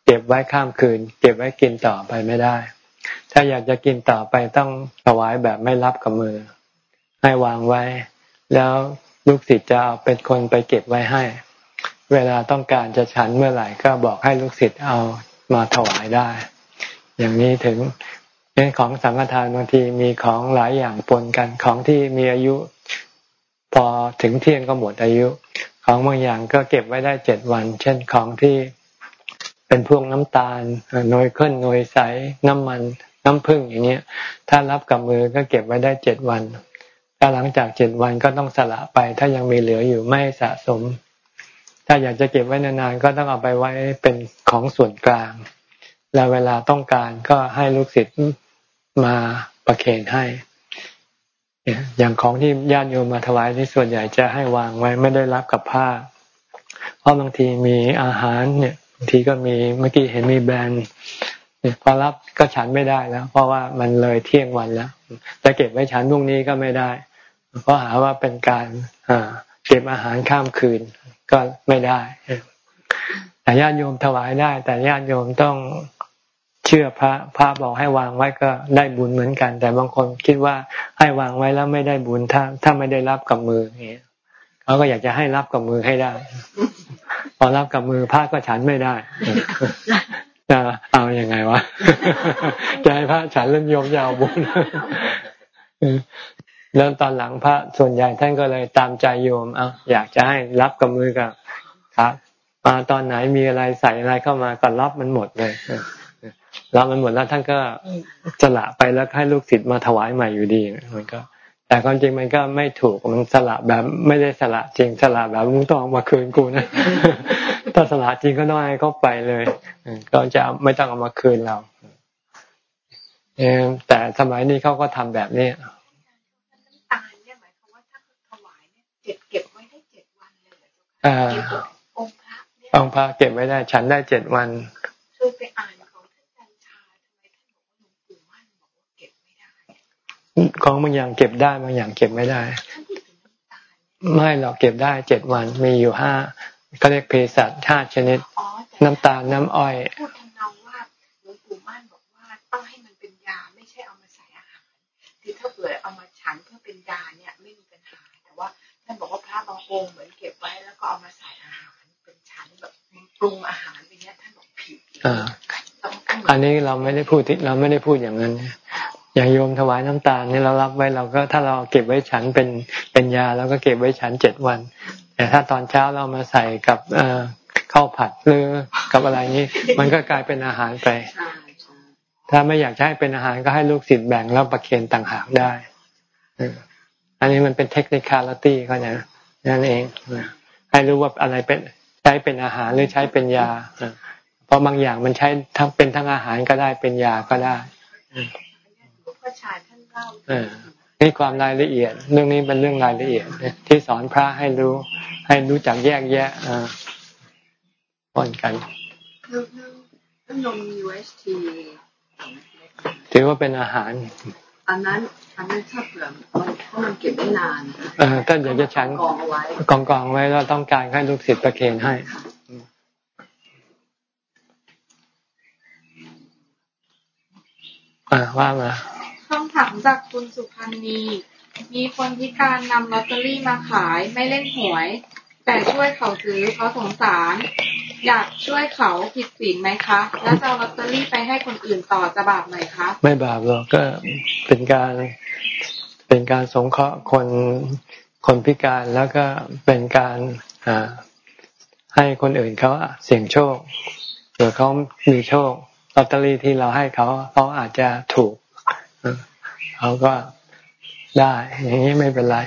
เก็บไว้ข้ามคืน เก็บไว้กินต่อไปไม่ได้ ถ้าอยากจะกินต่อไปต้องถวายแบบไม่รับกับมือ ให้วางไว้ แล้วลูกศิษย์จะเอาเป็นคนไปเก็บไว้ให้ เวลาต้องการจะฉันเมื่อไหร่ก็บอกให้ลูกศิษย์เอามาถวายได้ อย่างนี้ถึงเป็นของสังฆทานบางทีมีของหลายอย่างปนกันของที่มีอายุ พอถึงเที่ยงก็หมดอายุ ของบางอย่างก็เก็บไว้ได้เจ็ดวัน เช่นของที่เป็นพวกน้ำตาลนอยข้นนยใสน้ำมันน้ำผึ้งอย่างเงี้ย ถ้ารับกับมือก็เก็บไว้ได้เจ็ดวัน ถ้าหลังจากเจ็ดวันก็ต้องสละไป ถ้ายังมีเหลืออยู่ไม่สะสม ถ้าอยากจะเก็บไว้นานๆก็ต้องเอาไปไว้เป็นของส่วนกลาง แล้วเวลาต้องการก็ให้ลูกศิษย์มาประเคนให้ อย่างของที่ญาติโยมมาถวายที่ส่วนใหญ่จะให้วางไว้ไม่ได้รับกับผ้า เพราะบางทีมีอาหารเนี่ยบางทีก็มีเมื่อกี้เห็นมีแบรนด์ พอรับก็ฉันไม่ได้แล้ว เพราะว่ามันเลยเที่ยงวันแล้วจะเก็บไว้ฉันพรุ่งนี้ก็ไม่ได้ เพราะหาว่าเป็นการเก็บอาหารข้ามคืนก็ไม่ได้แต่ญาติโยมถวายได้ แต่ญาติโยมต้องเชื่อพระพระบอกให้วางไว้ก็ได้บุญเหมือนกัน แต่บางคนคิดว่าให้วางไว้แล้วไม่ได้บุญถ้า ถ้าไม่ได้รับกับมืออย่างเงี้ยเขาก็อยากจะให้รับกับมือให้ได้ พอรับกับมือพระก็ฉันไม่ได้ จะเอาอยัางไงวะ จะให้พระฉันเล่นโยมยาวบุญแล้วตอนหลังพระส่วนใหญ่ท่านก็เลยตามใจโยมเอาอยากจะให้รับกับมือกับครับมาตอนไหนมีอะไรใส่อะไรเข้ามาก็รับมันหมดเลยรับมันหมดแล้วท่านก็สละไปแล้วให้ลูกศิษย์มาถวายใหม่อยู่ดีมันก็ แต่ความจริงมันก็ไม่ถูกมันสละแบบไม่ได้สละจริงสละแบบมึงต้องมาคืนกูนะถ้าสละจริงก็ต้องให้เขาไปเลยก็จะไม่ต้องเอามาคืนเราแต่สมัยนี้เขาก็ทำแบบนี้เก็บเก็บไว้ได้เจ็ดวันเลยอ่าองค์พระองค์พระเก็บไว้ได้ ฉันได้เจ็ดวัน ของบางอย่างเก็บได้บางอย่างเก็บไม่ได้ ไม่หรอกเก็บได้เจ็ดวันมีอยู่ห้าเขาเรียกเภสัชห้าชนิด น้ำตาลน้ำอ้อยพูดทำนองว่าหลวงปู่มั่นบอกว่าต้องให้มันเป็นยาไม่ใช่เอามาใส่อาหารคือถ้าเผื่อเอามาฉันเพื่อเป็นยาเนี่ยไม่มีปัญหาแต่ว่าท่านบอกว่าพระบางองค์เหมือนเก็บไว้แล้วก็เอามาใส่อาหารเป็นชั้นแบบปรุงอาหารอย่างเงี้ยท่านบอกผิดอ่าอันนี้เราไม่ได้พูดเราไม่ได้พูดอย่างนั้น อย่างโยมถวายน้ำตาลนี่เรารับไว้เราก็ถ้าเราเก็บไว้ฉันเป็นเป็นยาแล้วก็เก็บไว้ฉันเจ็ดวัน แต่ถ้าตอนเช้าเรามาใส่กับเอ่อข้าวผัดหรือกับอะไรนี้ มันก็กลายเป็นอาหารไป ถ้าไม่อยากให้เป็นอาหารก็ให้ลูกศิษย์แบ่งแล้วประเคนต่างหากได้อันนี้มันเป็นเทคนิคาลิตี้เขาเนี่ยนั่นเองให้รู้ว่าอะไรเป็นใช้เป็นอาหารหรือใช้เป็นยาเพราะบางอย่างมันใช้ทั้งเป็นทั้งอาหารก็ได้เป็นยาก็ได้ นี่ความรายละเอียด เรื่องนี้เป็นเรื่องรายละเอียดที่สอนพระให้รู้ ให้รู้จักแยกแยะป้อนกันนม UHT ถือว่าเป็นอาหาร อันนั้นอันนั้นถ้าเผื่อมันเพราะมันเก็บได้นานเออท่านอยากจะฉันกองเอาไว้กองกองๆไว้แล้วต้องการให้ลูกศิษย์ประเคนให้อ่าว่ามาคำ ถามจากคุณสุพันธ์นีมีคนพิการนำลอตเตอรี่มาขาย ไม่เล่นหวย แต่ช่วยเขาซื้อเพราะสงสาร อยากช่วยเขาผิดศีลไหมคะ แล้วจะลอตเตอรี่ไปให้คนอื่นต่อจะบาปไหมคะ ไม่บาปหรอกก็เป็นการเป็นการสงเคราะห์คนคนพิการแล้วก็เป็นการให้คนอื่นเขาเสี่ยงโชคเผื่อเขามีโชคลอตเตอรี่ที่เราให้เขาเขาอาจจะถูก เขาก็ได้ อย่างนี้ไม่เป็นไร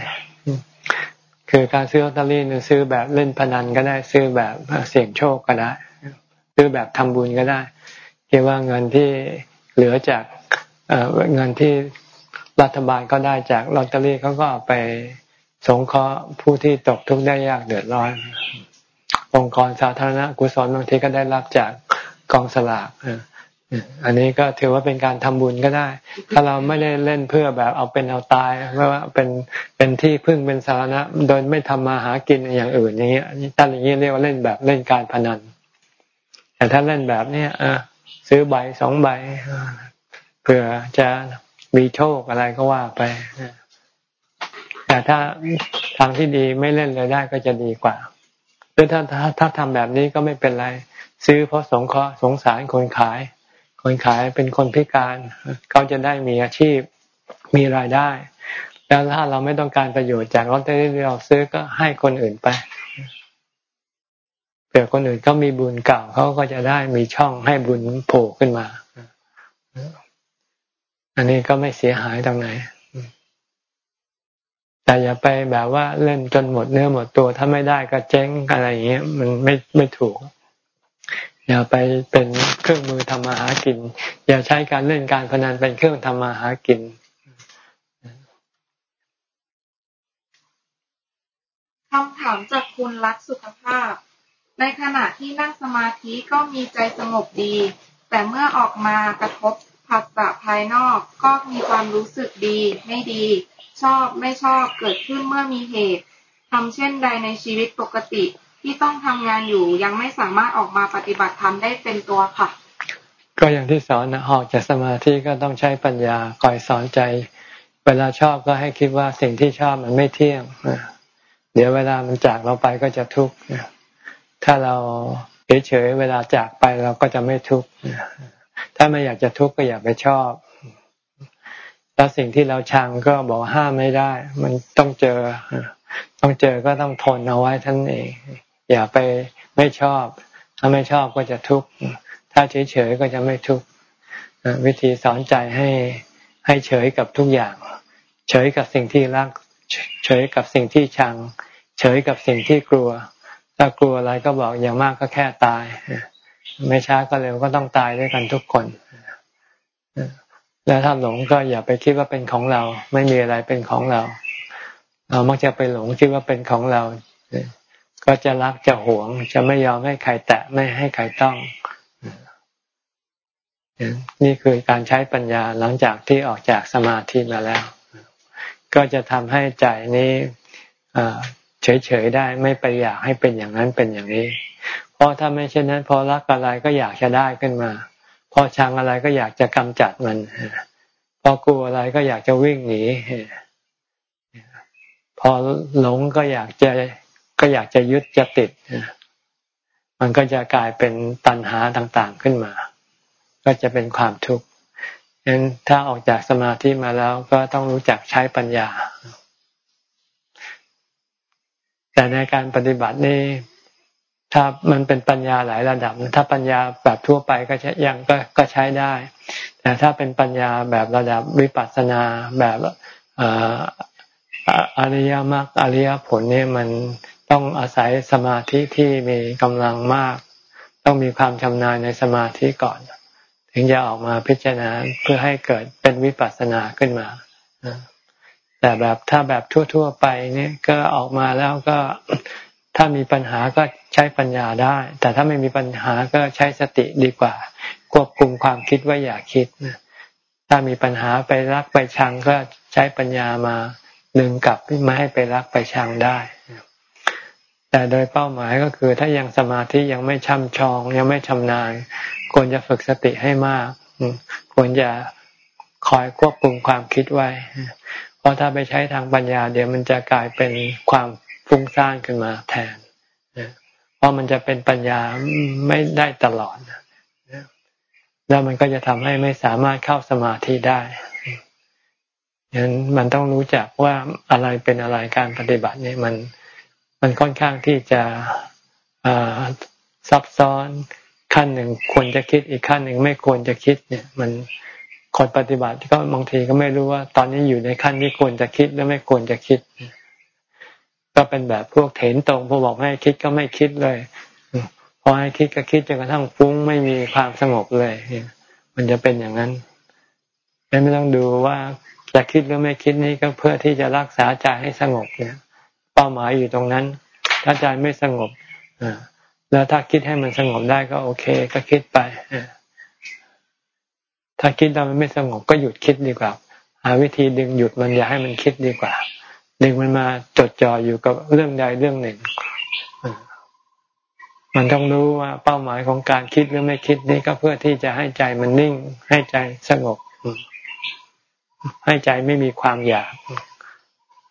คือการซื้อลอตเตอรี่เนี่ยซื้อแบบเล่นพนันก็ได้ ซื้อแบบเสี่ยงโชคก็ได้ ซื้อแบบทำบุญก็ได้คิดว่าเงินที่เหลือจากเเงินที่รัฐบาลก็ได้จากลอตเตอรี่เขาก็เอาไปสงเคราะห์ผู้ที่ตกทุกข์ได้ยากเดือดร้อน องค์กรสาธารณกุศลบางทีก็ได้รับจากกองสลากเอันนี้ก็ถือว่าเป็นการทำบุญก็ได้ ถ้าเราไม่ได้เล่นเพื่อแบบเอาเป็นเอาตายไม่ว่าเป็นเป็นที่พึ่งเป็นสาระโดยไม่ทำมาหากินอย่างอื่นอย่างเงี้ยอันนี้ตั้งอย่างนี้เรียกว่าเล่นแบบเล่นการพนัน แต่ถ้าเล่นแบบเนี้ยอซื้อใบสองใบเผื่อจะมีโชคอะไรก็ว่าไปแต่ถ้าทางที่ดีไม่เล่นเลยได้ก็จะดีกว่าหรือถ้าถ้าถ้าทำแบบนี้ก็ไม่เป็นไร ซื้อเพราะสงเคราะห์สงสารคนขาย คนขายเป็นคนพิการ เขาจะได้มีอาชีพมีรายได้ แล้วถ้าเราไม่ต้องการประโยชน์จากลอตเตอรี่ที่เราซื้อก็ให้คนอื่นไปเผื่อคนอื่นเขามีบุญเก่าเขาก็จะได้มีช่องให้บุญโผล่ขึ้นมา อันนี้ก็ไม่เสียหายตรงไหน แต่อย่าไปแบบว่าเล่นจนหมดเนื้อหมดตัวถ้าไม่ได้ก็เจ๊งอะไรอย่างเงี้ยมันไม่ไม่ถูก อย่าไปเป็นเครื่องมือทำมาหากิน อย่าใช้การเล่นการพนันเป็นเครื่องทำมาหากินคำถามจากคุณรักสุขภาพ ในขณะที่นั่งสมาธิก็มีใจสงบดี แต่เมื่อออกมากระทบผัสสะภายนอกก็มีความรู้สึกดี ไม่ดี ชอบไม่ชอบเกิดขึ้นเมื่อมีเหตุทำเช่นใดในชีวิตปกติ ที่ต้องทำงานอยู่ยังไม่สามารถออกมาปฏิบัติธรรมได้เต็มตัวค่ะ ก็อย่างที่สอนนะออกจากสมาธิก็ต้องใช้ปัญญาคอยสอนใจ เวลาชอบก็ให้คิดว่าสิ่งที่ชอบมันไม่เที่ยงเดี๋ยวเวลามันจากเราไปก็จะทุกข์ถ้าเราเฉยๆเวลาจากไปเราก็จะไม่ทุกข์ถ้าไม่อยากจะทุกข์ก็อย่าไปชอบแล้วสิ่งที่เราชังก็บอกห้ามไม่ได้ มันต้องเจอ ต้องเจอก็ต้องทนเอาไว้ท่านเอง อย่าไปไม่ชอบ ถ้าไม่ชอบก็จะทุกข์ถ้าเฉยๆก็จะไม่ทุกข์วิธีสอนใจให้ให้เฉยกับทุกอย่าง เฉยกับสิ่งที่รัก เฉยกับสิ่งที่ชัง เฉยกับสิ่งที่กลัว ถ้ากลัวอะไรก็บอกอย่างมากก็แค่ตาย ไม่ช้าก็เร็วก็ต้องตายด้วยกันทุกคน แล้วถ้าหลงก็อย่าไปคิดว่าเป็นของเรา ไม่มีอะไรเป็นของเรา เรามักจะไปหลงคิดว่าเป็นของเรา ก็จะรักจะหวง จะไม่ยอมให้ใครแตะไม่ให้ใครต้อง นี่คือการใช้ปัญญาหลังจากที่ออกจากสมาธิมาแล้ว ก็จะทำให้ใจนี้เฉยๆได้ไม่ไปอยากให้เป็นอย่างนั้นเป็นอย่างนี้ เพราะถ้าไม่เช่นนั้น พอรักอะไรก็อยากจะได้ขึ้นมา พอชังอะไรก็อยากจะกำจัดมันพอกลัวอะไรก็อยากจะวิ่งหนีพอหลงก็อยากจะ ก็อยากจะยึดจะติด มันก็จะกลายเป็นตัณหาต่างๆขึ้นมา ก็จะเป็นความทุกข์ฉะนั้นถ้าออกจากสมาธิมาแล้วก็ต้องรู้จักใช้ปัญญา แต่ในการปฏิบัตินี่ถ้ามันเป็นปัญญาหลายระดับ ถ้าปัญญาแบบทั่วไปก็ใช้ยังก็ก็ใช้ได้ แต่ถ้าเป็นปัญญาแบบระดับวิปัสสนาแบบอริยมรรคอริยผลนี่มัน ต้องอาศัยสมาธิที่มีกำลังมาก ต้องมีความชำนาญในสมาธิก่อน ถึงจะออกมาพิจารณาเพื่อให้เกิดเป็นวิปัสสนาขึ้นมาแต่แบบถ้าแบบทั่ว ๆ ไปเนี่ยก็ออกมาแล้วก็ถ้ามีปัญหาก็ใช้ปัญญาได้ แต่ถ้าไม่มีปัญหาก็ใช้สติดีกว่า ควบคุมความคิดว่าอย่าคิดถ้ามีปัญหาไปรักไปชังก็ใช้ปัญญามาดึงกลับไม่ให้ไปรักไปชังได้ แต่โดยเป้าหมายก็คือถ้ายังสมาธิยังไม่ช่ำชอง ยังไม่ชำนาญ ควรจะฝึกสติให้มาก ควรจะคอยควบคุมความคิดไว้ เพราะถ้าไปใช้ทางปัญญา เดี๋ยวมันจะกลายเป็นความฟุ้งซ่านขึ้นมาแทน เพราะมันจะเป็นปัญญาไม่ได้ตลอด แล้วมันก็จะทำให้ไม่สามารถเข้าสมาธิได้ฉะนั้นมันต้องรู้จักว่าอะไรเป็นอะไรการปฏิบัติเนี่ยมัน มันค่อนข้างที่จะซับซ้อนขั้นหนึ่งควรจะคิดอีกขั้นหนึ่งไม่ควรจะคิดเนี่ย มันคนปฏิบัติก็บางทีก็ไม่รู้ว่า ตอนนี้อยู่ในขั้นที่ควรจะคิดและไม่ควรจะคิด ก็เป็นแบบพวกเถนตรงพอบอกให้คิดก็ไม่คิดเลยพอให้คิดก็คิดจนกระทั่งฟุ้งไม่มีความสงบเลยมันจะเป็นอย่างนั้นไม่ต้องดูว่าจะคิดหรือไม่คิดนี่ก็เพื่อที่จะรักษาใจให้สงบเนี่ย ป้าหมายอยู่ตรงนั้น ถ้าใจไม่สงบแล้วถ้าคิดให้มันสงบได้ก็โอเค ก็คิดไปถ้าคิดแล้วมันไม่สงบก็หยุดคิดดีกว่าหาวิธีดึงหยุดมันอย่าให้มันคิดดีกว่า ดึงมันมาจดจ่ออยู่กับเรื่องใดเรื่องหนึ่ง มันต้องรู้ว่าเป้าหมายของการคิดหรือไม่คิดนี่ก็เพื่อที่จะให้ใจมันนิ่ง ให้ใจสงบ ให้ใจไม่มีความอยาก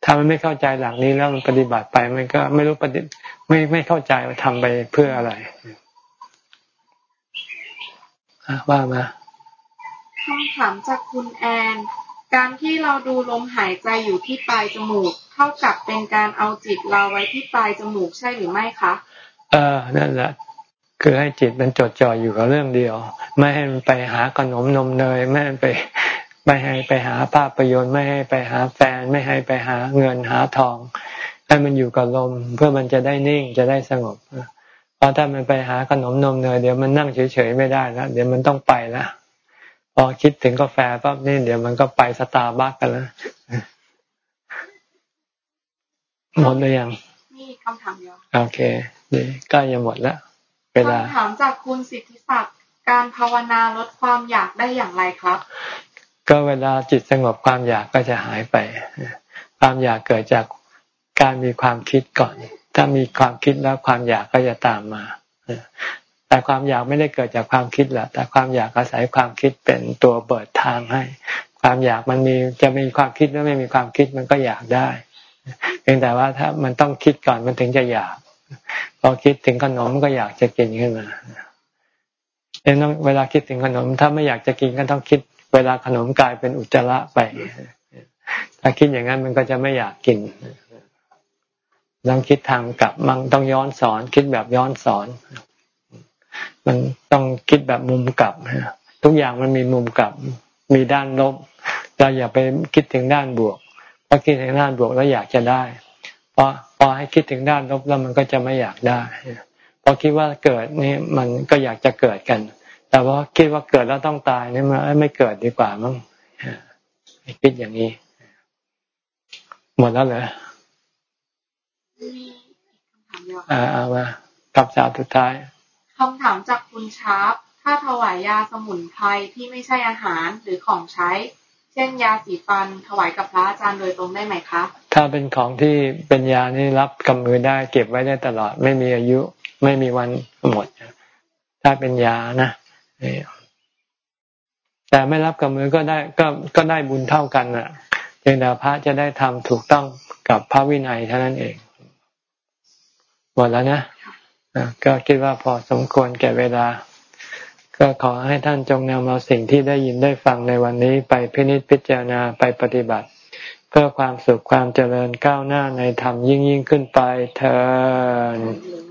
ถ้ามันไม่เข้าใจหลักนี้แล้วมันปฏิบัติไป มันก็ไม่รู้ปฏิไม่ไม่เข้าใจว่าทำไปเพื่ออะไรว่ามาคำถามจากคุณแอน การที่เราดูลมหายใจอยู่ที่ปลายจมูก เท่ากับเป็นการเอาจิตเราไว้ที่ปลายจมูกใช่หรือไม่คะ เออ นั่นแหละคือให้จิตมันจดจ่ออยู่กับเรื่องเดียว ไม่ให้มันไปหาขนมนมเนยไม่ให้ไป ไม่ให้ไปหาภาพประโยชน์ไม่ให้ไปหาแฟน ไม่ให้ไปหาเงินหาทอง ให้มันอยู่กับลมเพื่อมันจะได้นิ่งจะได้สงบเพราะถ้ามันไปหาขนมนมเนยเดี๋ยวมันนั่งเฉยๆไม่ได้แล้วเดี๋ยวมันต้องไปแล้วพอคิดถึงกาแฟปั๊บนี่เดี๋ยวมันก็ไปสตาร์บัคกันแล้วหมดเลยยังมีคำถามเดียวโอเคดีใกล้จะหมดแล้วเวลาคำถามจากคุณสิทธิศักดิ์การภาวนาลดความอยากได้อย่างไรครับ ก็เวลาจิตสงบความอยากก็จะหายไป ความอยากเกิดจากการมีความคิดก่อน ถ้ามีความคิดแล้วความอยากก็จะตามมา แต่ความอยากไม่ได้เกิดจากความคิดแหละแต่ความอยากอาศัยความคิดเป็นตัวเปิดทางให้ ความอยากมันมีจะมีความคิดหรือไม่มีความคิดมันก็อยากได้ เพียงแต่ว่าถ้ามันต้องคิดก่อนมันถึงจะอยาก พอคิดถึงขนมก็อยากจะกินขึ้นมาเวลาคิดถึงขนม ถ้าไม่อยากจะกินก็ต้องคิด เวลาขนมกลายเป็นอุจจาระไป ถ้าคิดอย่างนั้นมันก็จะไม่อยากกินต้องคิดทางกลับมันต้องย้อนสอน คิดแบบย้อนสอน มันต้องคิดแบบมุมกลับทุกอย่างมันมีมุมกลับ มีด้านลบเราอย่าไปคิดถึงด้านบวกพอคิดถึงด้านบวกแล้วอยากจะได้พอพอให้คิดถึงด้านลบแล้วมันก็จะไม่อยากได้พอคิดว่าเกิดนี่มันก็อยากจะเกิดกัน แต่ว่าคิดว่าเกิดแล้วต้องตายนี่มันไม่เกิดดีกว่ามั้งคิดอย่างนี้ หมดแล้วเหรออ่าเอามากับสาวสุดท้ายคำถามจากคุณชาร์ปถ้าถวายยาสมุนไพรที่ไม่ใช่อาหารหรือของใช้ เช่นยาสีฟัน ถวายกับพระอาจารย์โดยตรงได้ไหมคะ ถ้าเป็นของที่เป็นยานี่รับกำมือได้ เก็บไว้ได้ตลอด ไม่มีอายุ ไม่มีวันหมดถ้าเป็นยานะ แต่ไม่รับกับมือก็ได้ก็ก็ได้บุญเท่ากันน่ะเพียงแต่พระจะได้ทำถูกต้องกับพระวินัยเท่านั้นเองหมดแล้วนะก็คิดว่าพอสมควรแก่เวลา ก็ขอให้ท่านจงนำเอาสิ่งที่ได้ยินได้ฟังในวันนี้ไปพินิจพิจารณาไปปฏิบัติ เพื่อความสุขความเจริญก้าวหน้าในธรรมยิ่งยิ่งขึ้นไปเธอ